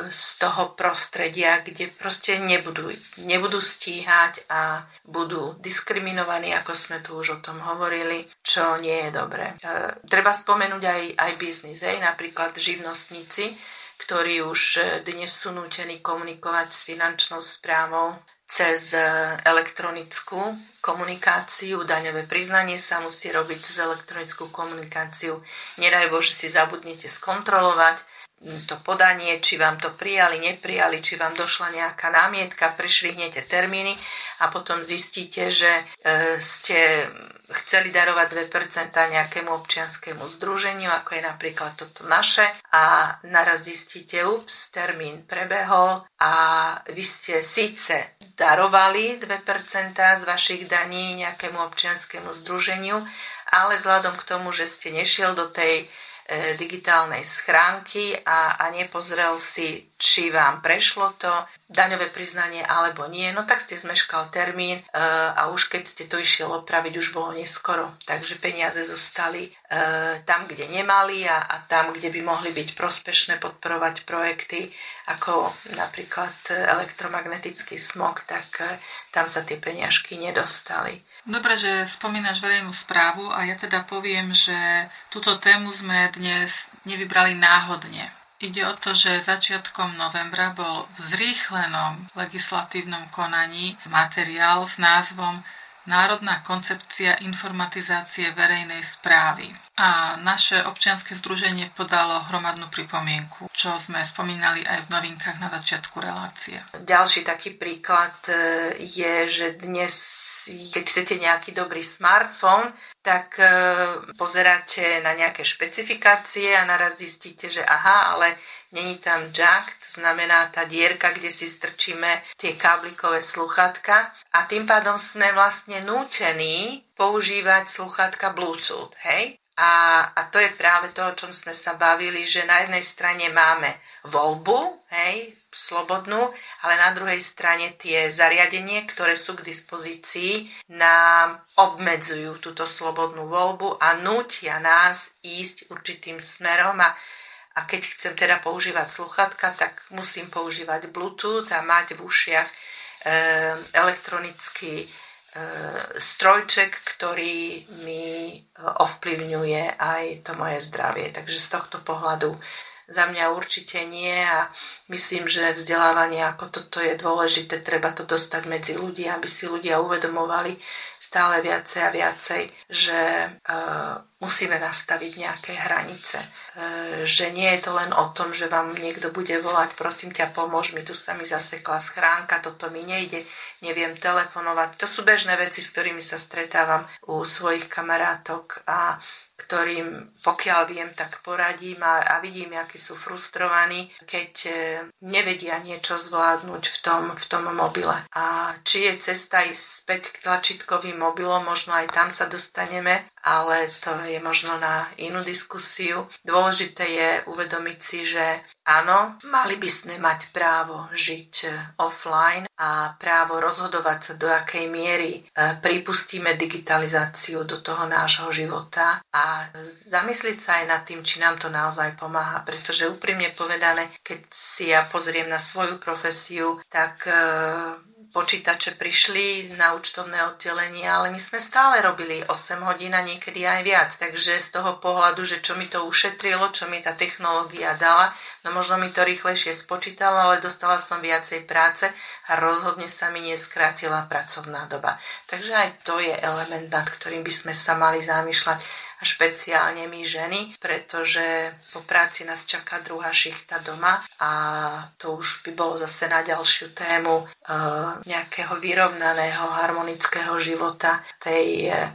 z toho prostredia, kde proste nebudú, nebudú stíhať a budú diskriminovaní, ako sme tu už o tom hovorili, čo nie je dobré. E, treba spomenúť aj, aj biznis, aj napríklad živnostníci, ktorí už dnes sú nútení komunikovať s finančnou správou cez e, elektronickú komunikáciu. Daňové priznanie sa musí robiť cez elektronickú komunikáciu. Nedaj Bože si zabudnete skontrolovať to podanie, či vám to prijali, neprijali, či vám došla nejaká námietka, prešvihnete termíny a potom zistíte, že e, ste chceli darovať 2% nejakému občianskému združeniu, ako je napríklad toto naše. A naraz zistíte, ups, termín prebehol a vy ste síce darovali 2% z vašich daní nejakému občianskému združeniu, ale vzhľadom k tomu, že ste nešiel do tej digitálnej schránky a, a nepozrel si, či vám prešlo to daňové priznanie alebo nie, no tak ste zmeškal termín e, a už keď ste to išiel opraviť, už bolo neskoro. Takže peniaze zostali e, tam, kde nemali a, a tam, kde by mohli byť prospešné podporovať projekty ako napríklad elektromagnetický smog, tak tam sa tie peniažky nedostali. Dobre, že spomínaš verejnú správu a ja teda poviem, že túto tému sme dnes nevybrali náhodne. Ide o to, že začiatkom novembra bol v zrýchlenom legislatívnom konaní materiál s názvom Národná koncepcia informatizácie verejnej správy. A naše občianske združenie podalo hromadnú pripomienku, čo sme spomínali aj v novinkách na začiatku relácie. Ďalší taký príklad e, je, že dnes keď chcete nejaký dobrý smartfón, tak e, pozeráte na nejaké špecifikácie a naraz zistíte, že aha, ale není tam jack, to znamená tá dierka, kde si strčíme tie káblikové sluchatka a tým pádom sme vlastne nútení používať sluchatka Bluetooth, hej? A, a to je práve to, o čom sme sa bavili, že na jednej strane máme voľbu, hej, slobodnú, ale na druhej strane tie zariadenie, ktoré sú k dispozícii, nám obmedzujú túto slobodnú voľbu a nutia nás ísť určitým smerom a, a keď chcem teda používať sluchatka, tak musím používať Bluetooth a mať v ušiach e, elektronický e, strojček, ktorý mi ovplyvňuje aj to moje zdravie. Takže z tohto pohľadu za mňa určite nie a myslím, že vzdelávanie ako toto je dôležité, treba to dostať medzi ľudí, aby si ľudia uvedomovali stále viacej a viacej, že uh, musíme nastaviť nejaké hranice. E, že nie je to len o tom, že vám niekto bude volať, prosím ťa, pomôž mi, tu sa mi zasekla schránka, toto mi nejde, neviem telefonovať. To sú bežné veci, s ktorými sa stretávam u svojich kamarátok a ktorým, pokiaľ viem, tak poradím a, a vidím, akí sú frustrovaní, keď nevedia niečo zvládnuť v tom, v tom mobile. A či je cesta ísť späť k tlačítkovým mobilom, možno aj tam sa dostaneme, ale to je možno na inú diskusiu. Dôležité je uvedomiť si, že áno, mali by sme mať právo žiť e, offline a právo rozhodovať sa, do akej miery e, pripustíme digitalizáciu do toho nášho života a zamysliť sa aj nad tým, či nám to naozaj pomáha. Pretože úprimne povedané, keď si ja pozriem na svoju profesiu, tak e, počítače prišli na účtovné oddelenie, ale my sme stále robili 8 hodín a niekedy aj viac. Takže z toho pohľadu, že čo mi to ušetrilo, čo mi tá technológia dala, no možno mi to rýchlejšie spočítala, ale dostala som viacej práce a rozhodne sa mi neskrátila pracovná doba. Takže aj to je element, nad ktorým by sme sa mali zamýšľať a špeciálne my ženy, pretože po práci nás čaká druhá šichta doma a to už by bolo zase na ďalšiu tému e, nejakého vyrovnaného harmonického života tej e,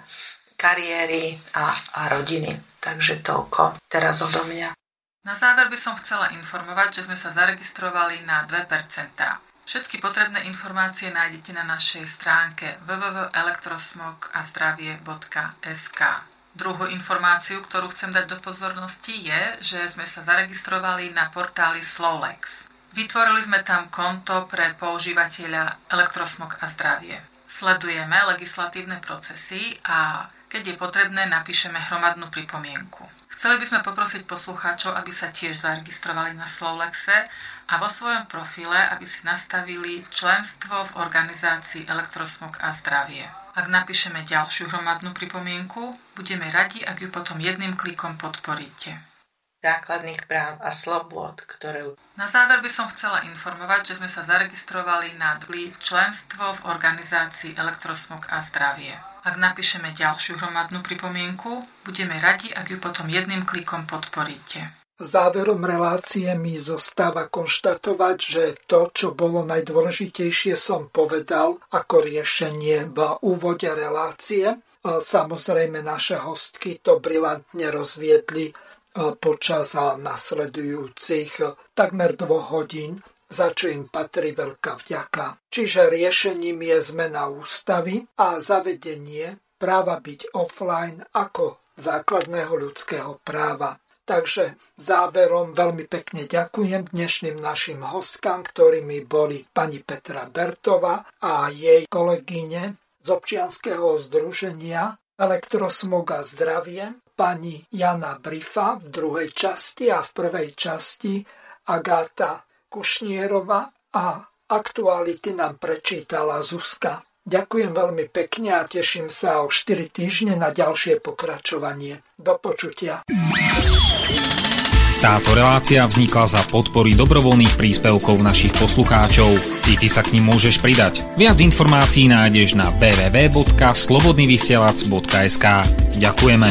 kariéry a, a rodiny. Takže toľko teraz odo mňa. Na záver by som chcela informovať, že sme sa zaregistrovali na 2%. Všetky potrebné informácie nájdete na našej stránke www.elektrosmogazdravie.sk. Druhú informáciu, ktorú chcem dať do pozornosti je, že sme sa zaregistrovali na portáli Slowlex. Vytvorili sme tam konto pre používateľa Elektrosmog a zdravie. Sledujeme legislatívne procesy a keď je potrebné, napíšeme hromadnú pripomienku. Chceli by sme poprosiť poslucháčov, aby sa tiež zaregistrovali na Slowlexe a vo svojom profile, aby si nastavili členstvo v organizácii Elektrosmog a zdravie. Ak napíšeme ďalšiu hromadnú pripomienku, budeme radi, ak ju potom jedným klikom podporíte. Základných práv a slobôd, ktoré... Na záver by som chcela informovať, že sme sa zaregistrovali na členstvo v organizácii Elektrosmog a zdravie. Ak napíšeme ďalšiu hromadnú pripomienku, budeme radi, ak ju potom jedným klikom podporíte. Záverom relácie mi zostáva konštatovať, že to, čo bolo najdôležitejšie, som povedal ako riešenie v úvode relácie. Samozrejme, naše hostky to brilantne rozviedli počas nasledujúcich takmer dvoch hodín, za čo im patrí veľká vďaka. Čiže riešením je zmena ústavy a zavedenie práva byť offline ako základného ľudského práva. Takže záverom veľmi pekne ďakujem dnešným našim hostkám, ktorými boli pani Petra Bertova a jej kolegyne z občianského združenia Elektrosmoga zdravie, pani Jana Brifa v druhej časti a v prvej časti Agáta Kušnierova a aktuality nám prečítala Zuzka. Ďakujem veľmi pekne a teším sa o 4 týždne na ďalšie pokračovanie. Do počutia. Táto relácia vznikla za podpory dobrovoľných príspevkov našich poslucháčov. I ty sa k ním môžeš pridať. Viac informácií nájdeš na www.slobodnyvysielac.sk Ďakujeme.